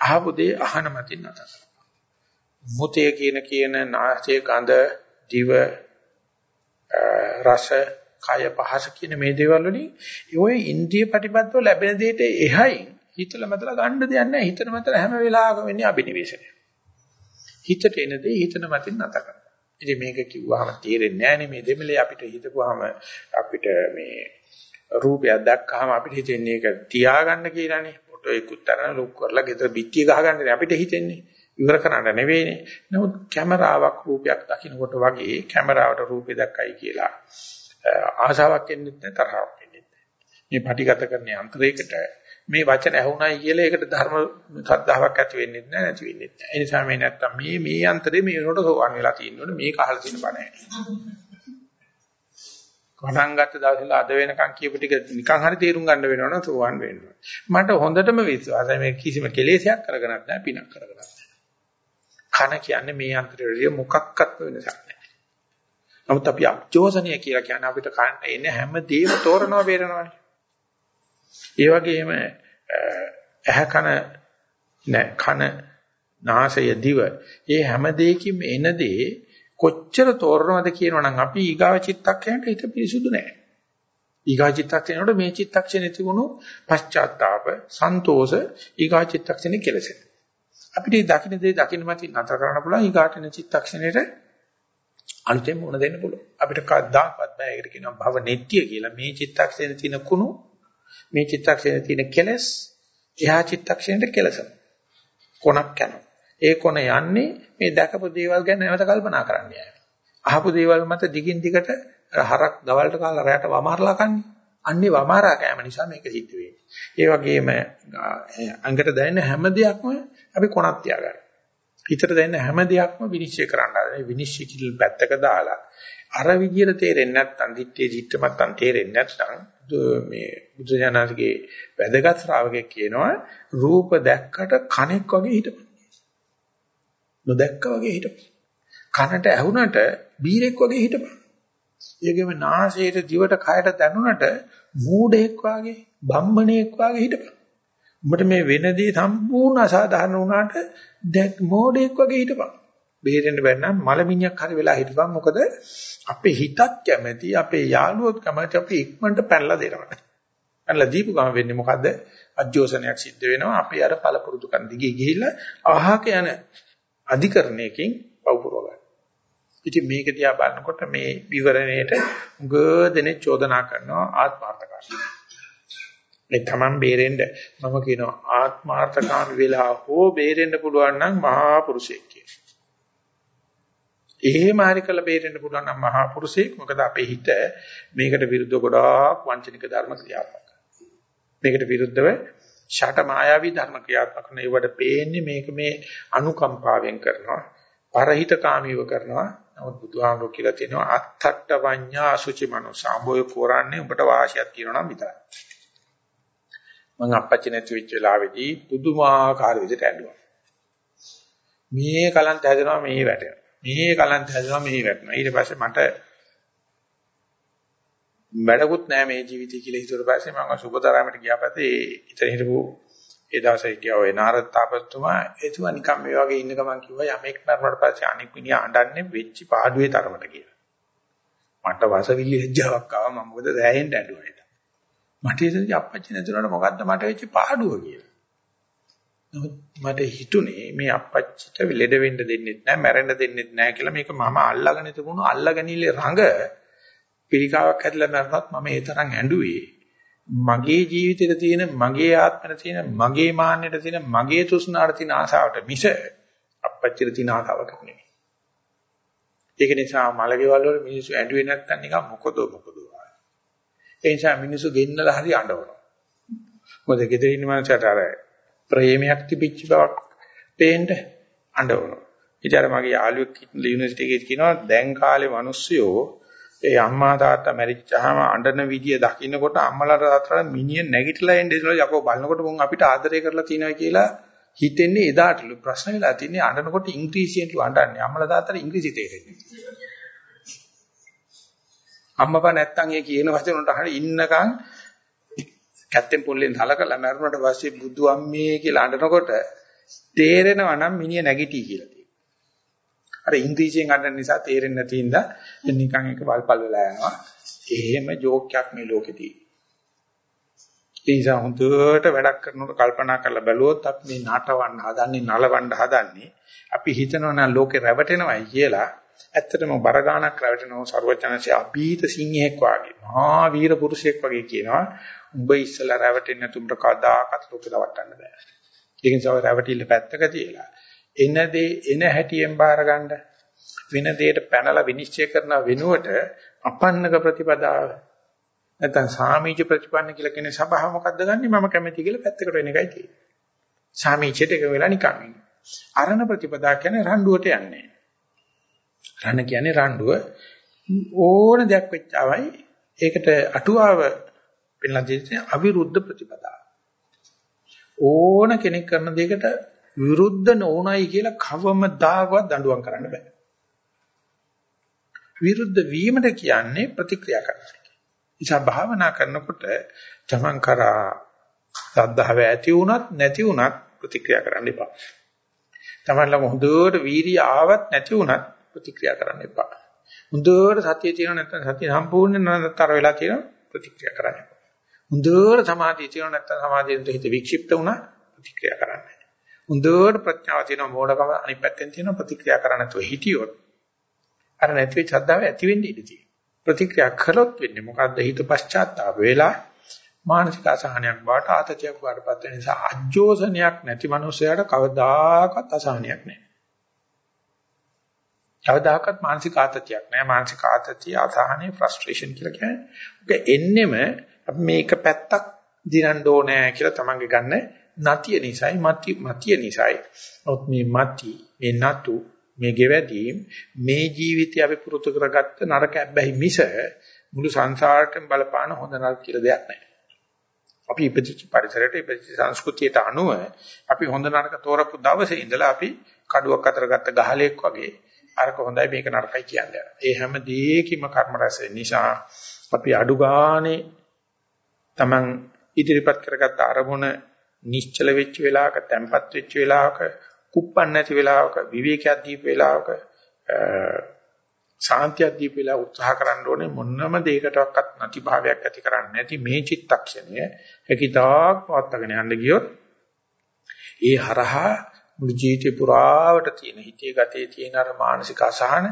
අහපු දේ අහන මතින් නතර. මුතේ කියන කියන නාසයේ ගඳ, දිව, රස කය පහස කියන මේ දේවල් වලින් ඔය ඉන්ද්‍රිය ප්‍රතිපදව ලැබෙන දෙයට එහයි හිතල මතල ගන්න දෙයක් නැහැ. හිතන මතල හැම වෙලාවකම වෙන්නේ අබිනිවේෂණය. හිතට එන දේ හිතන මතින් නැත කරනවා ඉතින් මේක කිව්වහම තේරෙන්නේ නැහැ මේ දෙමලේ අපිට හිතපුවාම අපිට මේ රූපයක් දැක්කහම අපිට හිතෙන්නේ ඒක තියාගන්න කියලානේ. ෆොටෝ එකකුත් අරගෙන ලොක් කරලා ගෙදර පිටිය ගහගන්නනේ අපිට හිතෙන්නේ. ඉවර කරන්න නෙවෙයිනේ. නමුත් කැමරාවක් රූපයක් දකින්නකොට වගේ කැමරාවට රූපේ දැක්කයි කියලා ආශාවක් එන්නේ නැහැ තරහක් එන්නේ නැහැ. මේ පටිගත කරන යන්ත්‍රයකට මේ වචන ඇහුණයි කියලා ඒකට ධර්ම ශ්‍රද්ධාවක් ඇති වෙන්නේ නැහැ නැති වෙන්නේ නැහැ. ඒ නිසා මේ නැත්තම් මේ මේ යන්ත්‍රේ මේ වෙනකොට සෝවන් වෙලා තියෙනවනේ මේක අහලා තියෙන බණ ඇයි. පටන් ගත්ත දවසේ අද වෙනකන් කියපු ටික නිකන් හරි තේරුම් ගන්න වෙනවනම් සෝවන් වෙනවා. මට හොඳටම විශ්වාසයි මේ කිසිම කෙලෙසයක් කරගන්නත් නැහැ පිනක් කරගන්නත් නැහැ. කන කියන්නේ මේ යන්ත්‍රය මොකක්වත් වෙනසක් නැහැ. නමුත් අපි අක්ජෝසනීය කියලා කියන්නේ අපිට කන්න එන හැම දෙයක්ම තෝරනවා බේරනවානේ. ඒ වගේම ඇහ කන නැ කන නාසය දිව මේ හැම දෙයකින්ම එන දේ කොච්චර තෝරනවද කියනවනම් අපි ඊගාව චිත්තක්ෂණයට හිත පිරිසුදු නැහැ. ඊගා චිත්තක්ෂණයට මේ චිත්තක්ෂණේ තිබුණු පශ්චාත්තාප, සන්තෝෂ ඊගා චිත්තක්ෂණේ කෙලසෙන. අපිට දකින්න දේ දකින්න මතින් නතර කරන්න පුළුවන් ඊගාටන චිත්තක්ෂණයට අලුතෙන් මොන දෙන්න පුළුවන්. අපිට කවදාකවත් බෑ ඒකට කියනවා භව නෙට්ටිය කියලා. මේ චිත්තක්ෂණේ තියෙන කුණු මේ චිත්තක්ෂණේ තියෙන කෙලස් එහා චිත්තක්ෂණයට කෙලසන. කොනක් යනවා. ඒ කොන යන්නේ මේ දැකපු දේවල් ගැන නැවත කල්පනා කරන්න යනවා. අහපු දේවල් මත දිගින් දිගට හරක් දවල්ට කාලා රැට වමාරලා කන්නේ. අන්නේ වමාරා කෑම නිසා මේක සිද්ධ වෙන්නේ. ඒ වගේම අඟට දැනෙන හැම දෙයක්ම අපි කොනක් තියාගන්නවා. හිතට දැනෙන හැම දෙයක්ම විනිශ්චය කරන්න ආරයි විනිශ්චය කිල් පැත්තක දාලා අර විදියට තේරෙන්නේ නැත්නම් දිත්තේ දිත්තමත්නම් තේරෙන්නේ නැත්නම් මේ බුදුජානකගේ වැදගත් ශ්‍රාවකෙක් කියනවා රූප දැක්කට කණෙක් වගේ හිටපන්. නොදැක්ක වගේ හිටපන්. කනට ඇහුනට බීරෙක් වගේ හිටපන්. ඒකෙම නාසයට දිවට කයට දැනුනට මූඩෙක් වගේ බම්මණෙක් වගේ හිටපන්. උඹට මේ වෙනදී සම්පූර්ණ අසාධාරණ වුණාට දැක් මෝඩෙක් වගේ හිටපන්. බේරෙන්න බැන්නම් මලමිණියක් හරි වෙලා හිටපන්. මොකද අපේ හිතත් කැමැති, අපේ යාළුවොත් කැමැති අපි ඉක්මනට පැනලා දෙනවා. පැනලා දීපු ගම වෙන්නේ මොකද්ද? අජෝසනයක් සිද්ධ වෙනවා. අපි අර පළපුරුදුකන් දිගේ ගිහිල්ලා අහක යන අධිකරණයකින් පවුපුරව ගන්න. ඉතින් මේක දිහා බලනකොට මේ විවරණයට උගදෙනේ චෝදනා කරනවා ආත්මාර්ථකාරී. මේ Taman බේරෙන්න මම කියනවා ආත්මාර්ථකාමී වෙලා හෝ බේරෙන්න පුළුවන් නම් මහා පුරුෂයෙක් කියලා. එහෙම හරි කළ බේරෙන්න පුළුවන් නම් මහා පුරුෂයෙක්. මොකද අපේ හිත මේකට විරුද්ධව ගොඩාක් වංචනික ධර්ම ක්‍රියාත්මක මේකට විරුද්ධව ෂට මායාවී ධර්ම ක්‍රියාත්මක කරන ඒවට පේන්නේ මේක මේ අනුකම්පාවෙන් කරනවා. පරහිත කාමීව කරනවා. නමුත් බුදුහාමුදුරුවෝ කියලා තියෙනවා අත්තට්ඨ වඤ්ඤා අසුචි මනෝ සාම්බෝය කොරන්නේ උඹට වාසියක් කියනවා නම් විතරයි. මං අපච්චි නැති වෙච්ච වෙලාවේදී පුදුමාකාර විදිහට ඇඬුවා. මේ කලන්ත හැදෙනවා මේ වැටෙනවා. මේ කලන්ත හැදෙනවා මේ වැටෙනවා. ඊට පස්සේ මට වැඩකුත් නැහැ මේ ජීවිතය කියලා හිතුවට පස්සේ මම සුබතරාමයට ගියා පස්සේ ඉතින් හිටපු ඒ දවසේ හිටියා ඔය නාරද තාපස්තුමා එතුමා නිකන් මේ වගේ ඉන්න ගමන් කිව්වා යමෙක් මරණයට පස්සේ අනික් මිනිහා අඬන්නේ වෙච්ච පාඩුවේ තරමට කියලා. මට වසවිලි ලැජ්ජාවක් ආවා මම මොකද දැහෙන්න ඇඬුවා ඒක. මට ඉතින් අපච්චි නැතුනට මොකද්ද මට වෙච්ච පාඩුව කියලා. නමුත් මට හිතුනේ මේ අපච්චිට ලෙඩ වෙන්න දෙන්නෙත් නැහැ මැරෙන්න දෙන්නෙත් නැහැ කියලා මේක මම අල්ලගෙන තිබුණු අල්ලගනිල්ලේ රඟ පිළිකාවක් හැදලා මරනත් මම ඒ තරම් ඇඬුවේ මගේ ජීවිතේට තියෙන මගේ ආත්මෙට තියෙන මගේ මාන්නයට තියෙන මගේ තෘෂ්ණාවට තියෙන ආසාවට මිස අපච්චිට තියෙන ආසාවකට නෙමෙයි. ඒක නිසා මලකේවල් වල මිනිස්සු ඇඬුවේ නැත්තම් නිකන් මොකද මොකද ඒ නිසා මිනිස්සු ගෙන්නලා හරි අඬවනවා. මොකද ගෙදර ඉන්න මනුස්සයට අර ප්‍රේමයක් තිබිච්ච බවක් පේන්න අඬවනවා. ඉතින් අර මගේ යාළුවෙක් යුනිවර්සිටි එකේ කියනවා දැන් කාලේ මිනිස්සුયો ඒ අම්මා තාත්තා මැරිච්චාම අඬන විදිය දකින්නකොට අම්මලාට තාත්තලා මිනිහ නැගිටලා එන්නේ ඉතල යකෝ බලනකොට මුන් අපිට ආදරය කරලා තියනවා කියලා හිතෙන්නේ එදාටලු ප්‍රශ්න වෙලා තින්නේ අඬනකොට ඉංග්‍රීසියෙන්ලු අඬන්නේ අම්මලා තාත්තලා ඉංග්‍රීසි තේරෙන්නේ අම්මපා නැත්තම් ඒ කියන වචන වලට හරිය ඉන්නකම් කැත්තෙන් පොල්ලෙන් හලකලා මරුණට පස්සේ බුදු අම්මේ කියලා අඬනකොට තේරෙනවා නම් මිනිහ නැගිටී කියලා අර ඉංග්‍රීසියෙන් අහන්න නිසා තේරෙන්නේ නැති ඉඳා නිකන් එක වල්පල් වෙලා යනවා. එහෙම ජෝක්යක් මේ ලෝකෙදී. ඒ නිසා හොඳට වැඩක් කරනකොට කල්පනා කරලා බැලුවොත් අපි මේ නටවන්න හදන්නේ නලවන්න හදන්නේ අපි හිතනවා නම් ලෝකේ රැවටෙනවයි කියලා ඇත්තටම බර ගානක් රැවටෙනව ਸਰවඥාන්සේ අභීත සිංහෙක් වාගේ මහා වීර පුරුෂයෙක් වගේ කියනවා උඹ ඉස්සලා රැවටෙන්නේ නැතුඹට කදාකත් ලෝකෙ දවටන්න බෑ. ඒ නිසා රැවටිල්ල පැත්තක තියලා එන දේ එන හැටියෙන් බාර ගන්න වෙන දෙයට පැනලා විනිශ්චය කරන වෙනුවට අපන්නක ප්‍රතිපදාව නැත්නම් සාමීච ප්‍රතිපන්න කියලා කියන සබාව මොකද්ද ගන්නෙ මම කැමති කියලා පැත්තකට වෙන එකයි තියෙන්නේ. සාමීචයට එක වෙලා නිකන් ඉන්නේ. අරණ ප්‍රතිපදා කියන්නේ රණ්ඩුවට යන්නේ. රණ කියන්නේ රණ්ඩුව ඕන දෙයක් වෙච්චවයි ඒකට අටුවාව පෙන්ලා දෙන්නේ අවිරුද්ධ ප්‍රතිපදාව. ඕන කෙනෙක් කරන දෙයකට විරුද්ධ නොඋනයි කියලා කවමදාකවත් දඬුවම් කරන්න බෑ. විරුද්ධ වීමට කියන්නේ ප්‍රතික්‍රියා කරනවා. නිසා භාවනා කරනකොට තමන් කරා සද්ධාව ඇති වුණත් නැති වුණත් ප්‍රතික්‍රියා කරන්න එපා. තමන් ළඟ හොඳට වීරිය ආවත් නැති වුණත් ප්‍රතික්‍රියා කරන්න එපා. හොඳට සතිය තියෙන නැත්නම් සතිය සම්පූර්ණ නතර වෙලා තියෙන ප්‍රතික්‍රියා කරන්න එපා. හොඳට සමාධිය තියෙන නැත්නම් සමාධියෙන් හිත වික්ෂිප්ත වුණා ප්‍රතික්‍රියා කරන්න. හොඳට ප්‍රඥාව තියෙන මෝඩකම අනිත් පැත්තෙන් තියෙන ප්‍රතික්‍රියා කරන්න නැතුව හිටියොත් අර නැති වෙච්ච ශ්‍රද්ධාව ඇති වෙන්න ඉඩ තියෙනවා. ප්‍රතික්‍රියා කළොත් වෙන්නේ මොකද්ද හිත පශ්චාත්තාප වෙලා මානසික අසහනයක් බවට ආතතියක් බවටපත් වෙන නිසා අජෝසනයක් නැති මනුස්සයාට කවදාකවත් අසහනයක් නැහැ. කවදාකවත් මානසික ආතතියක් නැහැ. මානසික ආතතිය අසහනේ ෆ්‍රස්ට්‍රේෂන් කියලා කියන්නේ. ඒක එන්නෙම අපි මේක පැත්තක් දිනන්න ඕනේ කියලා තමන්ගේ ගන්න නතිය නිසායි මති මතිය නිසායි. ඔත් මේ මති මේ නතු මේ ගෙවැදීම් මේ ජීවිතය අපි පුරුදු කරගත්ත නරක ඇබ්බැහි මිස මුළු සංසාරයටම බලපාන හොඳ නරක කියලා දෙයක් නැහැ. අපි ඉපදිච්ච පරිසරයට ඉපදිච්ච සංස්කෘතියට අනුව අපි හොඳ නරක තෝරපු දවසේ ඉඳලා අපි කඩුවක් අතර ගත්ත ගහලෙක් වගේ අරක හොඳයි මේක නරකයි කියන්නේ. ඒ හැම දෙයකම කර්ම රැස් නිසා අපි අඩු ගානේ Taman ඉදිරිපත් කරගත්ත අරමුණ නිශ්චල වෙච්ච වෙලාවක, තැම්පත් වෙච්ච වෙලාවක, කුප්පන් නැති වෙලාවක, විවේකයක් දීප වෙලාවක, සාන්තියක් දීප වෙලාව උත්සාහ කරන්න ඕනේ මොනම දෙයකටවත් නැති භාවයක් ඇති කරන්නේ නැති මේ චිත්තක්ෂණය හැකිතාක් පවත්වාගෙන යන්න ගියොත් ඒ හරහා මුළු ජීවිතේ පුරාවට තියෙන හිතේ ගතේ තියෙන අර මානසික අසහන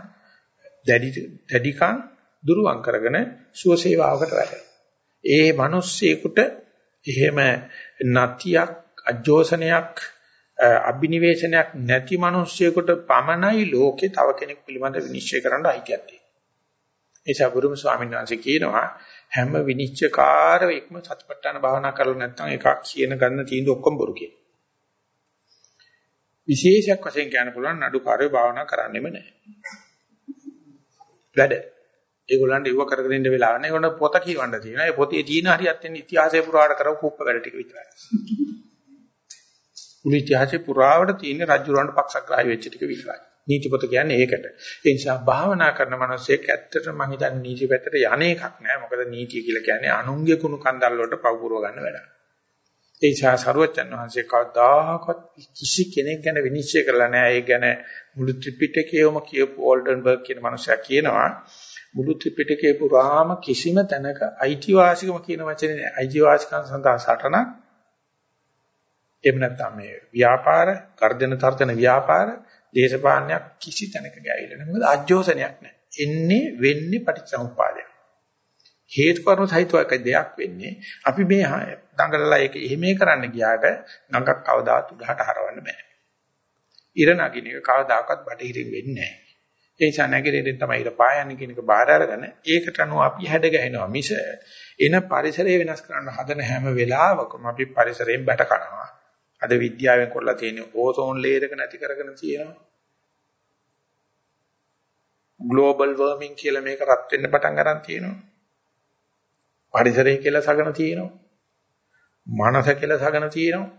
දැඩි දැඩිකම් දුරුවන් කරගෙන සුවසේවාවකට වැඩ. ඒ මිනිස්සෙකුට එහෙම නතියක් අජෝසනයක් අබිනිවේෂණයක් නැති මිනිස්සෙකුට පමණයි ලෝකේ තව කෙනෙක් පිළිබඳ විනිශ්චය කරන්න අයිතියක් තියෙන්නේ. ඒ සබුරුම ස්වාමීන් වහන්සේ කියනවා හැම විනිශ්චයකාරයෙක්ම සතිපට්ඨාන භාවනා කරලා නැත්නම් එකක් කියන ගන්න තීන්දුව ඔක්කොම බොරු කියන. විශේෂයක් වශයෙන් කියන්න පුළුවන් නඩුකාරයෝ භාවනා කරන්නෙම නැහැ. වැඩ. ඒගොල්ලන්ට ඉව කරගෙන ඉන්න වෙලාව නැහැ. ඒගොල්ලන්ට පොත කියවන්න තියෙනවා. ඒ පොතේ තියෙන හරියත් වෙන ඉතිහාසය පුරාවට කරව කුප්ප වැඩ ටික විතරයි. මුළු ඉතිහාසය පුරාවට තියෙන රජුරවන්ට පක්ෂග්‍රාහී වෙච්ච ටික විතරයි. නීති පොත කියන්නේ ඒකට. ඒ නිසා භාවනා කරන මිනිස්සෙක් ඇත්තටම මම හිතන්නේ නීති පැත්තට යන්නේ එකක් නෑ. මොකද නීතිය කියලා කියන්නේ අනුන්ගේ කුණු කන්දල් වලට පව පුරව ගන්න වැඩක්. ඒ නිසා සරුවචන් වහන්සේ කවදාකවත් කිසි කෙනෙක් ගැන විනිශ්චය කරලා නෑ. ඒ ගැන මුළු ත්‍රිපිටකයේම කියපු ඕල්ඩන්බර්ග් කියන මනුස්සයා කියනවා මුළු ත්‍රිපිටකේ පුරාම කිසිම තැනක අයිතිවාසිකම කියන වචනේ නෑ. අයිතිවාසිකම් සඳහා සටනක් එහෙම නැත්නම් මේ ව්‍යාපාර, කර්ජන තර්ජන ව්‍යාපාර, දේශපාලනයක් කිසි තැනක ගෑවිලා නැහැ. මොකද අජෝසනයක් නැහැ. එන්නේ වෙන්නේ පටිච්චසමුප්පාදයක්. හේතු කාරණා සහිතව දෙයක් වෙන්නේ. අපි මේ දඟලලා ඒක එහෙමේ කරන්න ගියාට ගඟක් කවදාත් උඩහට හරවන්න බෑ. ඉර නගින එක කවදාකවත් බටහිරින් වෙන්නේ නැහැ. ඒ නිසා නැගිටින්න තමයි ඉර පායන්නේ කියන එක බාහිර අරගෙන ඒකට අනුව අපි හැඩ ගැහෙනවා මිස එන පරිසරය වෙනස් කරන්න හදන හැම වෙලාවකම අපි පරිසරයෙන් බැට කනවා. අද විද්‍යාවෙන් කරලා තියෙන ඕසෝන් ලේයර් එක නැති කරගෙන තියෙනවා. ග්ලෝබල් වර්මින් කියලා මේක රත් වෙන්න පටන් ගන්න තියෙනවා. පරිසරය කියලා සගන තියෙනවා. මනස කියලා සගන තියෙනවා.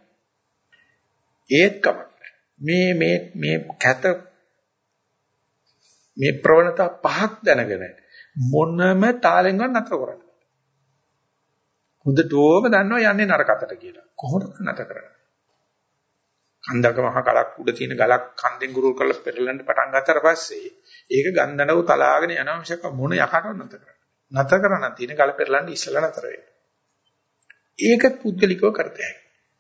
ඒත් කමක් මේ මේ මේ කැත මේ ප්‍රවණතා පහක් දැනගෙන මොනම තාලෙන්වත් නතර කරන්න. හොඳටම දන්නවා යන්නේ නරකතට කියලා. කොහොමද නතර කරන්නේ? කන්දක මහ කලක් උඩ තියෙන ගලක් කන්දෙන් ගුරුල් කරලා පෙරලන්න පටන් ගත්තට පස්සේ ඒක ගන්දනව තලාගෙන යනවා මිසක මොන යකටවත් නැත කරන්නේ. නැත කරන තියෙන ගල පෙරලන්න ඉස්සලා නැතර වෙන්න. ඒක පුද්ගලිකව කරතයි.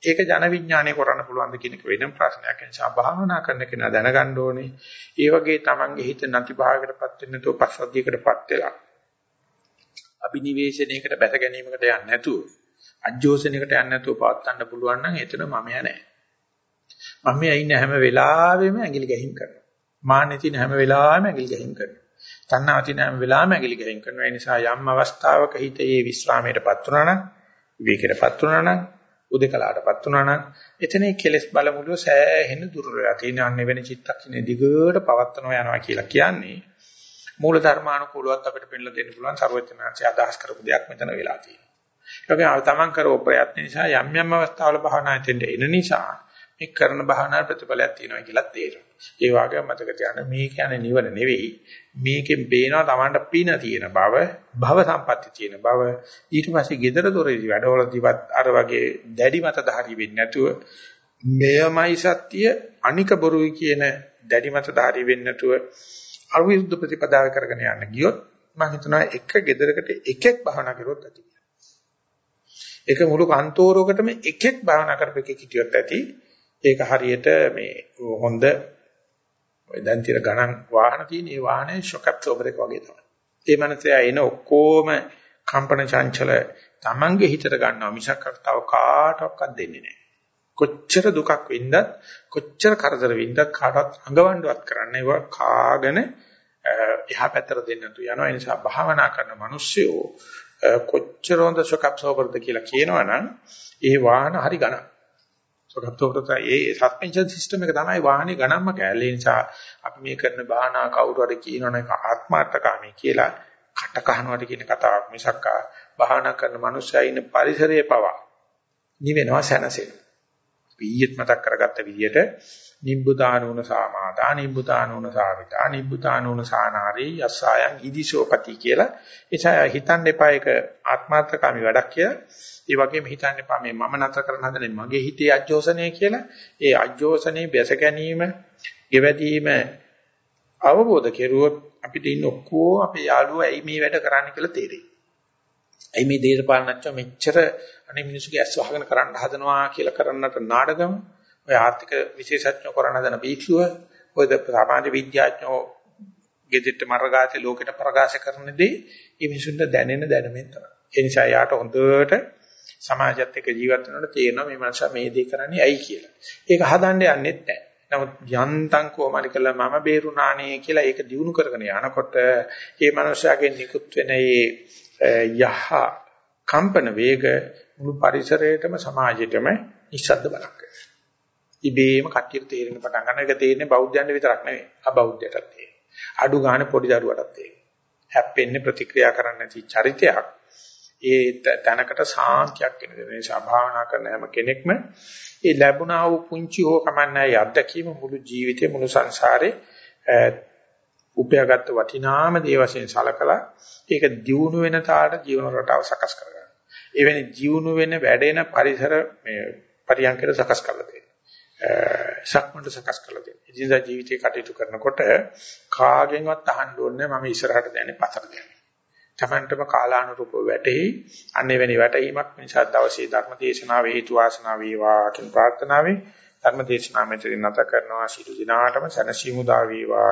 ඒක ජන විඥානය කරන්න පුළුවන් ද කියන එක වෙනම ප්‍රශ්නයක්. ඒ නිසා භාවනා කරන කෙනා දැනගන්න ඕනේ. ඒ වගේ Tamange හිත නැති භාවයකටපත් වෙන්න තෝ පස්සද්ධියකටපත් වෙලා. අභිනිවේෂණයකට බැස ගැනීමකට යන්නේ නැතුව අජෝසනයකට යන්නේ නැතුව පවත් ගන්න පුළුවන් නම් එතන මම යන්නේ මම මේ ඉන්න හැම වෙලාවෙම ඇඟිලි ගැහිම් කරනවා. මාන්නේ තියෙන හැම වෙලාවෙම ඇඟිලි ගැහිම් කරනවා. තණ්හාව තියෙන හැම වෙලාවෙම ඇඟිලි ගැහිම් කරනවා. ඒ නිසා යම් අවස්ථාවක හිතේ විස්රාමයටපත් වුණා නම්, විවේකයටපත් වුණා නම්, උදේකලාටපත් වුණා නම්, එතනේ කෙලස් බලමුළුව සෑහෙන දුර වෙලා තියෙන අන්නේ වෙන චිත්තක්ෂණේ දිගට පවත්නවා යනවා කියලා කියන්නේ මූල ධර්මානුකූලවත් අපිට පෙන්නලා දෙන්න පුළුවන් ਸਰවඥාන්සේ අදහස් කරපු දෙයක් මෙතන වෙලා තියෙනවා. ඒ වගේම තමන් කරව ප්‍රයත්න නිසා යම් යම් අවස්ථාවල භාවනාවෙන් එන නිසා මේ කරන භාවනා ප්‍රතිඵලයක් තියෙනවා කියලා තේරෙනවා. ඒ වගේම මතක තියාගන්න මේ කියන්නේ නිවන නෙවෙයි. මේකෙන් බේනවා Tamanට පින තියෙන බව, භව සම්පatti තියෙන බව. ඊට පස්සේ gedara දොරේදී වැඩවලදීවත් අර වගේ දැඩි මතධාරී වෙන්නේ නැතුව මෙයමයි සත්‍ය අනික බොරුයි කියන දැඩි මතධාරී වෙන්නේ නැතුව අවිරුද්ධ ප්‍රතිපදාව කරගෙන යන්න ගියොත් මම හිතනවා එක gedarakට එකෙක් භාවනා කරුවොත් ඇති. ඒක මුළු කන්තෝරයකටම එකෙක් භාවනා කරපෙකෙක් හිටියොත් ඇති. ඒක හරියට මේ හොඳ ඔය දැන් තියෙන ගණන් වාහන තියෙන ඒ වාහනේ ෂොක් ඇබ්සෝබර් එක වගේ තමයි. ඒ මනසයා එන ඔක්කොම කම්පන චංචල Tamange හිතට ගන්නවා මිසක් තව කාටවත් දෙන්නේ නැහැ. කොච්චර දුකක් වින්දත් කොච්චර කරදර වින්දත් කාටවත් අඟවන්නවත් කරන්න ඒවා කාගෙන එහා පැත්තට දෙන්න තු යනවා. ඒ නිසා භාවනා කරන මිනිස්සුયો කොච්චර හොඳ ෂොක් ඇබ්සෝබර්ද කියලා කියනවනම් ඒ වාහන හරි ගණන්. සොකප්තෝකට ඒ සස්පෙන්ෂන් සිස්ටම් එක තමයි වාහනේ ගණන්ම කැලේ නිසා අපි මේ කරන බාහනා කවුරු හරි කියනවනේ ආත්මාර්ථකාමී කියලා කට කහනවට කියන කතාවක් මිසක් බාහනා කරන මනුස්සයා ඉන්න පරිසරයේ පවා නිවෙනවා සැනසෙන. ඊයේත් මතක් කරගත්ත විදිහට නිබ්බුතානෝන සාමාදා නිබ්බුතානෝන සාවිතා නිබ්බුතානෝන සානාරී යස්සයන් ඉදිශෝපති කියලා එචා හිතන්න එපා ඒක ආත්මාර්ථකාමී වැඩක් කියලා ඒ වගේම හිතන්න එපා මේ මම නතර කරන හදන්නේ මගේ හිතේ අජෝසනය කියලා. ඒ අජෝසනේ බැස ගැනීම, ගෙවැදීම අවබෝධ කෙරුවොත් අපිට ඉන්න ඔක්කොම අපේ යාළුවෝ ඇයි මේ වැඩ කරන්නේ කියලා තේරෙයි. ඇයි මේ දේශපාලනච්චෝ මෙච්චර අනේ මිනිස්සුගේ ඇස් වහගෙන කරන්න හදනවා කියලා කරන්නට නාඩගම ඔය ආර්ථික විශේෂඥයෝ කරන හදන බීක්ෂුව ඔය සමාජ විද්‍යාඥයෝ ගෙදෙට්ට මරගාතේ ලෝකෙට ප්‍රකාශ කරන දේ මේ මිනිසුන්ට දැනෙන දැනුමෙන් තමයි. ඒ නිසා යාට හොඳට සමාජයත් එක්ක ජීවත් වෙනකොට තේරෙනවා මේ මනුස්සයා මේ දේ කරන්නේ ඇයි කියලා. ඒක හදන්න යන්නෙත් නැහැ. නමුත් යන්තම් කොහොමද කියලා මම බේරුණානේ කියලා ඒක දිනු කරගෙන යනකොට මේ මනුස්සයාගේ නිකුත් වෙන යහ කම්පන වේග මුළු පරිසරයටම සමාජයටම නිශ්ශබ්ද බලක් වෙනවා. ඉබේම කට්ටියට තේරෙන පටන් ගන්න එක තේරෙන්නේ බෞද්ධයන්ට විතරක් නෙවෙයි අබෞද්ධයටත් තේරෙනවා. අඩු ගන්න පොඩි දරුවටත් තේරෙනවා. හැප්පෙන්නේ ප්‍රතික්‍රියා කරන්න නැති චරිතයක්. ඒ තැනකට සාන්තියක් එන දේ නිසා භාවනා කරන හැම කෙනෙක්ම ඒ ලැබුණා වූ පුංචි හෝ කමන්නයි අත්දැකීම මුළු ජීවිතේ මුළු සංසාරේ උපයාගත් වටිනාම දේ වශයෙන් සලකලා ඒක දියුණු වෙන තාලට ජීවන රටාව සකස් කරගන්න. එවැනි ජීවුණු වෙන වැඩෙන පරිසර මේ පරියන්කයට සකස් කරලා දෙන්න. සක්මන්ට සකස් කරලා දෙන්න. ඉදින්දා ජීවිතේ කටයුතු කරනකොට කාගෙන්වත් අහන්න ඕනේ මම ඉස්සරහට දැනේ පතර දැනේ. Tamanටම කාලානුරූපව වැටෙහි අන්නේ වෙනි වැටීමක් නිසා දවසේ ධර්ම දේශනාව හේතු වාසනා වේවා කියන ප්‍රාර්ථනාවෙන් ධර්ම දේශනාව මෙතන නැත කරනවා සිටු දිනාටම සනසීමු දා වේවා